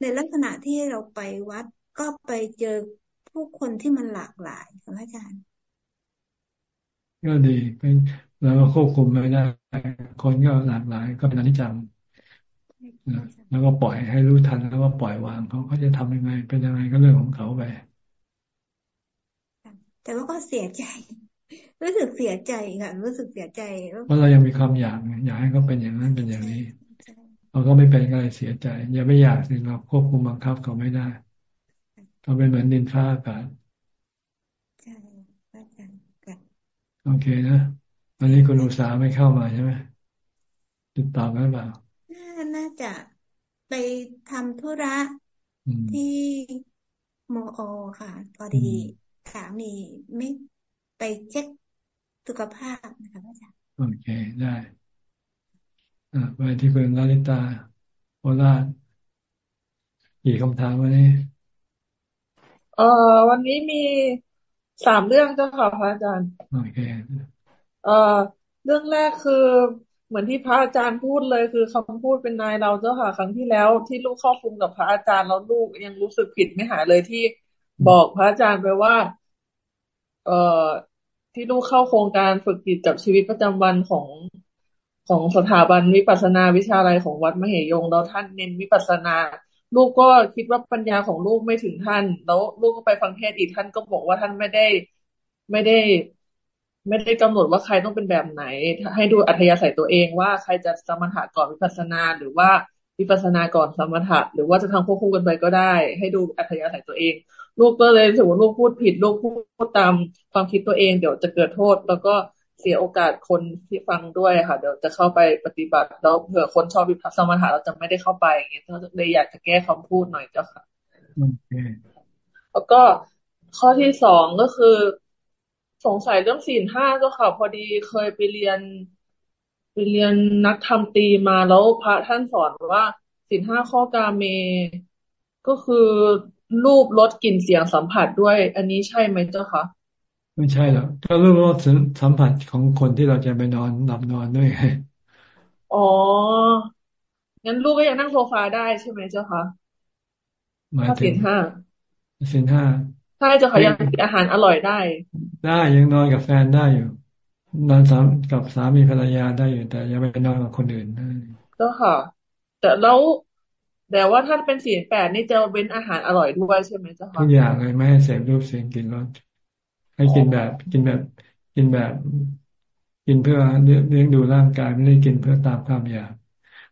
ในลักษณะที่เราไปวัดก็ไปเจอผู้คนที่มันหลากหลายค่ะพระอาจารย์ ก็ดีเป็นเราก็ควบคุมไม่ได้ คนก็หลากหลาย ก็เป็นอนิจจังแล้วก็ปล่อยให้รู้ทันแล้วก็ปล่อยวางเขาเขาจะทำยังไง เป็นยังไงก็เรื่องของเขาไปแต่ว่าก็เสียใจ รู้สึกเสียใจค่ะรู้สึกเสียใจเพราะเรายังมีความอยากอยากให้เขาเป็นอย่างนั้นเป็นอย่างนี้เราก็ไม่เป็นอะไรเสียใจ อย่าไม่อยากสิเราควบคุมบังคับเขาไม่ได้เขาเป็นเหมือนดินฟ้าอากาศโอเคนะวันนี้คุณอุตสาไม่เข้ามาใช่ไหมติดต่อกันเปล่าน่าจะไปทำธุระที่มอค่ะพอดีสามีไม่ ไปเช็คสุขภาพนะคะอาจารย์โอเคได้อ่าไปที่คุณลาลิตาโอลากี่คำถามวันนี้เอ่อวันนี้มีสามเรื่องเจ้าค่ะพระอาจารย์โอเคเอ่อเรื่องแรกคือเหมือนที่พระอาจารย์พูดเลยคือคำพูดเป็นนายเราเจ้าค่ะครั้งที่แล้วที่ลูกเข้าคุมกับพระอาจารย์แล้วลูกยังรู้สึกผิดไม่หายเลยที่บอกพระอาจารย์ไปว่า เอ่อ ที่ลูกเข้าโครงการฝึกจิตกับชีวิตประจำวันของของสถาบันวิปัสนาวิชาลัยของวัดมเหยงเราท่านเน้นวิปัสนา ลูกก็คิดว่าปัญญาของลูกไม่ถึงท่าน แล้วลูกก็ไปฟังเทศอีกท่านก็บอกว่าท่านไม่ได้ไม่ได้ ไม่ได้กำหนดว่าใครต้องเป็นแบบไหน ให้ดูอัธยาศัยตัวเองว่าใครจะสมถะก่อนวิปัสนา หรือว่าวิปัสสนาก่อนสมถะหรือว่าจะทำควบคู่กันไปก็ได้ ให้ดูอัธยาศัยตัวเอง ลูกก็เลยถือว่าลูกพูดผิด ลูกพูดตามความคิดตัวเอง เดี๋ยวจะเกิดโทษ แล้วก็เสียโอกาสคนที่ฟังด้วยค่ะ เดี๋ยวจะเข้าไปปฏิบัติแล้วเผื่อคนชอบวิปัสสนาเราจะไม่ได้เข้าไปอย่างเงี้ยเลยอยากจะแก้คำพูดหน่อยเจ้าค่ะแล้วก็ข้อที่สองก็คือ สงสัยเรื่องศีลห้าเจ้าค่ะ พอดีเคยไปเรียนไปเรียนนักธรรมตีมาแล้วพระท่านสอนว่าศีลห้าข้อกาเม ก็คือ รูปรสกลิ่นเสียงสัมผัสด้วย อันนี้ใช่ไหมเจ้าคะไม่ใช่หรอกก็รู้ว่าสัมผัสของคนที่เราจะไปนอนหลับนอนด้วยอ๋องั้นลูกก็ยังนั่งโซฟาได้ใช่ไหมเจ้าคะถ้าสินห้าสินห้าใช่เจ้าค่ะยังกินอาหารอร่อยได้ ได้ยังนอนกับแฟนได้อยู่นอนสามกับสามีภรรยาได้อยู่แต่อย่าไปนอนกับคนอื่นก็ค่ะ แต่แล้ว แต่ว่าถ้าเป็นสี่แปดนี่จะเว้นอาหารอร่อยด้วยใช่ไหมเจ้าค่ะทุกอย่างเลยไม่ให้เสพรูปเสียงกินรสให้กินแบบกินแบบกินแบบ กินเพื่อเลี้ยงดูร่างกายไม่ได้กินเพื่อตามความอยาก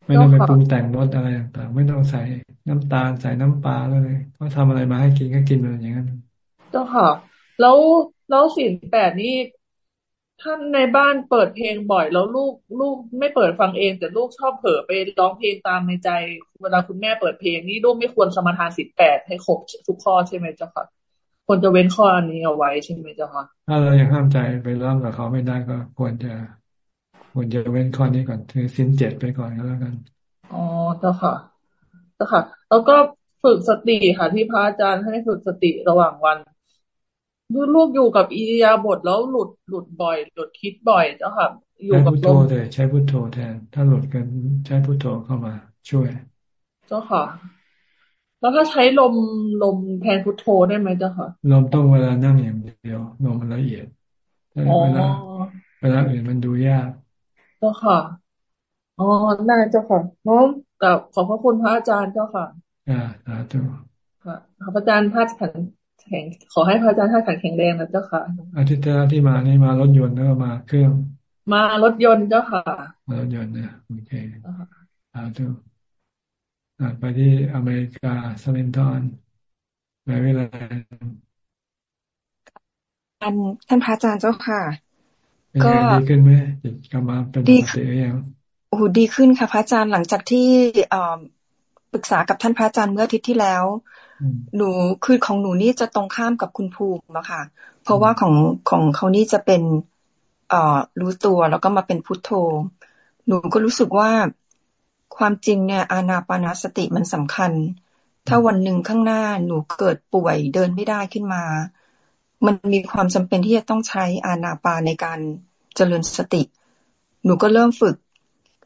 ไม่ต้องไปปรุงแต่งรสอะไรต่างๆไม่ต้องใส่น้ำตาลใส่น้ำปลาเลยก็ทำอะไรมาให้กินก็กินมันอย่างนั้นเจ้าค่ะ แล้วแล้วสี่แปดนี่ ท่านในบ้านเปิดเพลงบ่อยแล้วลูกลูกไม่เปิดฟังเอง แต่ลูกชอบเผลอไปร้องเพลงตามในใจ เวลาคุณแม่เปิดเพลงนี่ลูกไม่ควรสมาทานสิบแปดให้ครบทุกข้อใช่ไหมเจ้าค่ะควรจะเว้นข้ออันนี้เอาไว้ใช่ไหมเจ้าค่ะถ้าเรายังห้ามใจไปร้องกับเขาไม่ได้ก็ควรจะควรจะเว้นข้อนี้ก่อนถือสินเจ็ดไปก่อนก็แล้วกันอ๋อเจ้าค่ะเจ้าค่ะ แล้วก็ฝึกสติค่ะที่พระอาจารย์ให้ฝึกสติระหว่างวัน ลูกอยู่กับอิริยาบถแล้วหลุดหลุดบ่อย หลุดคิดบ่อยเจ้าค่ะอยู่กับลมใช้พุทโธเลยใช้พุทโธแทน ถ้าหลุดกันใช้พุทโธเข้ามา ช่วย เจ้าค่ะ แล้วถ้าใช้ลมลมแทนพุทโธได้ไหมเจ้าค่ะ ลมต้องเวลานั่งอย่างเดียว ลมมันละเอียดเวลาเวลาอื่นมันดูยากเจ้าค่ะอ๋อได้เจ้าค่ะน้องกับขอบพระคุณพระอาจารย์เจ้าค่ะ อ่าสาธุค่ะพระอาจารย์พระขัน แข็งขอให้พระอาจารย์ท่านแข็งแรงนะเจ้าค่ะ อาทิตย์ที่มานี่มารถยนต์แล้วมาเครื่อง มารถยนต์เจ้าค่ะมารถยนต์นะโอเคสาธุไปที่อเมริกาสเลนทอนในเวลาอันท่านพระอาจารย์เจ้าค่ะ ก็ดีขึ้นไหมจิตกลับมาเป็นปกติหรือยังโอ้ดีขึ้นค่ะพระอาจารย์หลังจากที่ปรึกษากับท่านพระอาจารย์เมื่ออาทิตย์ที่แล้ว หนูคือของหนูนี่จะตรงข้ามกับคุณภูมิอะค่ะ เพราะว่าของของเขานี่จะเป็นเอ่อรู้ตัวแล้วก็มาเป็นพุทโธ หนูก็รู้สึกว่าความจริงเนี่ย อานาปานาสติมันสำคัญ ถ้าวันหนึ่งข้างหน้าหนูเกิดป่วยเดินไม่ได้ขึ้นมา มันมีความจำเป็นที่จะต้องใช้อานาปาในการเจริญสติ หนูก็เริ่มฝึก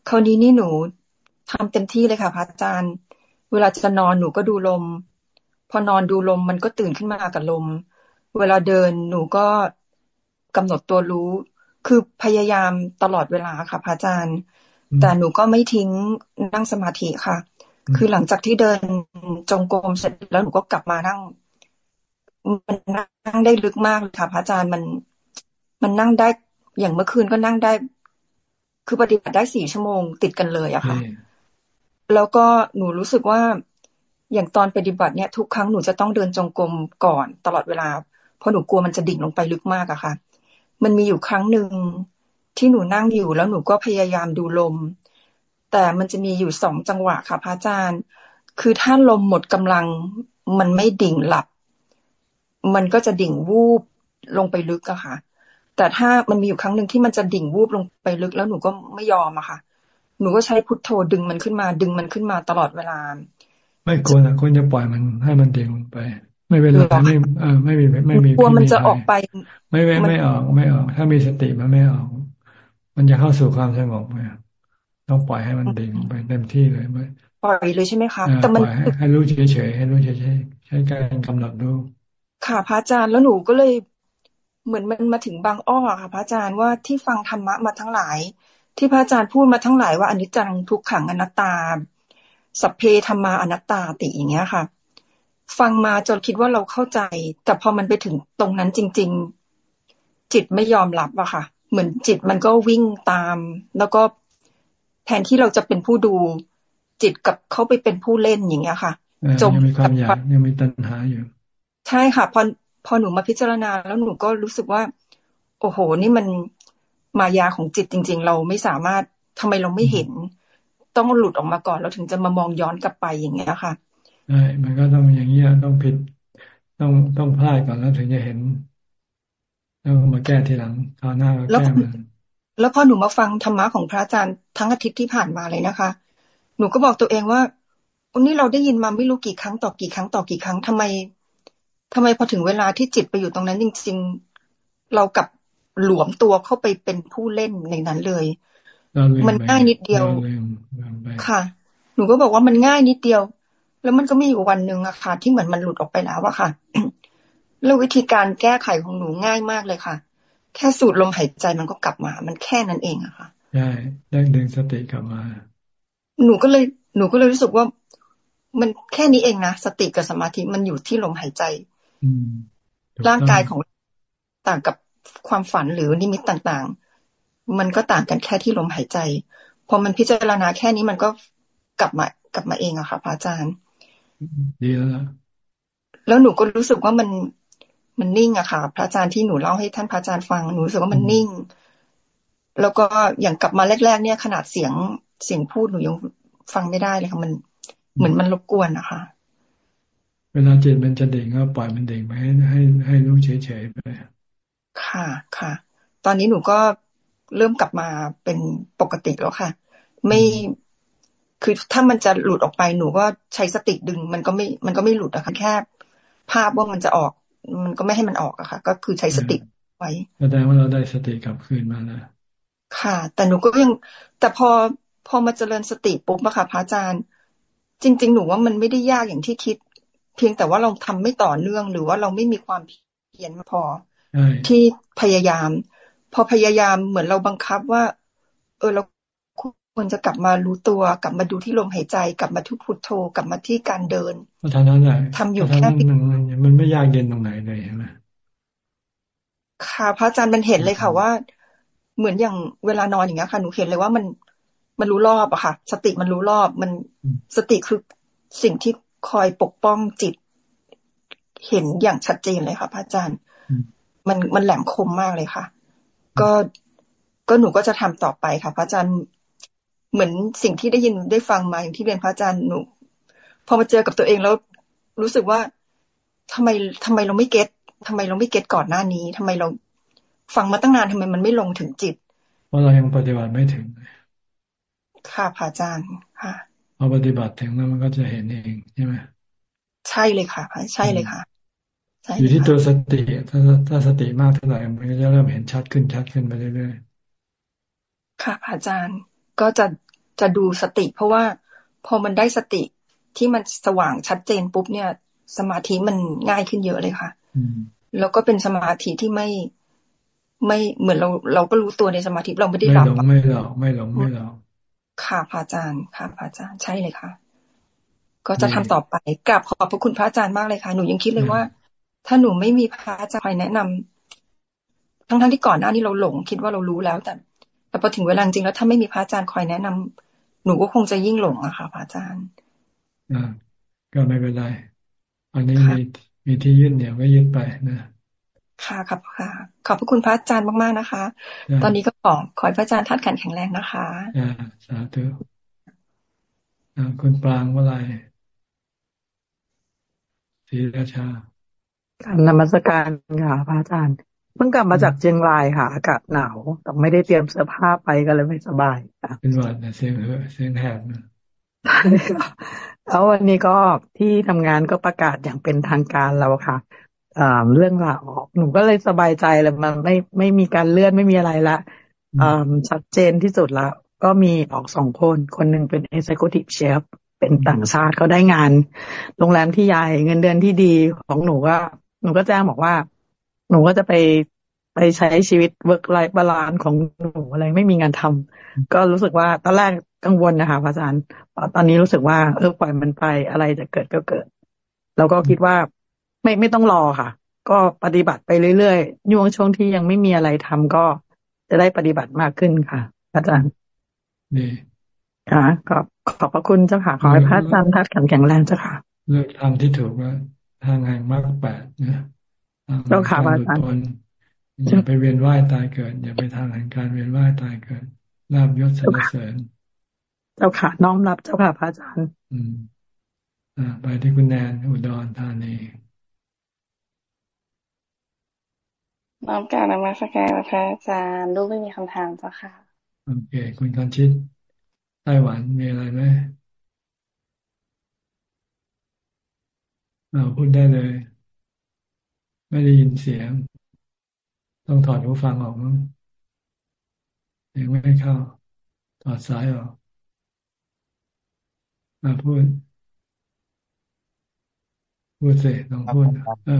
คราวนี้นี่หนูทำเต็มที่เลยค่ะพระอาจารย์ เวลาจะนอนหนูก็ดูลม พอนอนดูลมมันก็ตื่นขึ้นมากับลม เวลาเดินหนูก็กำหนดตัวรู้ คือพยายามตลอดเวลาค่ะพระอาจารย์ แต่หนูก็ไม่ทิ้งนั่งสมาธิค่ะ คือหลังจากที่เดินจงกรมเสร็จแล้วหนูก็กลับมานั่ง มันนั่งได้ลึกมากเลยค่ะพระอาจารย์มัน มันนั่งได้อย่างเมื่อคืนก็นั่งได้ คือปฏิบัติได้สี่ชั่วโมงติดกันเลยอะค่ะ แล้วก็หนูรู้สึกว่า อย่างตอนปฏิบัติเนี่ยทุกครั้งหนูจะต้องเดินจงกรมก่อนตลอดเวลา เพราะหนูกลัวมันจะดิ่งลงไปลึกมากอะค่ะ มันมีอยู่ครั้งหนึ่งที่หนูนั่งอยู่แล้วหนูก็พยายามดูลม แต่มันจะมีอยู่สองจังหวะค่ะพระอาจารย์ คือถ้าลมหมดกำลังมันไม่ดิ่งหลับ มันก็จะดิ่งวูบลงไปลึกอะค่ะ แต่ถ้ามันมีอยู่ครั้งหนึ่งที่มันจะดิ่งวูบลงไปลึกแล้วหนูก็ไม่ยอมอะค่ะ หนูก็ใช้พุทโธดึงมันขึ้นมา ดึงมันขึ้นมาตลอดเวลา ไม่ควรอะควรจะปล่อยมันให้มันเด้งลงไป ไม่เป็นไรไม่เออไม่มีไม่มีกลัวมันจะออกไป ไม่ไม่ไม่ออกไม่ออก ถ้ามีสติมันไม่ออก มันจะเข้าสู่ความสงบไหมต้องปล่อยให้มันเด้งไปเต็มที่เลยไม่ปล่อยเลยใช่ไหมคะแต่มันให้รู้เฉยเฉยให้รู้เฉยเฉยใช้การกำหนดดูค่ะพระอาจารย์แล้วหนูก็เลยเหมือนมันมาถึงบางอ้อค่ะ พระอาจารย์ว่าที่ฟังธรรมะมาทั้งหลาย ที่พระอาจารย์พูดมาทั้งหลายว่าอนิจจังทุกขังอนัตตา สัพเพธรรมาอนัตตาติอย่างเงี้ยค่ะ ฟังมาจนคิดว่าเราเข้าใจ แต่พอมันไปถึงตรงนั้นจริง ๆ จิตไม่ยอมรับอะค่ะ เหมือนจิตมันก็วิ่งตาม แล้วก็แทนที่เราจะเป็นผู้ดู จิตกับเขาไปเป็นผู้เล่นอย่างเงี้ยค่ะจมมีความอยากยังมีตัณหาอยู่ ใช่ค่ะ พอพอหนูมาพิจารณาแล้วหนูก็รู้สึกว่า โอ้โห นี่มันมายาของจิตจริง ๆ เราไม่สามารถทำไมเราไม่เห็น ต้องหลุดออกมาก่อน แล้วถึงจะมามองย้อนกลับไปอย่างเงี้ยค่ะใช่มันก็ต้องอย่างเงี้ยต้องผิดต้องต้องพลาดก่อนแล้วถึงจะเห็น แล้วมาแก้ทีหลังคราวหน้าก็แก้มันแล้วพอหนูมาฟังธรรมะของพระอาจารย์ทั้งอาทิตย์ที่ผ่านมาเลยนะคะ หนูก็บอกตัวเองว่าวันนี้เราได้ยินมาไม่รู้กี่ครั้งต่อกี่ครั้งต่อกี่ครั้งทำไมทำไมพอถึงเวลาที่จิตไปอยู่ตรงนั้นจริง ๆ เรากับหลวมตัวเข้าไปเป็นผู้เล่นในนั้นเลย มันง่ายนิดเดียวค่ะ หนูก็บอกว่ามันง่ายนิดเดียว แล้วมันก็มีอยู่วันหนึ่งอะค่ะ ที่เหมือนมันหลุดออกไปแล้วอะค่ะแล้ววิธีการแก้ไขของหนูง่ายมากเลยค่ะ แค่สูดลมหายใจมันก็กลับมา มันแค่นั้นเองอะค่ะใช่ได้ดึงสติกลับมา หนูก็เลย หนูก็เลยรู้สึกว่า มันแค่นี้เองนะสติกับสมาธิมันอยู่ที่ลมหายใจร่างกายของต่างกับความฝันหรือนิมิตต่างๆ มันก็ต่างกันแค่ที่ลมหายใจ พอมันพิจารณาแค่นี้มันก็กลับมากลับมาเองอะค่ะพระอาจารย์ดีแล้วแล้วหนูก็รู้สึกว่ามันมันนิ่งอะค่ะ พระอาจารย์ที่หนูเล่าให้ท่านพระอาจารย์ฟังหนูรู้สึกว่ามันนิ่ง แล้วก็อย่างกลับมาแรก ๆ เนี่ย ขนาดเสียงเสียงพูดหนูยังฟังไม่ได้เลยค่ะ มันเหมือนมันรบกวนนะคะเวลาจิตมันจะเด่งก็ปล่อยมันเด่งไปให้ให้ให้รู้เฉยๆไปค่ะค่ะ ตอนนี้หนูก็ เริ่มกลับมาเป็นปกติแล้วค่ะ ไม่คือถ้ามันจะหลุดออกไปหนูก็ใช้สติดึง มันก็ไม่มันก็ไม่หลุดอะค่ะแค่ ภาพว่ามันจะออก มันก็ไม่ให้มันออกอะค่ะ ก็คือใช้สติไว้แสดงว่าเราได้สติกลับคืนมาแล้วค่ะ แต่หนูก็ยังแต่พอพอมาเจริญสติปุ๊บอะค่ะพระอาจารย์ จริง ๆ หนูว่ามันไม่ได้ยากอย่างที่คิด เพียงแต่ว่าเราทำไม่ต่อเนื่องหรือว่าเราไม่มีความเพียรพอที่พยายาม พอพยายามเหมือนเราบังคับว่า เออเราควรจะกลับมารู้ตัว กลับมาดูที่ลมหายใจ กลับมาทุกพุทโธกลับมาที่การเดินทำนั้นแหละทำอยู่แค่มันมันไม่ยากเย็นตรงไหนเลยใช่ไหมค่ะพระอาจารย์มันเห็นเลยค่ะว่า เหมือนอย่างเวลานอนอย่างเงี้ยค่ะหนูเห็นเลยว่ามันมันรู้รอบอะค่ะ สติมันรู้รอบมันสติคือสิ่งที่คอยปกป้องจิต เห็นอย่างชัดเจนเลยค่ะพระอาจารย์ มันมันแหลมคมมากเลยค่ะ ก็ก็หนูก็จะทำต่อไปค่ะ พระอาจารย์เหมือนสิ่งที่ได้ยินได้ฟังมาอย่างที่เรียนพระอาจารย์หนู พอมาเจอกับตัวเองแล้วรู้สึกว่าทำไมทำไมเราไม่เก็ตทำไมเราไม่เก็ตก่อนหน้านี้ทำไมเราฟังมาตั้งนานทำไมมันไม่ลงถึงจิตเพราะเรายังปฏิบัติไม่ถึง ค่ะพระอาจารย์ค่ะพอปฏิบัติถึงแล้วมันก็จะเห็นเองใช่ไหมใช่เลยค่ะใช่เลยค่ะ อยู่ที่ตัวสติถ้าถ้าสติมากเท่าไหร่มันก็จะเริ่มเห็นชัดขึ้นชัดขึ้นไปเรื่อยๆค่ะอาจารย์ก็จะจะดูสติ เพราะว่าพอมันได้สติที่มันสว่างชัดเจนปุ๊บเนี่ย สมาธิมันง่ายขึ้นเยอะเลยค่ะแล้วก็เป็นสมาธิที่ไม่ไม่เหมือนเราเราก็รู้ตัวในสมาธิเราไม่ได้หลับไม่หลงไม่หลงไม่หลงไม่หลงค่ะพระอาจารย์ค่ะพระอาจารย์ใช่เลยค่ะ ก็จะทำต่อไปกราบขอบพระคุณพระอาจารย์มากเลยค่ะ หนูยังคิดเลยว่า ถ้าหนูไม่มีพระอาจารย์คอยแนะนำทั้งทั้งที่ก่อนหน้านี้เราหลง คิดว่าเรารู้แล้ว แต่แต่พอถึงเวลาจริงแล้วถ้าไม่มีพระอาจารย์คอยแนะนำหนูก็คงจะยิ่งหลงอะค่ะพระอาจารย์อ่าก็ไม่เป็นไรอันนี้มีมีที่ยึดเนี่ยก็ยึดไปนะค่ะครับค่ะ ขอบพระคุณพระอาจารย์มากๆนะคะ ตอนนี้ก็ขอขอพระอาจารย์ทัดขันแข็งแรงนะคะอ่าสาธุอ่าคุณปรางว่าไรศรีราชา การนมัสการค่ะพระอาจารย์เพิ่งกลับมาจากเชียงรายค่ะ อากาศหนาวแต่ไม่ได้เตรียมเสื้อผ้าไปก็เลยไม่สบายค่ะเป็นหวัดนะเสียงเหอเสียงแหบนะแล้ววันนี้ก็ที่ทำงานก็ประกาศอย่างเป็นทางการแล้วค่ะเรื่องลาออกหนูก็เลยสบายใจเลยมันไม่ไม่มีการเลื่อนไม่มีอะไรละชัดเจนที่สุดละก็มีออกสองคน คนหนึ่งเป็น executive chef เป็นต่างชาติเขาได้งาน โรงแรมที่ใหญ่เงินเดือนที่ดีของหนูก็ หนูก็แจ้งบอกว่า หนูก็จะไปไปใช้ชีวิต work-life balance ของหนูอะไรไม่มีงานทำก็รู้สึกว่าตอนแรกกังวลนะคะพระอาจารย์ตอนนี้รู้สึกว่าเออปล่อยมันไปอะไรจะเกิดก็เกิด แล้วก็คิดว่าไม่ไม่ต้องรอค่ะ ก็ปฏิบัติไปเรื่อยๆย่วงช่วงที่ยังไม่มีอะไรทำก็จะได้ปฏิบัติมากขึ้นค่ะ อาจารย์นี่ค่ะขอบขอบพระคุณเจ้าค่ะ ขอให้พระอาจารย์ทัดขันแข็งแรงเจ้าค่ะ เลือกทำที่ถูกว่า ทางแห่งมรรคแปดนะเจ้าค่ะอาจารย์อย่าไปเวียนว่ายตายเกิด อย่าไปทางแห่งการเวียนว่ายตายเกิดลาบยศสรรเสริญ เจ้าค่ะน้อมรับเจ้าค่ะพระอาจารย์ อืมอ่าไปที่คุณแนนอุดรธานีน้อมกราบนมัสการพระอาจารย์ลูกไม่มีคำถามเจ้าค่ะ โอเค คุณกันชิตไต้หวันมีอะไรไหม เราพูดได้เลย ไม่ได้ยินเสียง ต้องถอดหูฟังออกมั้งเสียงไม่เข้า ถอดสายออกมาพูด พูดเสร็จลองพูดเออ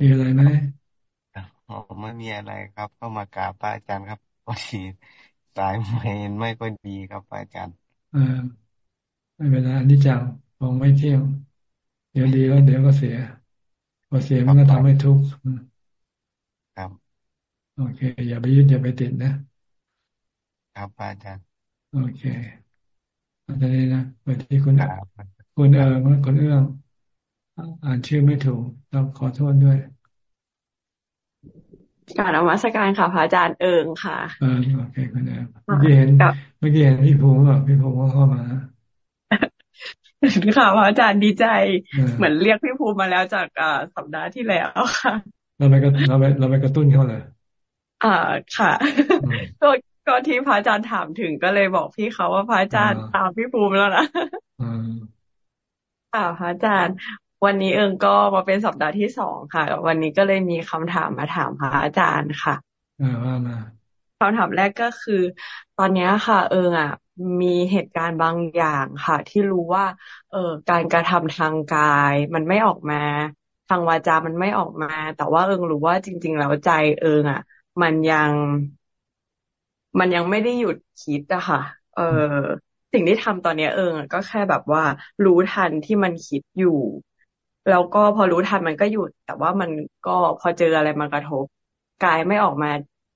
มีอะไรไหมพอ๋อไม่มีอะไรครับเข้ามากราบพระอาจารย์ครับพอดีสายไม่ไม่ค่อยดีครับอาจารย์ เออไม่เป็นไรอันนี้จังมองไม่เที่ยง เดี๋ยวดีแล้วเดี๋ยวก็เสียพอเสียมันก็ทำให้ทุกข์ครับโอเค อย่าไปยึดอย่าไปติดนะ ครับอาจารย์โอเคอาจารย์นะไปที่คุณคุณเอิงคุณเอื้องอ่านชื่อไม่ถูกต้องขอโทษด้วยกาบนมัสการค่ะพระอาจารย์เอิงค่ะเออโอเคคุณเอิงเมื่อกี้เห็นเมื่อกี้เห็นพี่ภูมิอะพี่ภูมิก็เข้ามา ค่ะพระอาจารย์ดีใจ เหมือนเรียกพี่ภูมิมาแล้วจากสัปดาห์ที่แล้วค่ะ เราไปเราไปเราไปกระตุ้นเขาเลยอ่าค่ะก็ก็ที่พระอาจารย์ถามถึงก็เลยบอกพี่เขาว่าพระอาจารย์ตามพี่ภูมิแล้วนะค่ะพระอาจารย์ วันนี้เอิงก็มาเป็นสัปดาห์ที่สองค่ะ วันนี้ก็เลยมีคำถามมาถามพระอาจารย์ค่ะอ่าว่ามา คำถามแรกก็คือ ตอนนี้ค่ะ เอิงอะ มีเหตุการณ์บางอย่างค่ะ ที่รู้ว่า เออการกระทำทางกาย มันไม่ออกมา ทางวาจามันไม่ออกมา แต่ว่าเอิงรู้ว่าจริง ๆ แล้วใจเอิงอะ มันยัง มันยังไม่ได้หยุดคิดอะค่ะ เออสิ่งที่ทำตอนนี้เอิงก็แค่แบบว่า รู้ทันที่มันคิดอยู่ แล้วก็พอรู้ทันมันก็หยุด แต่ว่ามันก็พอเจออะไรมากระทบกายไม่ออกมา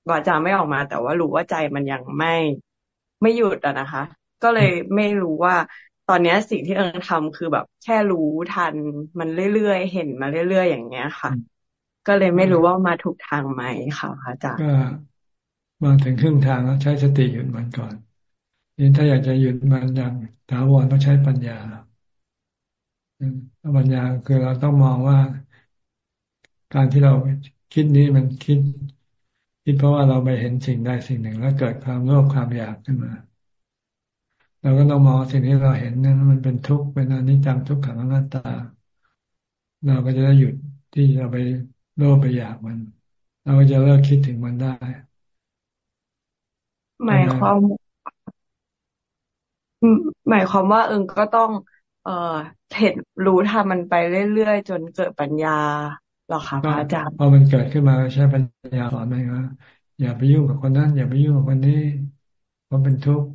วาจาไม่ออกมา แต่ว่ารู้ว่าใจมันยังไม่ไม่หยุดอะนะคะ ก็เลยไม่รู้ว่าตอนนี้สิ่งที่เอิงทำคือแบบแค่รู้ทัน มันเรื่อยๆเห็นมาเรื่อยๆอย่างเงี้ยค่ะ ก็เลยไม่รู้ว่ามาถูกทางไหมค่ะพระอาจารย์ก็มาถึงครึ่งทางแล้วใช้สติหยุดมันก่อนนี่ถ้าอยากจะหยุดมันอย่างถาวรต้องใช้ปัญญาปัญญาคือเราต้องมองว่า การที่เราคิดนี้มันคิด คิดเพราะว่าเราไปเห็นสิ่งใดสิ่งหนึ่ง แล้วเกิดความโลภความอยากขึ้นมาเราก็ต้องมองสิ่งที่เราเห็นนั้นมันเป็นทุกข์เป็นอนิจจังทุกขังอนัตตา เราก็จะได้หยุดที่จะไปโลภไปอยากมัน เราก็จะเลิกคิดถึงมันได้ หมายความหมายความว่าเอิงก็ต้อง เอ่อเห็นรู้ทำมันไปเรื่อยๆจนเกิดปัญญา หรอคะพระอาจารย์พอมันเกิดขึ้นมาใช้ปัญญาสอนไหมว่าอย่าไปยุ่งกับคนนั้น อย่าไปยุ่งกับคนนี้เพราะเป็นทุกข์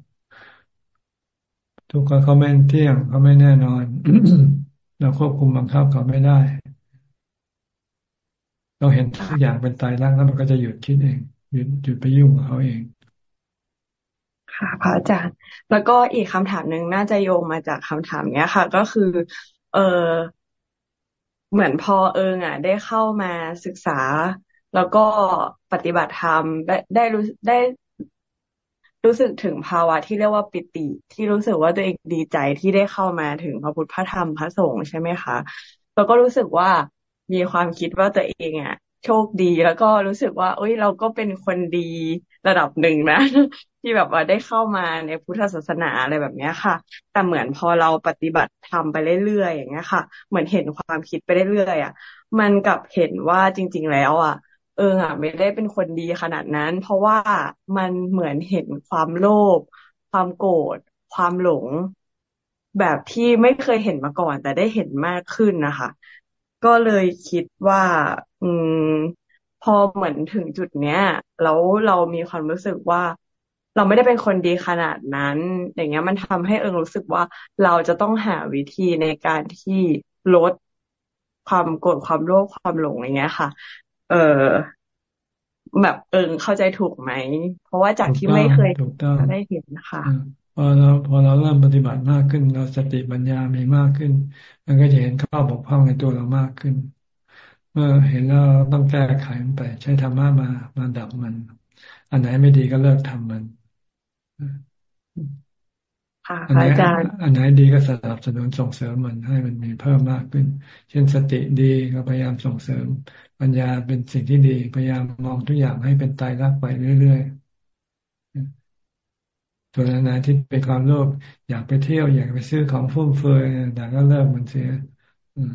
ทุกข์ก็เขาไม่เที่ยงเขาไม่แน่นอน เราควบคุมบังคับเขาไม่ได้ เราเห็นทุกอย่างเป็นตายรักแล้วมันก็จะหยุดคิดเองหยุดหยุดไปยุ่งกับเขาเองค่ะพระอาจารย์ แล้วก็อีกคำถามหนึ่งน่าจะโยงมาจากคำถามเนี้ยค่ะ ก็คือ เออ เหมือนพอเอิงอะ ได้เข้ามาศึกษา แล้วก็ปฏิบัติธรรมได้ได้รู้ได้รู้สึกถึงภาวะที่เรียกว่าปิติ ที่รู้สึกว่าตัวเองดีใจที่ได้เข้ามาถึงพระพุทธพระธรรมพระสงฆ์ใช่ไหมคะแล้วก็รู้สึกว่ามีความคิดว่าตัวเองอะ โชคดีแล้วก็รู้สึกว่าเอ้ยเราก็เป็นคนดีระดับหนึ่งนะ ที่แบบว่าได้เข้ามาในพุทธศาสนาอะไรแบบนี้ค่ะ แต่เหมือนพอเราปฏิบัติทำไปเรื่อยๆอย่างเงี้ยค่ะ เหมือนเห็นความคิดไปเรื่อยๆอะ มันกับเห็นว่าจริง ๆ แล้วอะเอออะไม่ได้เป็นคนดีขนาดนั้น เพราะว่ามันเหมือนเห็นความโลภความโกรธความหลง แบบที่ไม่เคยเห็นมาก่อน แต่ได้เห็นมากขึ้นนะคะ ก็เลยคิดว่า อืมพอเหมือนถึงจุดเนี้ย แล้วเรามีความรู้สึกว่า เราไม่ได้เป็นคนดีขนาดนั้น อย่างเงี้ยมันทำให้เอิงรู้สึกว่าเราจะต้องหาวิธีในการที่ลดความโกรธความโลภความหลงอย่างเงี้ยค่ะ เออแบบเอิงเข้าใจถูกไหม เพราะว่าจากที่ไม่เคยได้เห็นนะคะพอเราพอเราเริ่มปฏิบัติมากขึ้น เราสติปัญญามีมากขึ้น มันก็จะเห็นข้อบกพร่องในตัวเรามากขึ้น เมื่อเห็นแล้วต้องแก้ไขมันไป ใช้ธรรมะมามาดับมัน อันไหนไม่ดีก็เลิกทำมัน อันไหนอันไหนดีก็สนับสนุนส่งเสริมมันให้มันมีเพิ่มมากขึ้น เช่นสติดีก็พยายามส่งเสริม ปัญญาเป็นสิ่งที่ดี พยายามมองทุกอย่างให้เป็นตายรักไปเรื่อยๆส่วนอันไหนที่เป็นความโลภอยากไปเที่ยวอยากไปซื้อของฟุ่มเฟือยแต่ก็เลิกมันเสียอืม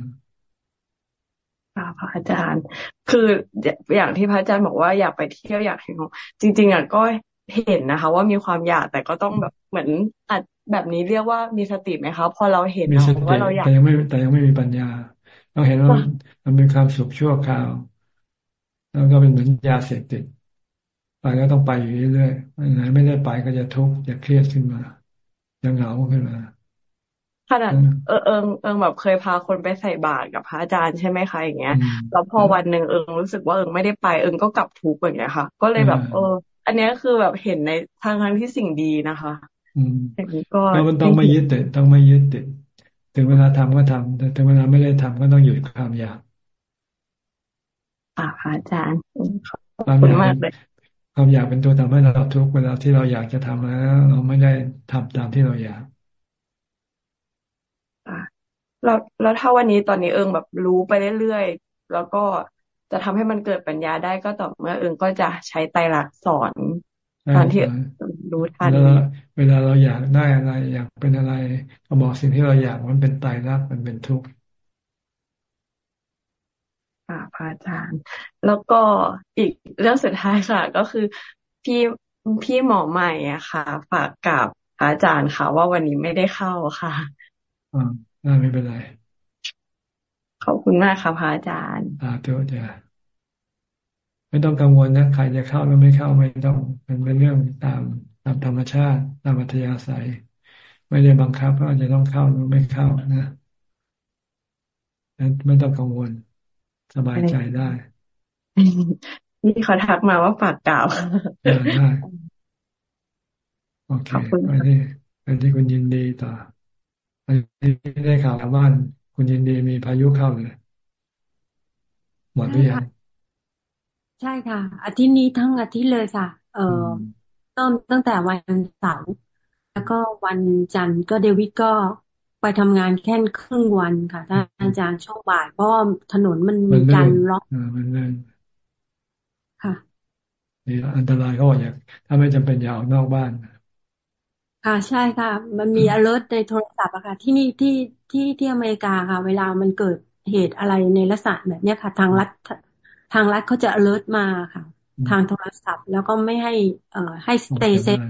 พระอาจารย์ คืออย่างที่พระอาจารย์บอกว่าอยากไปเที่ยวอยากเห็นจริง ๆอะก็ เห็นนะคะ ว่ามีความอยากแต่ก็ต้องแบบเหมือนอัดแบบนี้เรียกว่ามีสติไหมคะพอเราเห็นว่าเราอยากแต่ยังไม่แต่ยังไม่มีปัญญา เราเห็นว่ามันเป็นความสุขชั่วคราว แล้วก็เป็นเหมือนยาเสพติดไปก็ต้องไปอยู่เรื่อยๆไหนไม่ได้ไปก็จะทุกข์จะเครียดขึ้นมาจะเหงาขึ้นมาขนาดเออเอิงเอิงแบบเคยพาคนไปใส่บาตรกับพระอาจารย์ใช่ไหมคะอย่างเงี้ยแล้วพอวันหนึ่งเอิงรู้สึกว่าเอิงไม่ได้ไปเอิงก็กลับทุกข์อย่างเงี้ยค่ะ ก็เลยแบบ เออ อันนี้คือแบบเห็นในทางทางที่สิ่งดีนะคะอืมก็มันต้องไม่ยึดติดต้องไม่ยึดติดถึงเวลาทำก็ทำแต่ถึงเวลาไม่ได้ทำก็ต้องหยุดความอยากอ่าอาจารย์ขอบคุณมากเลยความอยากเป็นตัวทำให้เราทุกเวลาที่เราอยากจะทำแล้ว เราไม่ได้ทำตามที่เราอยากแล้วแล้วถ้าวันนี้ตอนนี้เอิงแบบรู้ไปเรื่อยๆแล้วก็ จะทำให้มันเกิดปัญญาได้ก็ต่อเมื่อเอิงก็จะใช้ไตรลักษณ์สอนตอนที่รู้ทันเวลาเราอยากได้อะไร อยากเป็นอะไรก็บอกสิ่งที่เราอยากมันเป็นไตรลักษณ์มันเป็นทุกข์ค่ะพระอาจารย์ แล้วก็อีกเรื่องสุดท้ายค่ะ ก็คือพี่พี่หมอใหม่อะค่ะ ฝากกับพระอาจารย์ค่ะ ว่าวันนี้ไม่ได้เข้าค่ะอ่าไม่เป็นไร ขอบคุณมากค่ะพระอาจารย์อ่าเดี๋ยวจะไม่ต้องกังวลนะใครจะเข้าหรือไม่เข้าไม่ต้องมันเป็นเรื่องตามตามธรรมชาติ ตามอัธยาศัย ไม่ได้บังคับว่าจะต้องเข้าหรือไม่เข้านะไม่ต้องกังวล สบายใจได้นี่เขาทักมาว่าฝากกล่าวได้โอเคไปที่ไปที่คุณยินดีต่อไปที่ได้ข่าวว่า คุณยินดีมีพายุเข้าเลยหมดหรือยังใช่ค่ะ อาทิตย์นี้ทั้งอาทิตย์เลยค่ะ เอ่อต้นตั้งแต่วันเสาร์แล้วก็วันจันทร์ก็เดวิดก็ไปทำงานแค่ครึ่งวันค่ะท่านอาจารย์ช่วงบ่ายเพราะถนนมันมีการล็อกมันเล่นค่ะนี่อันตรายก็อย่าถ้าไม่จำเป็นอย่าออกนอกบ้าน ค่ะใช่ค่ะ มันมี alert ในโทรศัพท์อะค่ะ ที่นี่ที่ที่ที่อเมริกาค่ะ เวลามันเกิดเหตุอะไรในลักษณะแบบนี้ค่ะ ทางรัฐทางรัฐเขาจะ alert มาค่ะ ทางโทรศัพท์ แล้วก็ไม่ให้ เอ่อให้ stay safe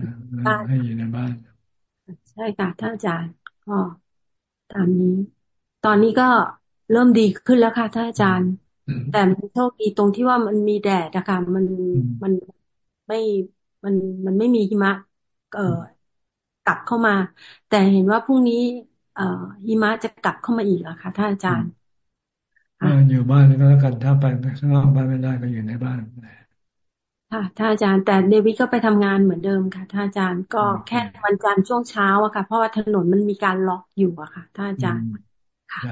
บ้านให้อยู่ในบ้าน ใช่ค่ะท่านอาจารย์ก็ตามนี้ ตอนนี้ก็เริ่มดีขึ้นแล้วค่ะท่านอาจารย์ แต่มันโชคดีตรงที่ว่ามันมีแดดนะคะมันมันไม่มันมันไม่มีหิมะ เอ่อ กลับเข้ามา แต่เห็นว่าพรุ่งนี้เอ่อหิมะจะกลับเข้ามาอีกอะค่ะท่านอาจารย์อยู่บ้านก็แล้วกันถ้าไปข้างนอกบ้านไม่ได้ก็อยู่ในบ้านค่ะท่านอาจารย์แต่เดวิดก็ไปทำงานเหมือนเดิมค่ะท่านอาจารย์ก็แค่วันจันทร์ช่วงเช้าอะค่ะ เพราะว่าถนนมันมีการล็อกอยู่อะค่ะท่านอาจารย์ค่ะ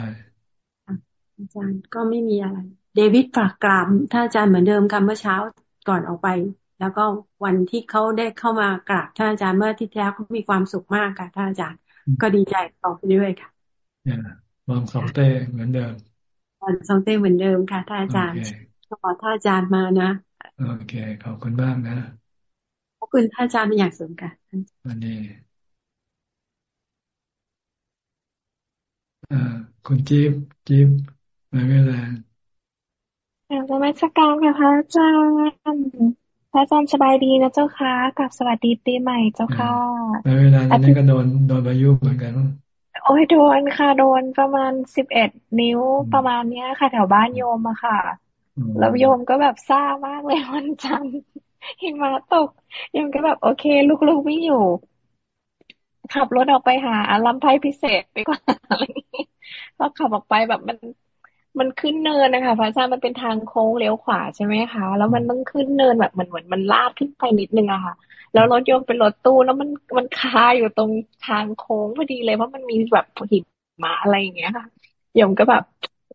อาจารย์ก็ไม่มีอะไร เดวิดฝากกราบท่านอาจารย์เหมือนเดิมค่ะเมื่อเช้าก่อนออกไป แล้วก็วันที่เขาได้เข้ามากราบท่านอาจารย์เมื่อที่แล้วเขามีความสุขมากค่ะท่านอาจารย์ ก็ดีใจต่อไปด้วยค่ะมองสองเต้เหมือนเดิมมองสองเต้เหมือนเดิมค่ะท่านอาจารย์ขอท่านอาจารย์มานะโอเคขอบคุณมากนะขอบคุณท่านอาจารย์เป็นอย่างสูงค่ะวันนี้อ่าคุณจิ๊บจิ๊บมาเวลาอยากจะมาสักการกับพระอาจารย์ พระอาจารย์สบายดีนะเจ้าค่ะกับสวัสดีปีใหม่เจ้าค่ะมาเวลานี้ก็โดนโดนพายุเหมือนกันโอ้ยโดนค่ะโดนประมาณสิบเอ็ดนิ้วประมาณเนี้ยค่ะ แถวบ้านโยมอะค่ะ แล้วโยมก็แบบซ่ามากเลยวันจันทร์หิมะตกโยมก็แบบโอเคลูกๆไม่อยู่ ขับรถออกไปหาลำไพ่พิเศษไปก่อนอะไรแล้วขับออกไปแบบมัน มันขึ้นเนินนะคะพระอาจารย์มันเป็นทางโค้งเลี้ยวขวาใช่ไหมคะแล้วมันต้องขึ้นเนินแบบเหมือนเหมือนมันลาดขึ้นไปนิดนึงอะค่ะ แล้วรถโยมเป็นรถตู้แล้วมันมันคาอยู่ตรงทางโค้งพอดีเลยเพราะมันมีแบบหิมะอะไรอย่างเงี้ยค่ะโยมก็แบบ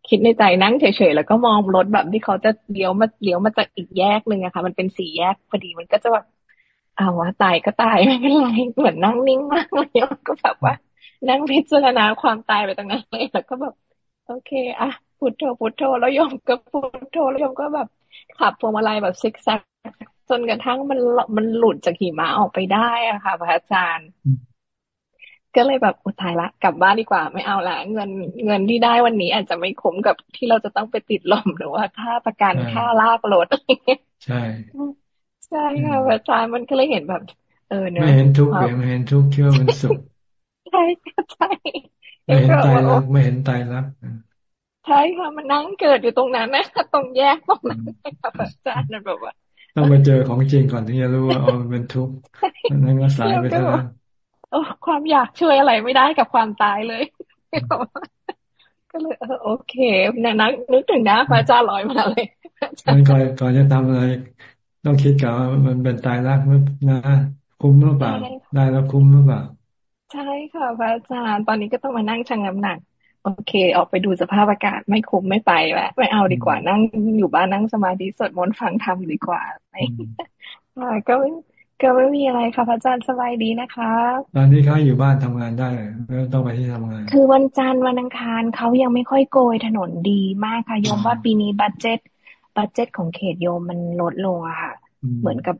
คิดในใจนั่งเฉยๆแล้วก็มองรถแบบที่เขาจะเลี้ยวมาเลี้ยวมาจากอีกแยกหนึ่งอะค่ะ มันเป็นสี่แยกพอดีมันก็จะแบบเอาวะตายก็ตายไม่เป็นไรเหมือนนั่งนิ่งมากเลยก็แบบว่า นั่งพิจารณาความตายไปตรงนั้นเลยแล้วก็แบบโอเคอะ พุทโธพุทโธแล้วยมก็พุทโธแล้วยมก็แบบขับพวงมาลัยแบบซิกแซกจนกระทั่งมันมันหลุดจากหิมะออกไปได้อะค่ะพระอาจารย์ ก็เลยแบบอุทายละ กลับบ้านดีกว่า ไม่เอาละเงินเงินที่ได้วันนี้อาจจะไม่คุ้มกับที่เราจะต้องไปติดลมหรือว่าค่าประกันค่าลากรถใช่ใช่ค่ะอาจารย์มันก็เลยเห็นแบบ เออเนอะไม่เห็นทุกข์ไม่เห็นทุกข์เชื่อมันสุขใช่ใช่ไม่เห็นตายรักไม่เห็นตายรัก ใใช่ค่ะมันนั่งเกิดอยู่ตรงนั้นนะตรงแยกตรงนั้นค่ะอาจารย์แบบว่า ต้องมาเจอของจริงก่อนถึงจะรู้ว่าอ๋อมันเป็นทุกข์นั่นก็สายไปแล้วโอ้ความอยากช่วยอะไรไม่ได้กับความตายเลย ก็เลยเออโอเคเนี่ยนักนึกถึงนะพระอาจารย์ลอยมาเลยมันก่อนก่อนจะทำอะไร ต้องคิดกับว่ามันเป็นตายรักนะคุ้มหรือเปล่าได้แล้วคุ้มหรือเปล่าใช่ค่ะพระอาจารย์ตอนนี้ก็ต้องมานั่งชั่งน้ำหนัก โอเค ออกไปดูสภาพอากาศไม่คุ้มไม่ไปแล้วไม่เอาดีกว่านั่งอยู่บ้านนั่งสมาธิสวดมนต์ฟังธรรมดีกว่าไม่ก็ก็ไม่มีอะไรค่ะพระอาจารย์สบายดีนะคะ ตอนนี้เขาอยู่บ้านทำงานได้ไม่ต้องไปที่ทำงาน คือวันจันทร์วันอังคารเขายังไม่ค่อยโกยถนนดีมากค่ะโยมว่าปีนี้ budget budget ของเขตโยมมันลดลงอะค่ะ เหมือนกับ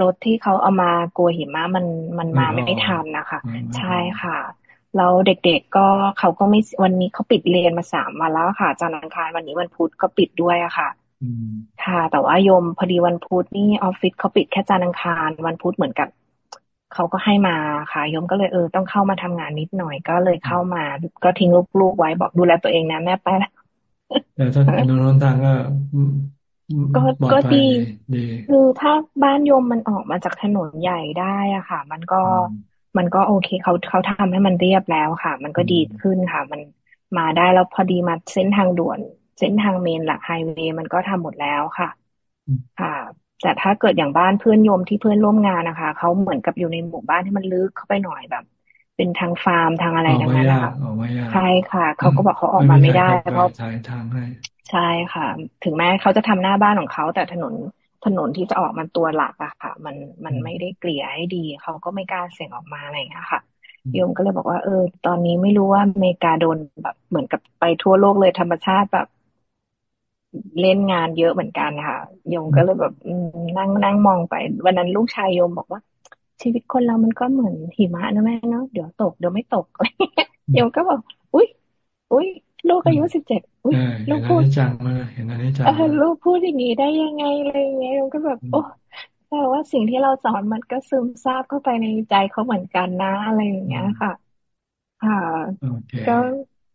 รถที่เขาเอามาโกยหิมะมันมันมาไม่ทันนะคะ ใช่ค่ะ แล้วเด็กๆก็เขาก็ไม่วันนี้เขาปิดเรียนมาสามวันแล้วค่ะจันทร์อังคารวันนี้วันพุธก็ปิดด้วยอะค่ะค่ะ แต่ว่าโยมพอดีวันพุธนี่ออฟฟิศเขาปิดแค่จันทร์อังคาร วันพุธเหมือนกับเขาก็ให้มาค่ะโยมก็เลยเออต้องเข้ามาทำงานนิดหน่อยก็เลยเข้ามา ก็ทิ้งลูกๆไว้บอกดูแลตัวเองนะแม่ไปแล้วแต่ถ้าโดนทางก็ก็ก็ดีคือถ้าบ้านโยมมันออกมาจากถนนใหญ่ได้อะค่ะ มันก็ มันก็โอเคเขาเขาทำให้มันเรียบแล้วค่ะ มันก็ดีขึ้นค่ะ มันมาได้แล้วพอดีมาเส้นทางด่วน เส้นทางเมนหลักไฮเวย์มันก็ทำหมดแล้วค่ะ ค่ะ แต่ถ้าเกิดอย่างบ้านเพื่อนโยมที่เพื่อนร่วมงานนะคะเขาเหมือนกับอยู่ในหมู่บ้านที่มันลึกเข้าไปหน่อยแบบ เป็นทางฟาร์มทางอะไรนะคะนะคะใช่ค่ะเขาก็บอกเขาออกมาไม่ได้เพราะทางให้ใช่ค่ะ ถึงแม้เขาจะทำหน้าบ้านของเขาแต่ถนน ถนนที่จะออกมันตัวหลักอะค่ะ มันมันไม่ได้เกลี่ยให้ดี เขาก็ไม่กล้าเสี่ยงออกมาอะไรอย่างเงี้ยค่ะโยมก็เลยบอกว่า เออ ตอนนี้ไม่รู้ว่าอเมริกาโดนแบบ เหมือนกับไปทั่วโลกเลยธรรมชาติแบบ เล่นงานเยอะเหมือนกันค่ะโยมก็เลยแบบนั่งนั่งมองไป วันนั้นลูกชายโยมบอกว่า ชีวิตคนเรามันก็เหมือนหิมะนะแม่เนาะเดี๋ยวตกเดี๋ยวไม่ตกโยมก็บอก อุ้ยอุ้ย ลูกอายุสิบเจ็ดลูกพูดจังมาเห็นอันนี้จังลูกพูดอย่างนี้ได้ยังไงอะไรเงี้ยก็แบบ โอ้แต่ว่าสิ่งที่เราสอนมันก็ซึมซาบเข้าไปในใจเขาเหมือนกันนะอะไรอย่างเงี้ยค่ะ ค่ะก็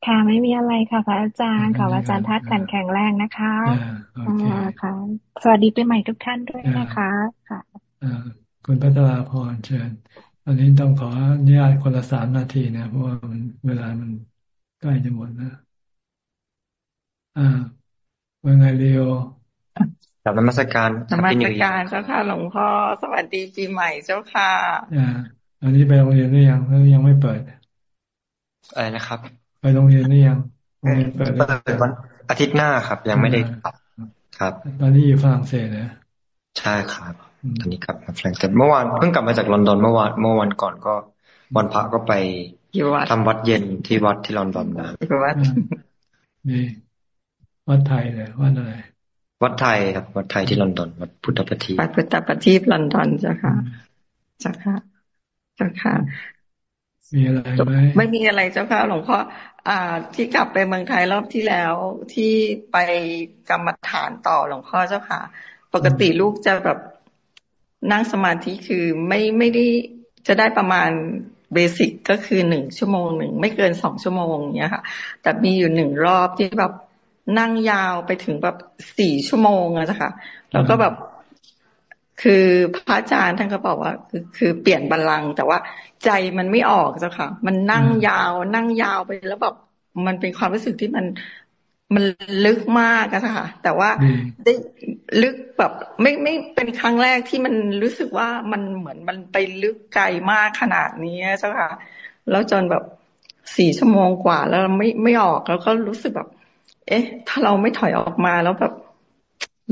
ค่ะไม่มีอะไรค่ะพระอาจารย์ขออาจารย์ทัดกันแข็งแรงนะคะอ่าค่ะ สวัสดีปีใหม่ทุกท่านด้วยนะคะ ค่ะคุณพัชราพรเชิญอันนี้ต้องขออนุญาตคนละสามนาทีนะ เพราะว่ามันเวลามันใกล้จะหมดนะ อ่าว่าไงเรียวกลับนมัสการนมัสการเจ้าค่ะหลวงพ่อ สวัสดีปีใหม่เจ้าค่ะ อ่า อันนี้ไปโรงเรียนหรือยังหรือยังไม่เปิดอะไรนะครับ ไปโรงเรียนหรือยังโรงเรียนเปิดเปิดวันอาทิตย์หน้าครับ ยังไม่ได้ครับ ตอนนี้อยู่ฝรั่งเศสเลยใช่ครับตอนนี้กลับมาฝรั่งเศสเมื่อวานเพิ่งกลับมาจากลอนดอนเมื่อวานเมื่อวันก่อนก็ วันพระก็ไปทำวัดเย็นที่วัดที่ลอนดอนมาวัดนี่ วัดไทยเลยวัดอะไรวัดไทยครับ วัดไทยที่ลอนดอนวัดพุทธปฏิวัดพุทธปฏิลอนดอนจ้ะค่ะจ้ะค่ะจ้ะค่ะมีอะไรไหมไม่มีอะไรเจ้าค่ะหลวงพ่ออ่า ที่กลับไปเมืองไทยรอบที่แล้วที่ไปกรรมฐานต่อหลวงพ่อเจ้าค่ะ ปกติลูกจะแบบนั่งสมาธิคือไม่ไม่ได้จะได้ประมาณเบสิกก็คือหนึ่งชั่วโมงหนึ่งไม่เกินสองชั่วโมงเนี้ยค่ะ แต่มีอยู่หนึ่งรอบที่แบบ นั่งยาวไปถึงแบบสี่ชั่วโมงอะค่ะ แล้วก็แบบคือพระอาจารย์ท่านก็บอกว่า คือคือเปลี่ยนบัลลังก์แต่ว่าใจมันไม่ออกเจ้าค่ะ มันนั่งยาวนั่งยาวไปแล้วแบบมันเป็นความรู้สึกที่มันมันลึกมากอะค่ะ แต่ว่าได้ลึกแบบไม่ไม่เป็นครั้งแรกที่มันรู้สึกว่ามันเหมือนมันไปลึกไกลมากขนาดนี้เจ้าค่ะ แล้วจนแบบสี่ชั่วโมงกว่าแล้วไม่ไม่ออกแล้วก็รู้สึกแบบ เอ๊ะ ถ้าเราไม่ถอยออกมาแล้วแบบ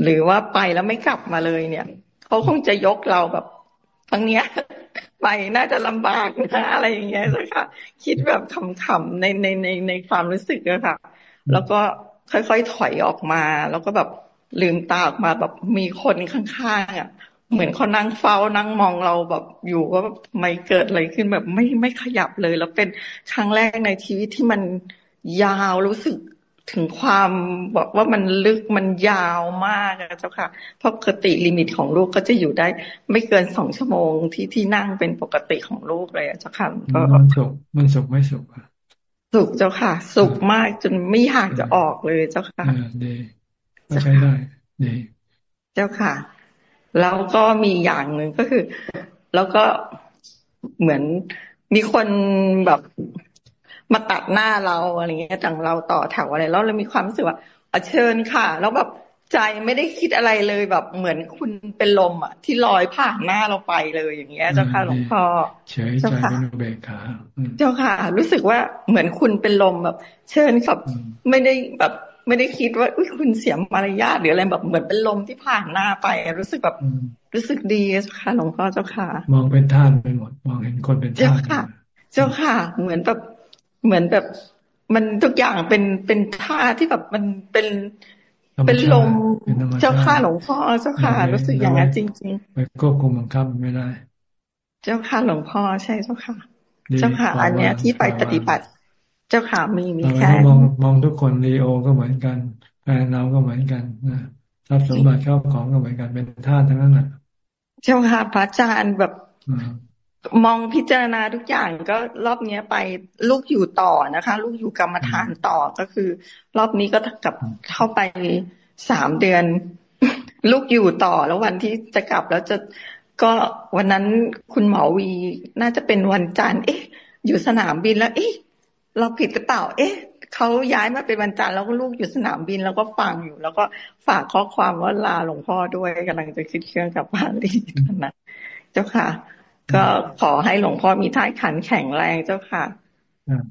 หรือว่าไปแล้วไม่กลับมาเลยเนี่ยเขาคงจะยกเราแบบทั้งเนี้ย ไปน่าจะลำบากนะอะไรอย่างเงี้ยสัค่ะ คิดแบบขำๆในในในในความรู้สึกอะค่ะ แล้วก็ค่อยๆถอยออกมา แล้วก็แบบลืมตาออกมาแบบมีคนข้างๆอะ เหมือนเขานั่งเฝ้านั่งมองเราแบบอยู่ว่าแบบไม่เกิดอะไรขึ้นแบบไม่ไม่ขยับเลย แล้วเป็นครั้งแรกในชีวิตที่มันยาวรู้สึก ถึงความบอกว่ามันลึกมันยาวมากเจ้าค่ะ เพราะปกติลิมิตของลูกก็จะอยู่ได้ ไม่เกินสองชั่วโมงที่ที่นั่งเป็นปกติของลูกเลยเจ้าค่ะมันสุกมันสุกไม่สุกสุขเจ้าค่ะ สุขมากจนไม่อยากจะออกเลยเจ้าค่ะดีก็ใช้ได้ดีเจ้าค่ะ แล้วก็มีอย่างหนึ่งก็คือ แล้วก็เหมือนมีคนแบบ มาตัดหน้าเราอะไรเงี้ยจังเราต่อแถวอะไร แล้วเรามีความรู้สึกว่าเชิญค่ะ แล้วแบบใจไม่ได้คิดอะไรเลยแบบเหมือนคุณเป็นลมอะ ที่ลอยผ่านหน้าเราไปเลยอย่างเงี้ย เจ้าค่ะหลวงพ่อเฉยใจเป็นเบกขาเจ้าค่ะ รู้สึกว่าเหมือนคุณเป็นลมแบบ เชิญครับไม่ได้แบบไม่ได้คิดว่าอุ้ยคุณเสียมารยาทหรืออะไรแบบเหมือนเป็นลมที่ผ่านหน้าไป รู้สึกแบบรู้สึกดีเจ้าค่ะหลวงพ่อเจ้าค่ะ มองเป็นท่านไปหมด มองเห็นคนเป็นท่านเจ้าค่ะ เจ้าค่ะ เหมือนแบบ เหมือนแบบมันทุกอย่างเป็นเป็นท่าที่แบบมันเป็นเป็นลมเจ้าค่ะหลวงพ่อเจ้าค่ะรู้สึกอย่างนั้นจริงๆไปควบคุมบังคับไม่ได้ เจ้าค่ะหลวงพ่อใช่เจ้าค่ะเจ้าค่ะอันเนี้ยที่ไปปฏิบัติ เจ้าค่ะมีมีแค่มองมองทุกคนลีโอก็เหมือนกันแฟนเราก็เหมือนกันนะทรัพย์สมบัติเข้าของก็เหมือนกันเป็นท่าทั้งนั้นแหละเจ้าค่ะพระอาจารย์แบบ มองพิจารณาทุกอย่างก็รอบเนี้ยไปลูกอยู่ต่อนะคะ ลูกอยู่กรรมฐานต่อก็คือ รอบนี้ก็กลับเข้าไปสามเดือน ลูกอยู่ต่อแล้ววันที่จะกลับแล้วจะก็วันนั้นคุณหมอวีน่าจะเป็นวันจันทร์เอ๊ะ อยู่สนามบินแล้ว เอ๊ะ เราผิดหรือเปล่า เอ๊ะเขาย้ายมาเป็นวันจันทร์แล้วก็ลูกอยู่สนามบินแล้วก็ฟังอยู่ แล้วก็ฝากข้อความว่าลาหลวงพ่อด้วยกำลังจะคิดเครื่องกลับบ้านรีนะเจ้าค่ะ ก็ขอให้หลวงพ่อมีท่าขันแข็งแรงเจ้าค่ะ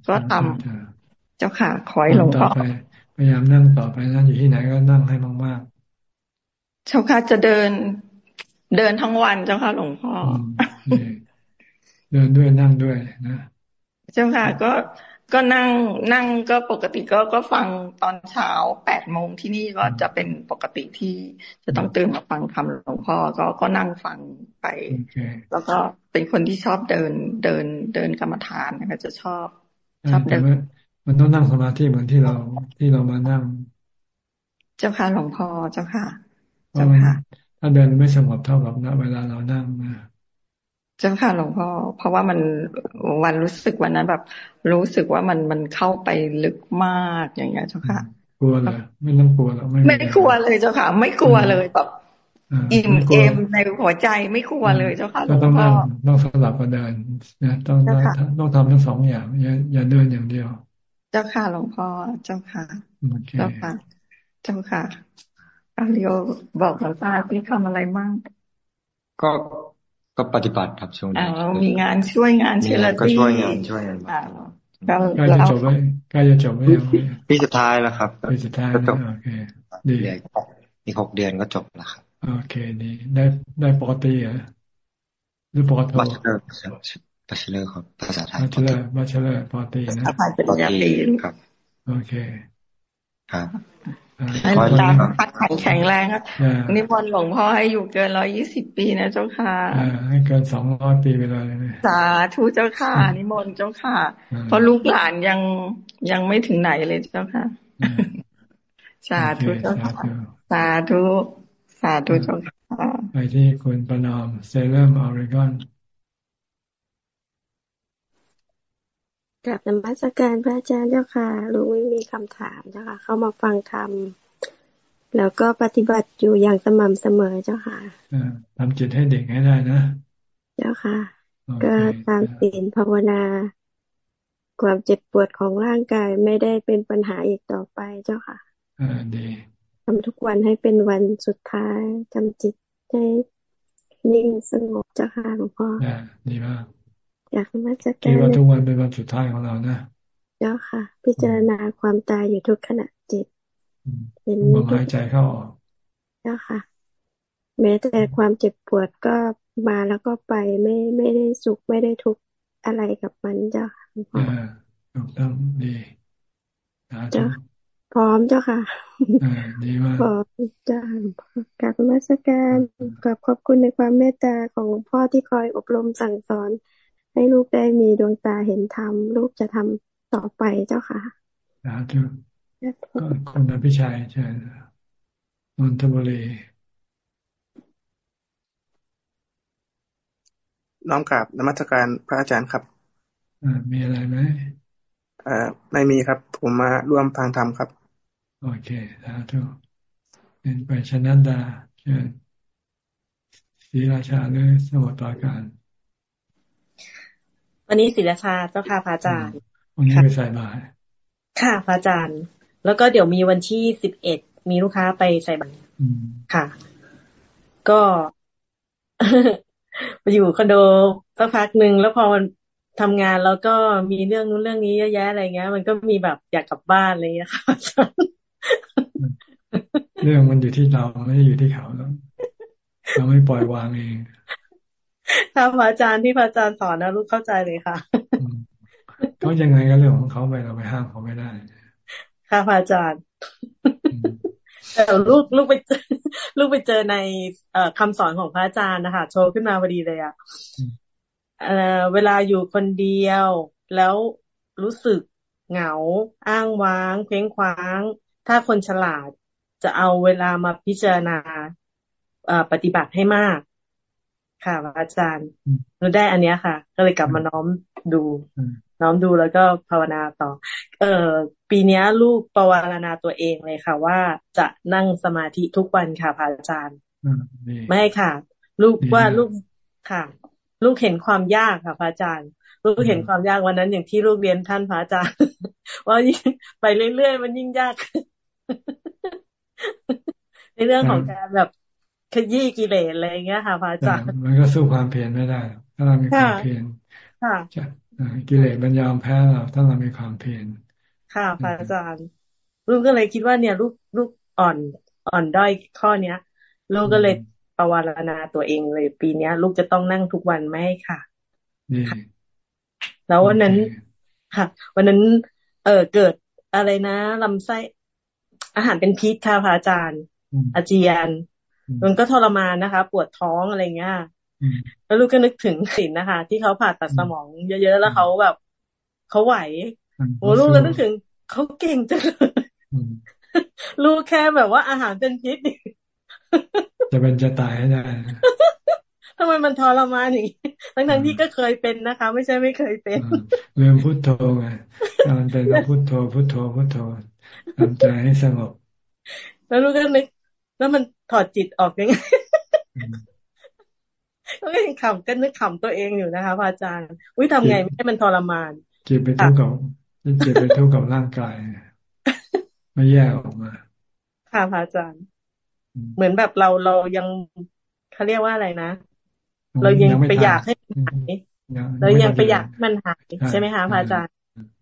ก็ทำเจ้าค่ะ ขอให้หลวงพ่อพยายามนั่งต่อไปนั่งอยู่ที่ไหนก็นั่งให้มากๆเจ้าค่ะจะเดินเดินทั้งวันเจ้าค่ะ หลวงพ่อเดินด้วยนั่งด้วยนะ เจ้าค่ะก็ ก็นั่งนั่งก็ปกติก็ก็ฟังตอนเช้าแปดโมงที่นี่ก็จะเป็นปกติที่จะต้องตื่นมาฟังคำหลวงพ่อก็ก็นั่งฟังไป แล้วก็เป็นคนที่ชอบเดินเดินเดินกรรมฐานนะคะจะชอบชอบเดินมันต้องนั่งสมาธิเหมือนที่เราที่เรามานั่ง เจ้าค่ะหลวงพ่อเจ้าค่ะ เจ้าค่ะ ถ้าเดินไม่สงบเท่ากับนะเวลาเรานั่งนะ เจ้าค่ะหลวงพ่อเพราะว่ามันวันรู้สึกวันนั้นแบบ รู้สึกว่ามันมันเข้าไปลึกมากอย่างเงี้ยเจ้าค่ะ กลัวเลยไม่ต้องกลัวหรอกไม่กลัวเลยเจ้าค่ะ ไม่กลัวเลยแบบอิ่มเอมในหัวใจไม่กลัวเลยเจ้าค่ะหลวงพ่อต้องสลับกันเดินนะต้องต้องทำทั้งสองอย่างอย่าอย่าเดินอย่างเดียว เจ้าค่ะหลวงพ่อเจ้าค่ะเจ้าค่ะเจ้าค่ะอาริโอบอกหลวงตาพี่ทำอะไรบ้างก็ ก็ปฏิบัติครับช่วงนี้มีงานช่วยงาน charity ก็ช่วยงานช่วยงานใกล้จะจบไหมใกล้จะจบไหมปีสุดท้ายแล้วครับปีสุดท้ายโอเคดีอีกหกเดือนก็จบแล้วครับโอเคดีได้ได้ปกติเหรอหรือปกติ bachelor bachelor ครับภาษาไทย bachelor bachelor ปกตินะปกติครับ โอเคครับ ให้ตามพัดแข็งแข็งแรงครับนิมนต์หลวงพ่อให้อยู่เกินร้อยี่สิบปีนะเจ้าค่ะให้เกินสองร้อยปีไปเลยสาธุเจ้าค่ะนิมนต์เจ้าค่ะ เพราะลูกหลานยังยังไม่ถึงไหนเลยเจ้าค่ะสาธุเจ้าค่ะสาธุสาธุเจ้าค่ะไปที่คุณประนอมเซเลมออริกอน กับนมัสการพระอาจารย์เจ้าค่ะ รู้ไม่มีคำถามเจ้าค่ะ เข้ามาฟังธรรมแล้วก็ปฏิบัติอยู่อย่างสม่ำเสมอเจ้าค่ะทำจิตให้เด็กให้ได้นะ เจ้าค่ะ ก็ตามศีลภาวนา ความเจ็บปวดของร่างกายไม่ได้เป็นปัญหาอีกต่อไปเจ้าค่ะอ่าดีทำทุกวันให้เป็นวันสุดท้ายจำจิตให้นิ่งสงบเจ้าค่ะหลวงพ่อดีมาก อยากมาจะคิดว่าทุกวันเป็นวันสุดท้ายของเรานะเจ้าค่ะ พิจารณาความตายอยู่ทุกขณะจิตเห็นลมหายใจเข้าออกเจ้าค่ะ แม้แต่ความเจ็บปวดก็มาแล้วก็ไปไม่ไม่ได้สุขไม่ได้ทุกข์อะไรกับมันเจ้าค่ะถูกต้องดีเจ้าพร้อมเจ้าค่ะดีมากพร้อมจ้ากราบมาสการกับขอบคุณในความเมตตาของหลวงพ่อที่คอยอบรมสั่งสอน ให้ลูกได้มีดวงตาเห็นธรรมลูกจะทำต่อไปเจ้าค่ะสาธุคุณอภิชัยเชิญนนทบุรีน้องกับนมัสการพระอาจารย์ครับมีอะไรไหมเอ่อไม่มีครับ ผมมาร่วมฟังธรรมครับ โอเคสาธุเป็นไปชนะดาเชิญศรีราชาหรือสมุทรปราการ วันนี้ศรีราชาเจ้าค่ะพระอาจารย์วันนี้ไปใส่บาตรค่ะพระอาจารย์ แล้วก็เดี๋ยวมีวันที่สิบเอ็ดมีลูกค้าไปใส่บาตรค่ะ ก็ไปอยู่คอนโดสักพักหนึ่งแล้วพอมันทำงานแล้วก็มีเรื่องนู้นเรื่องนี้เยอะแยะอะไรเงี้ย มันก็มีแบบอยากกลับบ้านอะไรเงี้ยค่ะเรื่องมันอยู่ที่เราไม่ได้อยู่ที่เขาแล้วเราไม่ปล่อยวางเอง ค่ะพระอาจารย์ที่พระอาจารย์สอนนะลูกเข้าใจเลยค่ะเขายังไงก็เรื่องของเขาไปเราไปห้ามเขาไม่ได้ ค่ะพระอาจารย์แต่ลูกลูกไปเจอลูกไปเจอในเอ่อคำสอนของพระอาจารย์นะคะโชว์ขึ้นมาพอดีเลยอะเอ่อเวลาอยู่คนเดียว แล้วรู้สึกเหงา อ้างว้างเพ้งคว้าง ถ้าคนฉลาดจะเอาเวลามาพิจารณาปฏิบัติให้มาก ค่ะอาจารย์เราได้อันนี้ค่ะ ก็เลยกลับมาน้อมดู น้อมดูแล้วก็ภาวนาต่อ เออปีนี้ลูกปวารณาตัวเองเลยค่ะ ว่าจะนั่งสมาธิทุกวันค่ะพระอาจารย์ไม่ค่ะ ลูกว่าลูกค่ะ ลูกเห็นความยากค่ะพระอาจารย์ ลูกเห็นความยากวันนั้นอย่างที่ลูกเรียนท่านพระอาจารย์ ว่าไปเรื่อยๆมันยิ่งยาก ในเรื่องของการแบบ ขยี้กิเลสอะไรเงี้ยค่ะพระอาจารย์มันก็สู้ความเพียรไม่ได้ ถ้าเรามีความเพียรกิเลสมันยอมแพ้เราถ้าเรามีความเพียรค่ะพระอาจารย์ลูกก็เลยคิดว่าเนี่ยลูกลูกอ่อนอ่อนด้อยข้อเนี้ยลูกก็เลยปวารณาตัวเองเลย ปีเนี้ย ลูกจะต้องนั่งทุกวันไม่ค่ะแล้ววันนั้นค่ะ วันนั้น เออเกิดอะไรนะลำไส้อาหารเป็นพิษค่ะพระอาจารย์ อาเจียน มันก็ทรมานนะคะ ปวดท้องอะไรเงี้ยแล้วลูกก็นึกถึงสินนะคะ ที่เขาผ่าตัดสมองเยอะๆแล้วเขาแบบเขาไหวโอ้ลูกก็นึกถึงเขาเก่งจังเลยลูกแค่แบบว่าอาหารเป็นพิษจะเป็นจะตายได้ทำไมมันทรมานอย่างนี้ทั้งทั้งที่ก็เคยเป็นนะคะ ไม่ใช่ไม่เคยเป็นเรื่องพุทโธไงมันเป็นพุทโธพุทโธพุทโธทำใจให้สงบแล้วลูกก็นึก แล้วมันถอดจิตออกยังไงก็ยังขำก็นึกขำตัวเองอยู่นะคะพระอาจารย์อุ้ยทำไงไม่ให้มันทรมานจิตไปทุกข์กับจิตไปทุกข์กับร่างกายไม่แยกออกมา ค่ะพระอาจารย์ เหมือนแบบเราเรายังเขาเรียกว่าอะไรนะเรายังไปอยากให้มันหายเรายังไปอยากมันหายใช่ไหมคะพระอาจารย์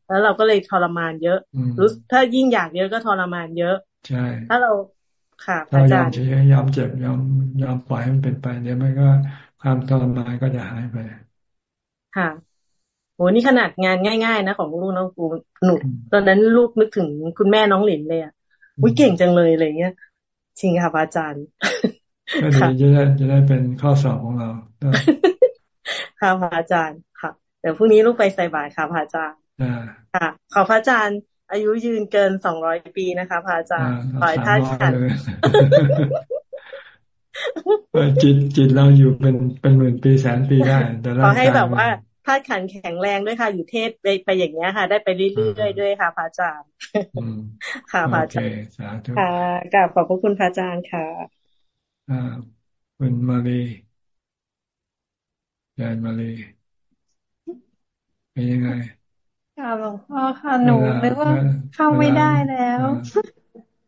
แล้วเราก็เลยทรมานเยอะรู้ถ้ายิ่งอยากเยอะก็ทรมานเยอะใช่ถ้าเราค่ะ เรายอมเฉยยอมเจ็บยอมยอมปล่อยให้มันเป็นไป เดี๋ยวมันก็ความทรมานก็จะหายไป ค่ะโหนี่ขนาดงานง่าย ๆ นะของลูกน้องกูหนุตอนนั้นลูกนึกถึงคุณแม่น้องหลินเลยอะวิเก่งจังเลยอะไรเงี้ยจริงค่ะอาจารย์ก็ดีจะได้จะได้เป็นข้อสอบของเราค่ะพระอาจารย์ค่ะเดี๋ยวพรุ่งนี้ลูกไปใส่บาตรค่ะพระอาจารย์ค่ะ ขอพระอาจารย์ อายุยืนเกินสองร้อยปีนะคะพระอาจารย์ขอให้ท่านขันจิตจิตเราอยู่เป็นเป็นหมื่นปีแสนปีได้แต่ขอให้แบบว่าธาตุขันแข็งแรงด้วยค่ะ อยู่เทศไปไปอย่างเงี้ยค่ะ ได้ไปเรื่อยๆด้วยค่ะพระอาจารย์ค่ะพระอาจารย์ค่ะกราบขอบพระคุณพระอาจารย์ค่ะอ่าคุณมาลียายมาลีเป็นยังไง ค่ะหลวงพ่อค่ะหนูนึกว่าเข้าไม่ได้แล้ว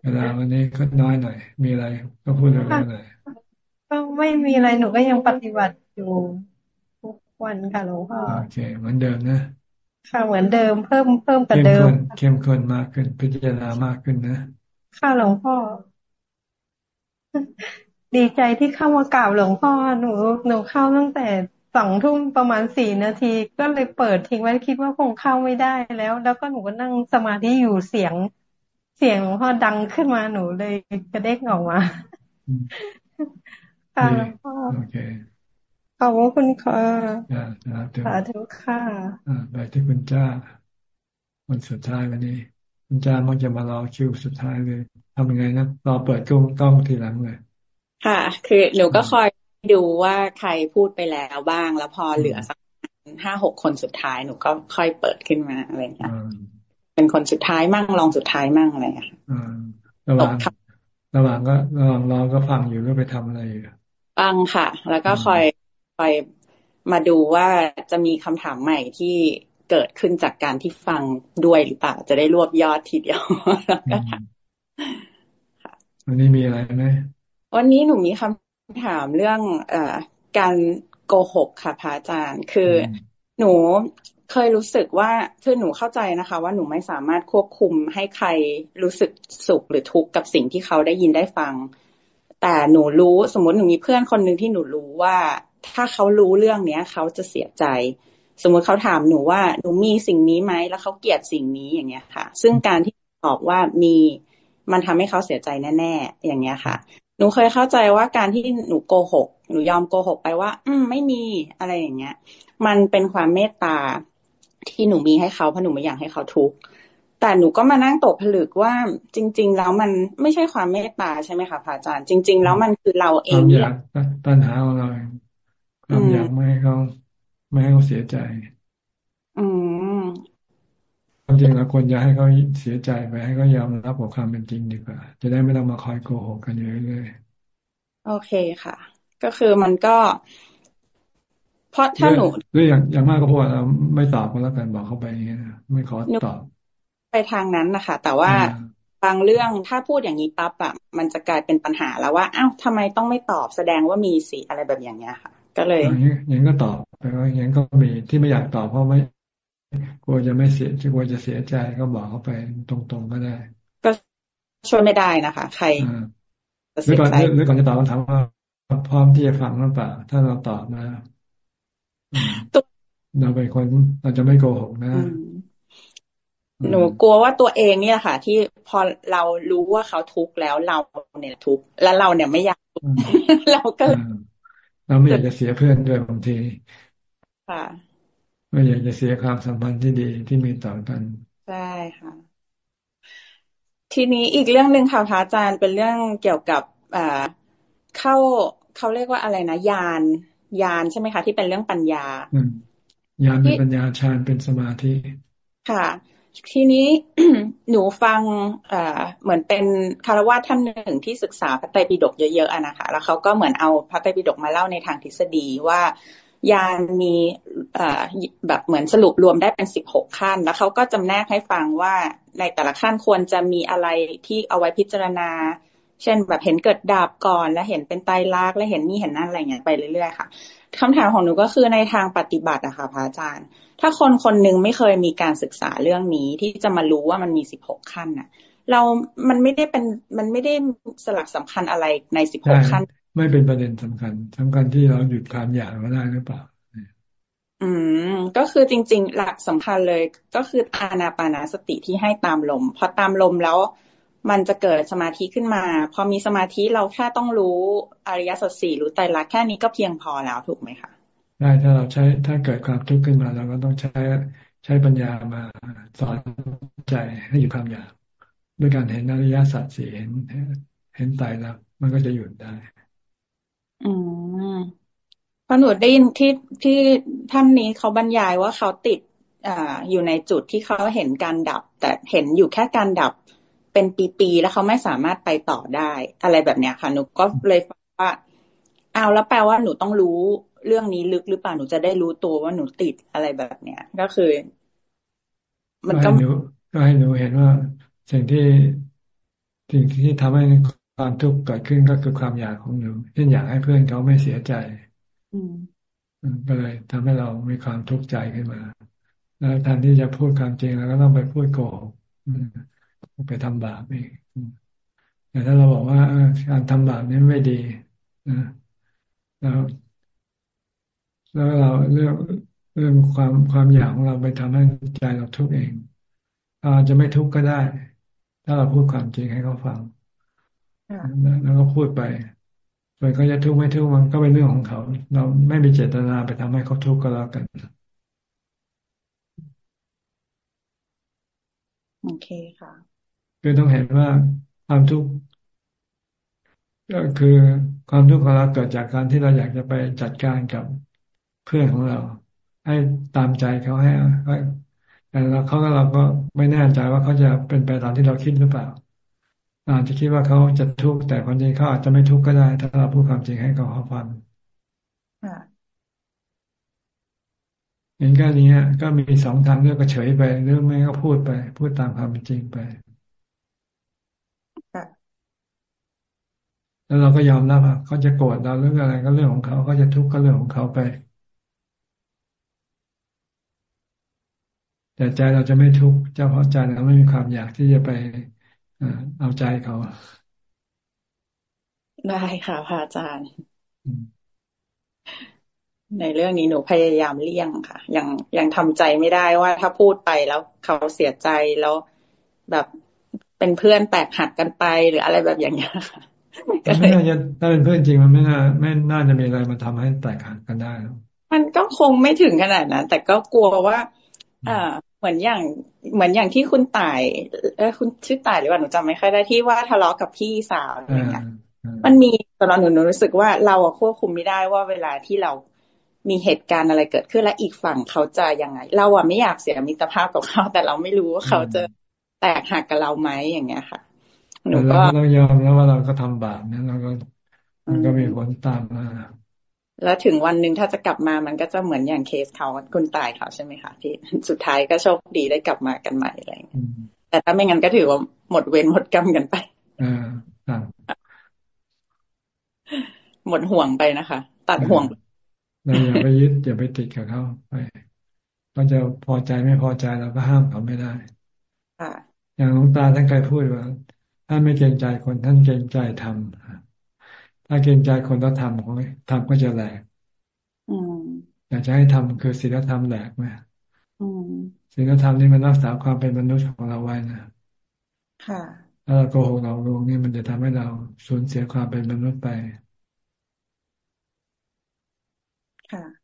เวลาวันนี้ก็น้อยหน่อย มีอะไรก็พูดเรื่องอะไรก็ไม่มีอะไรหนูก็ยังปฏิบัติอยู่ทุกวันค่ะหลวงพ่อโอเคเหมือนเดิมนะค่ะเหมือนเดิมเพิ่มเพิ่มกับเดิม เข้มข้นมากขึ้นพิจารณามากขึ้นนะค่ะหลวงพ่อ ดีใจที่เข้ามากราบหลวงพ่อหนูหนูเข้าตั้งแต่ สองทุ่มประมาณสี่นาที ก็เลยเปิดทิ้งไว้คิดว่าคงเข้าไม่ได้แล้ว แล้วก็หนูก็นั่งสมาธิอยู่เสียง เสียงหลวงพ่อดังขึ้นมาหนูเลยกระเด้งออกมาค่ะหลวงพ่อโอเคขอบคุณค่ะสาธุค่ะไปที่คุณจ้าวันสุดท้ายวันนี้ คุณจ้ามักจะมารอคิวสุดท้ายเลยทำยังไงนะรอเปิดกล้องกล้องทีหลังเลย ค่ะ คือหนูก็คอย ดูว่าใครพูดไปแล้วบ้าง แล้วพอเหลือสักห้าหกคนสุดท้ายหนูก็ค่อยเปิดขึ้นมาอะไรอย่างเงี้ยเป็นคนสุดท้ายมั่งรองสุดท้ายมั่งอะไรอะระหว่างระหว่างก็ระหว่างรอก็ฟังอยู่ก็ไปทำอะไรอยู่ฟังค่ะ แล้วก็คอยคอยมาดูว่าจะมีคำถามใหม่ที่เกิดขึ้นจากการที่ฟังด้วยหรือเปล่า จะได้รวบยอดทีเดียวแล้วก็ถามวันนี้มีอะไรไหมวันนี้หนูมีคำ ถามเรื่องเอ่อการโกหกค่ะพระอาจารย์ คือหนูเคยรู้สึกว่าคือหนูเข้าใจนะคะ ว่าหนูไม่สามารถควบคุมให้ใครรู้สึกสุขหรือทุกข์กับสิ่งที่เขาได้ยินได้ฟัง แต่หนูรู้สมมติหนูมีเพื่อนคนหนึ่งที่หนูรู้ว่า ถ้าเขารู้เรื่องเนี้ย เขาจะเสียใจ สมมติเขาถามหนูว่าหนูมีสิ่งนี้ไหมแล้วเขาเกลียดสิ่งนี้อย่างเงี้ยค่ะ ซึ่งการที่ตอบว่ามีมันทำให้เขาเสียใจแน่ ๆ อย่างเงี้ยค่ะห นูเคยเข้าใจว่าการที่หนูโกหก หนูยอมโกหกไปว่า อืมไม่มีอะไรอย่างเงี้ย มันเป็นความเมตตาที่หนูมีให้เขาเพราะหนูไม่อยากให้เขาทุกข์แต่หนูก็มานั่งตกผลึกว่าจริง ๆ แล้วมันไม่ใช่ความเมตตาใช่ไหมคะพระอาจารย์ จริง ๆ แล้วมันคือเราเองอยากปัญหาของเราความอยากไม่ให้เขาไม่ให้เขาเสียใจ อืม ความจริงเราควรจะให้เขาเสียใจไปให้เขายอมรับกับความเป็นจริงดีกว่า จะได้ไม่ต้องมาคอยโกหกกันอยู่เรื่อยๆโอเคค่ะ ก็คือมันก็ เพราะถ้าหนูหรืออย่างอย่างมากก็พอเราไม่ตอบก็แล้วกันบอกเขาไปอย่างเงี้ยไม่ขอตอบ ไปทางนั้นนะคะแต่ว่าบางเรื่องถ้าพูดอย่างนี้ปั๊บอะมันจะกลายเป็นปัญหาแล้วว่าอ้าวทาไมต้องไม่ตอบแสดงว่ามีสิอะไรแบบอย่างเงี้ยค่ะ ก็เลยอย่างนี้อย่างก็ตอบไปว่าอย่างนี้ก็มีที่ไม่อยากตอบเพราะไม่ กลัวจะไม่เสียกลัวจะเสียใจก็บอกเขาไปตรงๆก็ได้ ก็ช่วยไม่ได้นะคะ ใครหรือก่อนหรือก่อนจะตอบคำถามว่าพร้อมที่จะฟังหรือเปล่า ถ้าเราตอบมาเราเป็นคนเราจะไม่โกหกนะหนูกลัวว่าตัวเองเนี่ยค่ะ ที่พอเรารู้ว่าเขาทุกข์แล้วเราเนี่ยทุกข์แล้วเราเนี่ยไม่อยากเราก็เราไม่อยากจะเสียเพื่อนด้วยบางทีค่ะ ไม่อยากจะเสียความสัมพันธ์ที่ดีที่มีต่อกันใช่ค่ะทีนี้อีกเรื่องหนึ่งค่ะพระอาจารย์เป็นเรื่องเกี่ยวกับอ่าเข้าเขาเรียกว่าอะไรนะยานญาณใช่ไหมคะ ที่เป็นเรื่องปัญญาญาณเป็นปัญญาฌานเป็นสมาธิค่ะ ทีนี้หนูฟังเอ่อเหมือนเป็นคารวะท่านหนึ่งที่ศึกษาพระไตรปิฎกเยอะๆอะนะคะ แล้วเขาก็เหมือนเอาพระไตรปิฎกมาเล่าในทางทฤษฎีว่า ยานมีแบบเหมือนสรุปรวมได้เป็นสิบหกขั้น แล้วเขาก็จำแนกให้ฟังว่าในแต่ละขั้นควรจะมีอะไรที่เอาไว้พิจารณา เช่นแบบเห็นเกิดดับก่อนแล้วเห็นเป็นไตรลักษณ์แล้วเห็นนี่เห็นนั่นอะไรเงี้ยไปเรื่อยๆค่ะคำถามของหนูก็คือในทางปฏิบัติอะค่ะพระอาจารย์ ถ้าคนคนหนึ่งไม่เคยมีการศึกษาเรื่องนี้ที่จะมารู้ว่ามันมีสิบหกขั้นน่ะเรา มันไม่ได้เป็น มันไม่ได้สลักสำคัญอะไรในสิบหกขั้น ไม่เป็นประเด็นสำคัญสำคัญที่เราหยุดความอยากมาได้หรือเปล่าอืมก็คือจริง ๆ หลักสำคัญเลยก็คืออานาปานาสติที่ให้ตามลมพอตามลมแล้ว มันจะเกิดสมาธิขึ้นมา พอมีสมาธิเราแค่ต้องรู้อริยสัจสี่รู้ไตรลักษณ์แค่นี้ก็เพียงพอแล้วถูกไหมคะได้ถ้าเราใช้ถ้าเกิดความทุกข์ขึ้นมาเราก็ต้องใช้ใช้ปัญญามาสอนใจให้หยุดความอยากด้วยการเห็นอริยสัจสี่เห็น เห็นไตรลักษณ์มันก็จะหยุดได้ อืมพอหนูได้ยินที่ที่ท่านนี้เขาบรรยายว่าเขาติดอ่าอยู่ในจุดที่เขาเห็นการดับ แต่เห็นอยู่แค่การดับเป็นปีๆแล้วเขาไม่สามารถไปต่อได้ อะไรแบบเนี้ยค่ะ หนูก็เลยฟังว่าเอาแล้วแปลว่าหนูต้องรู้เรื่องนี้ลึกหรือเปล่าหนูจะได้รู้ตัวว่าหนูติดอะไรแบบเนี้ย ก็คือ มันก็ก็ให้หนูเห็นว่าสิ่งที่สิ่งที่ทำให้ ความทุกข์เกิดขึ้นก็คือความอยากของหนูเช่นอยากให้เพื่อนเขาไม่เสียใจก็เลยทำให้เรามีความทุกข์ใจขึ้นมา แล้วแทนที่จะพูดความจริงเราก็ต้องไปพูดโกหกไปทำบาปเองแต่ถ้าเราบอกว่าการทำบาปนี้ไม่ดีนะแล้วแล้วเราเรื่องเรื่องความความอยากของเราไปทำให้ใจเราทุกข์เองอาจจะไม่ทุกข์ก็ได้ ถ้าเราพูดความจริงให้เขาฟัง แล้วก็พูดไปส่วนเขาจะทุกข์ไม่ทุกข์มันก็เป็นเรื่องของเขา เราไม่มีเจตนาไปทำให้เขาทุกข์ก็แล้วกันโอเคค่ะคือต้องเห็นว่าความทุกข์ก็คือความทุกข์ของเราเกิดจากการที่เราอยากจะไปจัดการกับเพื่อนของเรา ให้ตามใจเขาให้แต่เราเขาก็เราก็ไม่แน่ใจว่าเขาจะเป็นไปตามที่เราคิดหรือเปล่า อาจจะคิดว่าเขาจะทุกข์แต่ความจริงเขาอาจจะไม่ทุกข์ก็ได้ ถ้าเราพูดความจริงให้เขาฟังเห็นแค่นี้ก็มีสองทางเลือกก็เฉยไปหรือไม่ก็พูดไป พูดตามความเป็นจริงไปแล้วเราก็ยอมรับว่าเขาจะโกรธเราเรื่องอะไรก็เรื่องของเขาเขาจะทุกข์ก็เรื่องของเขาไป แต่ใจเราจะไม่ทุกข์เจ้าเพราะใจเราไม่มีความอยากที่จะไป เอาใจเขาได้ค่ะพระอาจารย์ ในเรื่องนี้หนูพยายามเลี่ยงค่ะ ยังยังทำใจไม่ได้ว่าถ้าพูดไปแล้วเขาเสียใจแล้วแบบเป็นเพื่อนแตกหักกันไปหรืออะไรแบบอย่างเงี้ยค่ะไม่น่าจะถ้าเป็นเพื่อนจริงมันไม่น่าไม่น่าจะมีอะไรมาทำให้แตกหักกันได้ มันก็คงไม่ถึงขนาดนั้นแต่ก็กลัวว่า อ่าเหมือนอย่างเหมือนอย่างที่คุณต่ายเออคุณชื่อต่ายหรือว่าหนูจำไม่ค่อยได้ที่ว่าทะเลาะกับพี่สาวอะไรเงี้ยมันมีตอนหนูหนูรู้สึกว่าเราควบคุมไม่ได้ว่าเวลาที่เรามีเหตุการณ์อะไรเกิดขึ้นและอีกฝั่งเขาจะยังไง เราอะไม่อยากเสียมิตรภาพกับเขา แต่เราไม่รู้ว่าเขาจะแตกหักกับเราไหมอย่างเงี้ยค่ะหนูก็เรายอมแล้วว่าเราก็ทำบาปนะเราก็มันก็มีผลตามมา แล้วถึงวันหนึ่งถ้าจะกลับมามันก็จะเหมือนอย่างเคสเขาคนตายเขาใช่ไหมคะที่สุดท้ายก็โชคดีได้กลับมากันใหม่อะไรแต่ถ้าไม่งั้นก็ถือว่าหมดเวรหมดกรรมกันไปอ่าหมดห่วงไปนะคะ ตัดห่วงเราอย่าไปยึดอย่าไปติดกับเขาไปเขาจะพอใจไม่พอใจเราก็ห้ามเขาไม่ได้อย่างหลวงตาท่านเคยพูดว่าถ้าไม่เกรงใจคนท่านเกรงใจทำ ถ้าเกรงใจคนแล้วทำของทำก็จะแหลกอยากจะให้ทำคือศีลธรรมแหลกไหมศีลธรรมนี่มันรักษาความเป็นมนุษย์ของเราไว้นะค่ะถ้าเราโกหกเราลวงนี่มันจะทำให้เราสูญเสียความเป็นมนุษย์ไป ค่ะ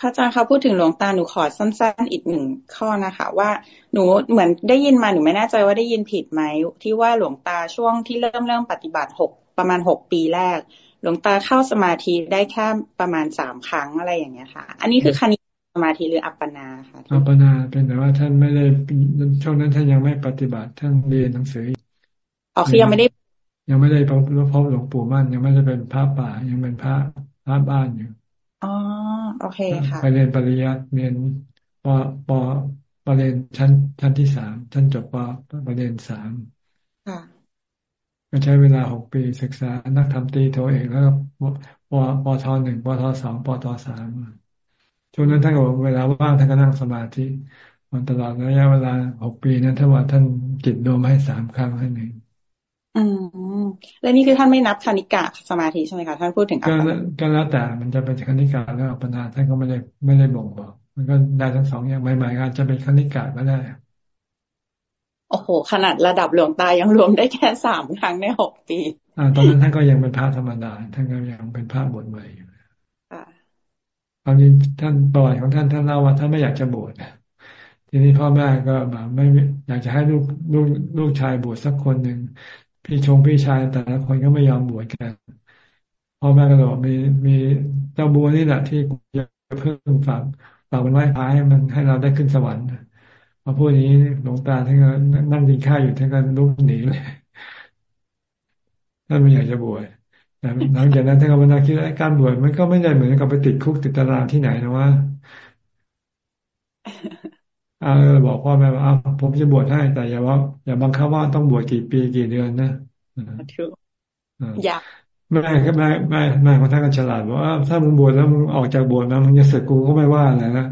พระอาจารย์คะพูดถึงหลวงตาหนูขอสั้น ๆ อีกหนึ่งข้อนะคะ ว่าหนูเหมือนได้ยินมาหนูไม่แน่ใจว่าได้ยินผิดไหมที่ว่าหลวงตาช่วงที่เริ่มเริ่มปฏิบัติหกประมาณหกปีแรก หลวงตาเข้าสมาธิได้แค่ประมาณสามครั้งอะไรอย่างเงี้ยค่ะ อันนี้คือคณิสมาธิหรืออัปปนาค่ะอัปปนาเป็นแต่ว่าท่านไม่ได้ช่วงนั้นท่านยังไม่ปฏิบัติท่านเรียนหนังสืออ๋อคือยังไม่ได้ ยังไม่ได้พบพบหลวงปู่มั่นยังไม่ได้เป็นพระป่ายังเป็นพระพระบ้านอยู่ อ๋อโอเคค่ะ ไปเรียนปริยัติเรียนปปปรริญญาชั้นชั้นที่สามชั้นจบปปรริญญาสามก็ใช้เวลาหกปีศึกษานักธรรมตีโทเอกแล้วก็ปปทหนึ่งปทสองปทสามช่วงนั้นท่านก็เวลาว่างท่านก็นั่งสมาธิมันตลอดระยะเวลาหกปีนั้นท่านว่าท่านจิตรวมให้สามครั้งนั่นเอง อืมแล้วนี่คือท่านไม่นับคณิกะสมาธิใช่ไหมคะท่านพูดถึงก็ก็แล้วแต่มันจะเป็นคณิกะแล้วอัปปนาท่านก็ไม่ได้ไม่ได้บ่งบอก มันก็ได้ทั้งสองอย่างใหม่ๆอาจจะเป็นคณิกะก็ได้โอ้โห ขนาดระดับหลวงตายังรวมได้แค่สามครั้งในหกปีอ่าตอนนั้นท่านก็ยังเป็นพระธรรมดาท่านก็ยังเป็นพระบวชใหม่อยู่ตอนนี้ท่านประวัติของท่านท่านเล่าว่าท่านไม่อยากจะบวชทีนี้พ่อแม่ก็แบบไม่อยากจะให้ลูกลูกลูกชายบวชสักคนหนึ่ง พี่ชงพี่ชายแต่ละคนก็ไม่ยอมบวชกันพ่อแม่ก็บอกมีมีเจ้าบัวนี่แหละที่จะเพิ่งฝากฝากมันไว้พายให้มันให้เราได้ขึ้นสวรรค์พอพูดนี้หลวงตาท่านก็นั่งกินข้าวอยู่ท่านก็ลุกหนีเลยท่านไม่อยากจะบวชหลังจากนั้นท่านก็มาคิดว่าการบวชมันก็ไม่ได้เหมือนกับไปติดคุกติดตารางที่ไหนนะว่า อาบอกพ่อแม่ว่าผมจะบวชให้แต่อย่าว่า อย่าบังคับว่าต้องบวชกี่ปีกี่เดือนนะอยากแม่ก็แม่แม่แม่ของท่านก็ฉลาดว่าถ้ามึงบวชแล้วมึงออกจากบวชนะมึงจะเสกกูก็ไม่ว่าอะไรนะ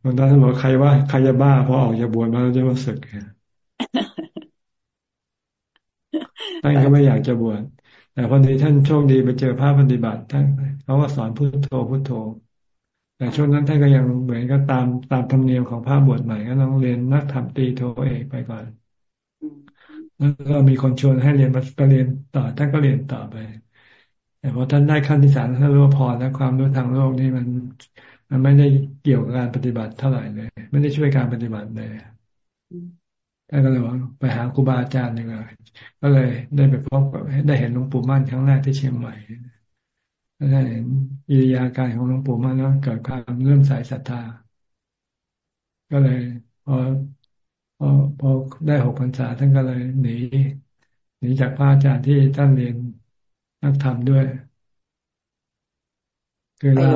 หลวงตาท่านบอกใครว่าใครจะบ้าพอออกจากบวชมาแล้วจะมาศึกท่านก็ไม่อยากจะบวชแต่พอดีท่านโชคดีไปเจอพระปฏิบัติท่านเขาก็สอนพุทโธพุทโธ แต่ช่วงนั้นท่านก็ยังเหมือนก็ตามตามธรรมเนียมของพระบวชใหม่ก็ต้องเรียนนักธรรมตีโทเอกไปก่อน แล้วก็มีคนชวนให้เรียนมาเรียนต่อท่านก็เรียนต่อไป แต่พอท่านได้ขั้นที่สามท่านรู้ว่าพอแล้วความรู้ทางโลกนี่มัน มันไม่ได้เกี่ยวกับการปฏิบัติเท่าไหร่เลย ไม่ได้ช่วยการปฏิบัติเลยท่านก็เลยว่าไปหาครูบาอาจารย์ดีกว่าก็เลยได้ไปพบได้เห็นหลวงปู่มั่นครั้งแรกที่เชียงใหม่ ได้เห็นอิริยาการของหลวงปู่มั่นแล้วเกิดความเริ่มสายศรัทธา ก็เลยพอพอพอได้หกพรรษาท่านก็เลยหนีหนีจากพระอาจารย์ที่ท่านเรียนนักธรรมด้วย คือลา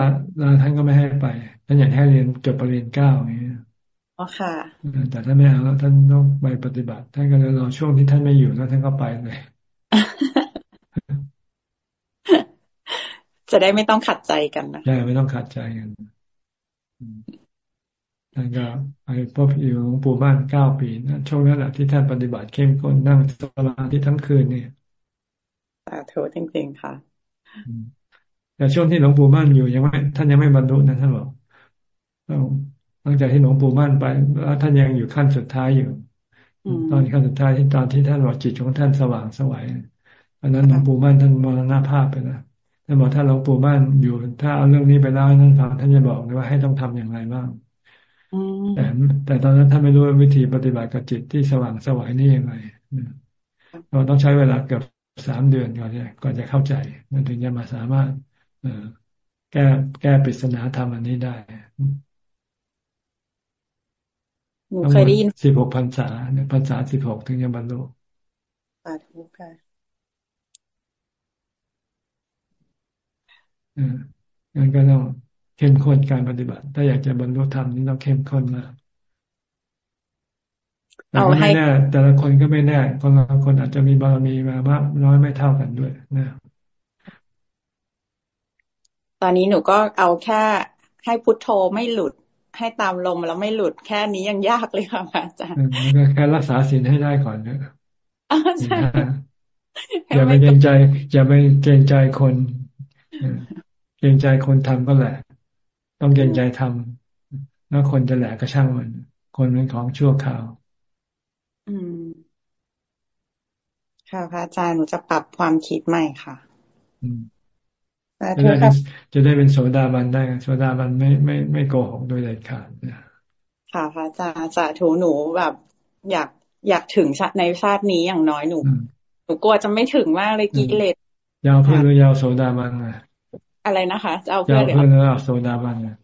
ลาท่านก็ไม่ให้ไปท่านอยากให้เรียนจบปรริญญาเก้าอย่างนี้อ๋อค่ะแต่ท่านไม่เอาแล้วท่านต้องไปปฏิบัติ ท่านก็เลยรอช่วงที่ท่านไม่อยู่แล้วท่านก็ไปเลย จะได้ไม่ต้องขัดใจกันนะใช่ไม่ต้องขัดใจกันท่านก็ไปพบอยู่หลวงปู่บ้านเก้าปีนะช่วงนั้นแหละที่ท่านปฏิบัติเข้มข้นนั่งสมาธิทั้งคืนเนี่ยสาธุจริงๆค่ะแต่ช่วงที่หลวงปู่บ้านอยู่ยังไม่ท่านยังไม่บรรลุนะท่านบอกหลังจากที่หลวงปู่บ้านไป แล้วท่านยังอยู่ขั้นสุดท้ายอยู่ตอนขั้นสุดท้ายที่ตอนที่ท่านบอกจิตของท่านสว่างสวัยอันนั้นหลวงปู่บ้านท่านมรณภาพไปแล้ว ท่านบอกถ้าหลวงปู่บ้านอยู่ ถ้าเอาเรื่องนี้ไปเล่าให้ท่านฟังท่านจะบอกเลยว่าให้ต้องทำอย่างไรบ้างแต่แต่ตอนนั้นท่านไม่รู้วิธีปฏิบัติกับจิตที่สว่างสวัยนี่ยังไงเราต้องใช้เวลาเกือบสามเดือนก่อนจะก่อนจะเข้าใจมันถึงจะมาสามารถแก้แก้ปริศนาธรรมอันนี้ได้หนูเคยได้ยินสิบหกพรรษาเนี่ยพรรษาสิบหกถึงจะบรรลุสาธุค่ะ อ่างั้นก็ต้องเข้มข้นการปฏิบัติ ถ้าอยากจะบรรลุธรรมนี่ต้องเข้มข้นมากแต่ก็ไม่แน่แต่ละคนก็ไม่แน่คนละคนอาจจะมีบารมีมามากน้อยไม่เท่ากันด้วยนะตอนนี้หนูก็เอาแค่ให้พุทโธไม่หลุดให้ตามลมแล้วไม่หลุดแค่นี้ยังยากเลยค่ะอาจารย์แค่รักษาศีลให้ได้ก่อนเนอะอย่าไปเกรงใจ อย่าไปเกรงใจคน เกรงใจคนทำก็แหละ ต้องเกรงใจทำแล้วคนจะแหละก็ช่างมัน คนเป็นของชั่วคราว อืม ค่ะพระอาจารย์หนูจะปรับความคิดใหม่ค่ะ อืมจะได้จะได้เป็นโสดาบันได้โสดาบันไม่ไม่ไม่โกหกโดยเด็ดขาดค่ะพระอาจารย์สาธุหนูแบบอยากอยากถึงในชาตินี้อย่างน้อยหนูหนูกลัวจะไม่ถึงมากเลยกิเลสยาวเพื่อนหรือยาวโสดาบันอะ อะไรนะคะจะเอาเพื่อนยาวเพื่อนหรือโสดาบันอะ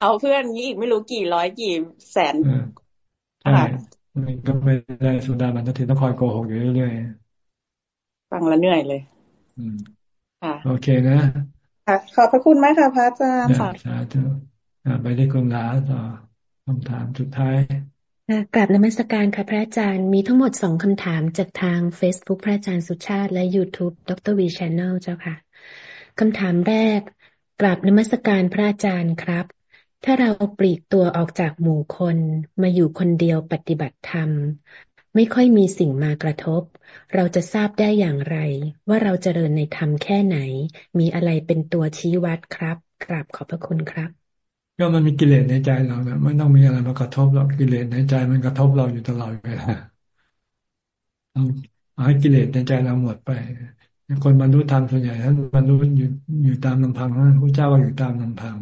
เอาเพื่อนนี้อีกไม่รู้กี่ร้อยกี่แสนใช่มันก็ไม่ได้โสดาบันทีต้องคอยโกหกอยู่เรื่อยๆฟังแล้วเหนื่อยเลยค่ะโอเคนะค่ะขอบพระคุณมากค่ะพระอาจารย์สาธุไปได้คุณลาต่อคำถามสุดท้าย กราบนมัสการค่ะพระอาจารย์มีทั้งหมดสองคำถามจากทาง Facebook พระอาจารย์สุชาติและ YouTube ดรวีชานแนลเจ้าค่ะคำถามแรก กราบนมัสการพระอาจารย์ครับ ถ้าเราปลีกตัวออกจากหมู่คน มาอยู่คนเดียวปฏิบัติธรรม ไม่ค่อยมีสิ่งมากระทบ เราจะทราบได้อย่างไร ว่าเราเจริญในธรรมแค่ไหน มีอะไรเป็นตัวชี้วัดครับ กราบขอบพระคุณครับ ก็มันมีกิเลสในใจเราเนี่ยไม่ต้องมีอะไรมากระทบหรอกกิเลสในใจมันกระทบเราอยู่ตลอดเวลาเอาให้กิเลสในใจเราหมดไปคนบรรลุธรรมส่วนใหญ่ท่านบรรลุอยู่อยู่ตามลำพังท่านพระเจ้าก็อยู่ตามลำพัง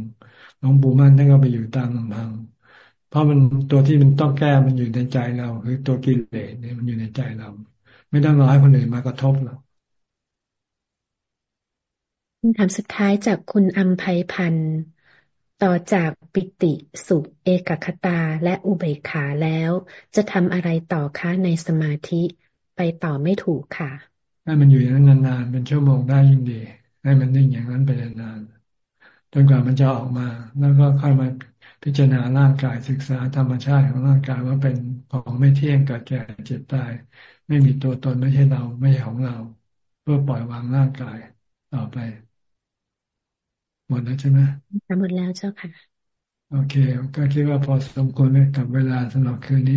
หลวงปู่มั่นท่านก็ไปอยู่ตามลำพัง เพราะมันตัวที่มันต้องแก้มันอยู่ในใจเราคือตัวกิเลสเนี่ยมันอยู่ในใจเรา ไม่ต้องรอให้คนอื่นมากระทบเราคำถามสุดท้ายจากคุณอัมภัยพันธ์ ต่อจากปิติสุข เอกคตาและอุเบกขาแล้ว จะทำอะไรต่อคะในสมาธิไปต่อไม่ถูกค่ะให้มันอยู่อย่างนั้นนานๆเป็นชั่วโมงได้ยิ่งดี ให้มันนิ่งอย่างนั้นไปนานๆจนกว่ามันจะออกมา แล้วก็ค่อยมาพิจารณาร่างกายศึกษาธรรมชาติของร่างกายว่าเป็นของไม่เที่ยงเกิดแก่เจ็บตาย ไม่มีตัวตนไม่ใช่เราไม่ใช่ของเรา เพื่อปล่อยวางร่างกายต่อไป หมดแล้วใช่ไหมหมดแล้วเจ้าค่ะ โอเค ก็คิดว่าพอสมควรกับเวลาสำหรับคืนนี้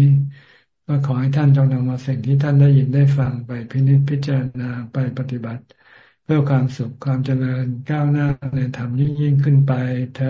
ก็ขอให้ท่านจงนำมาสิ่งที่ท่านได้ยินได้ฟังไปพินิจพิจารณาไปปฏิบัติ เพื่อความสุขความเจริญก้าวหน้าในธรรมยิ่งยิ่งขึ้นไปเธอ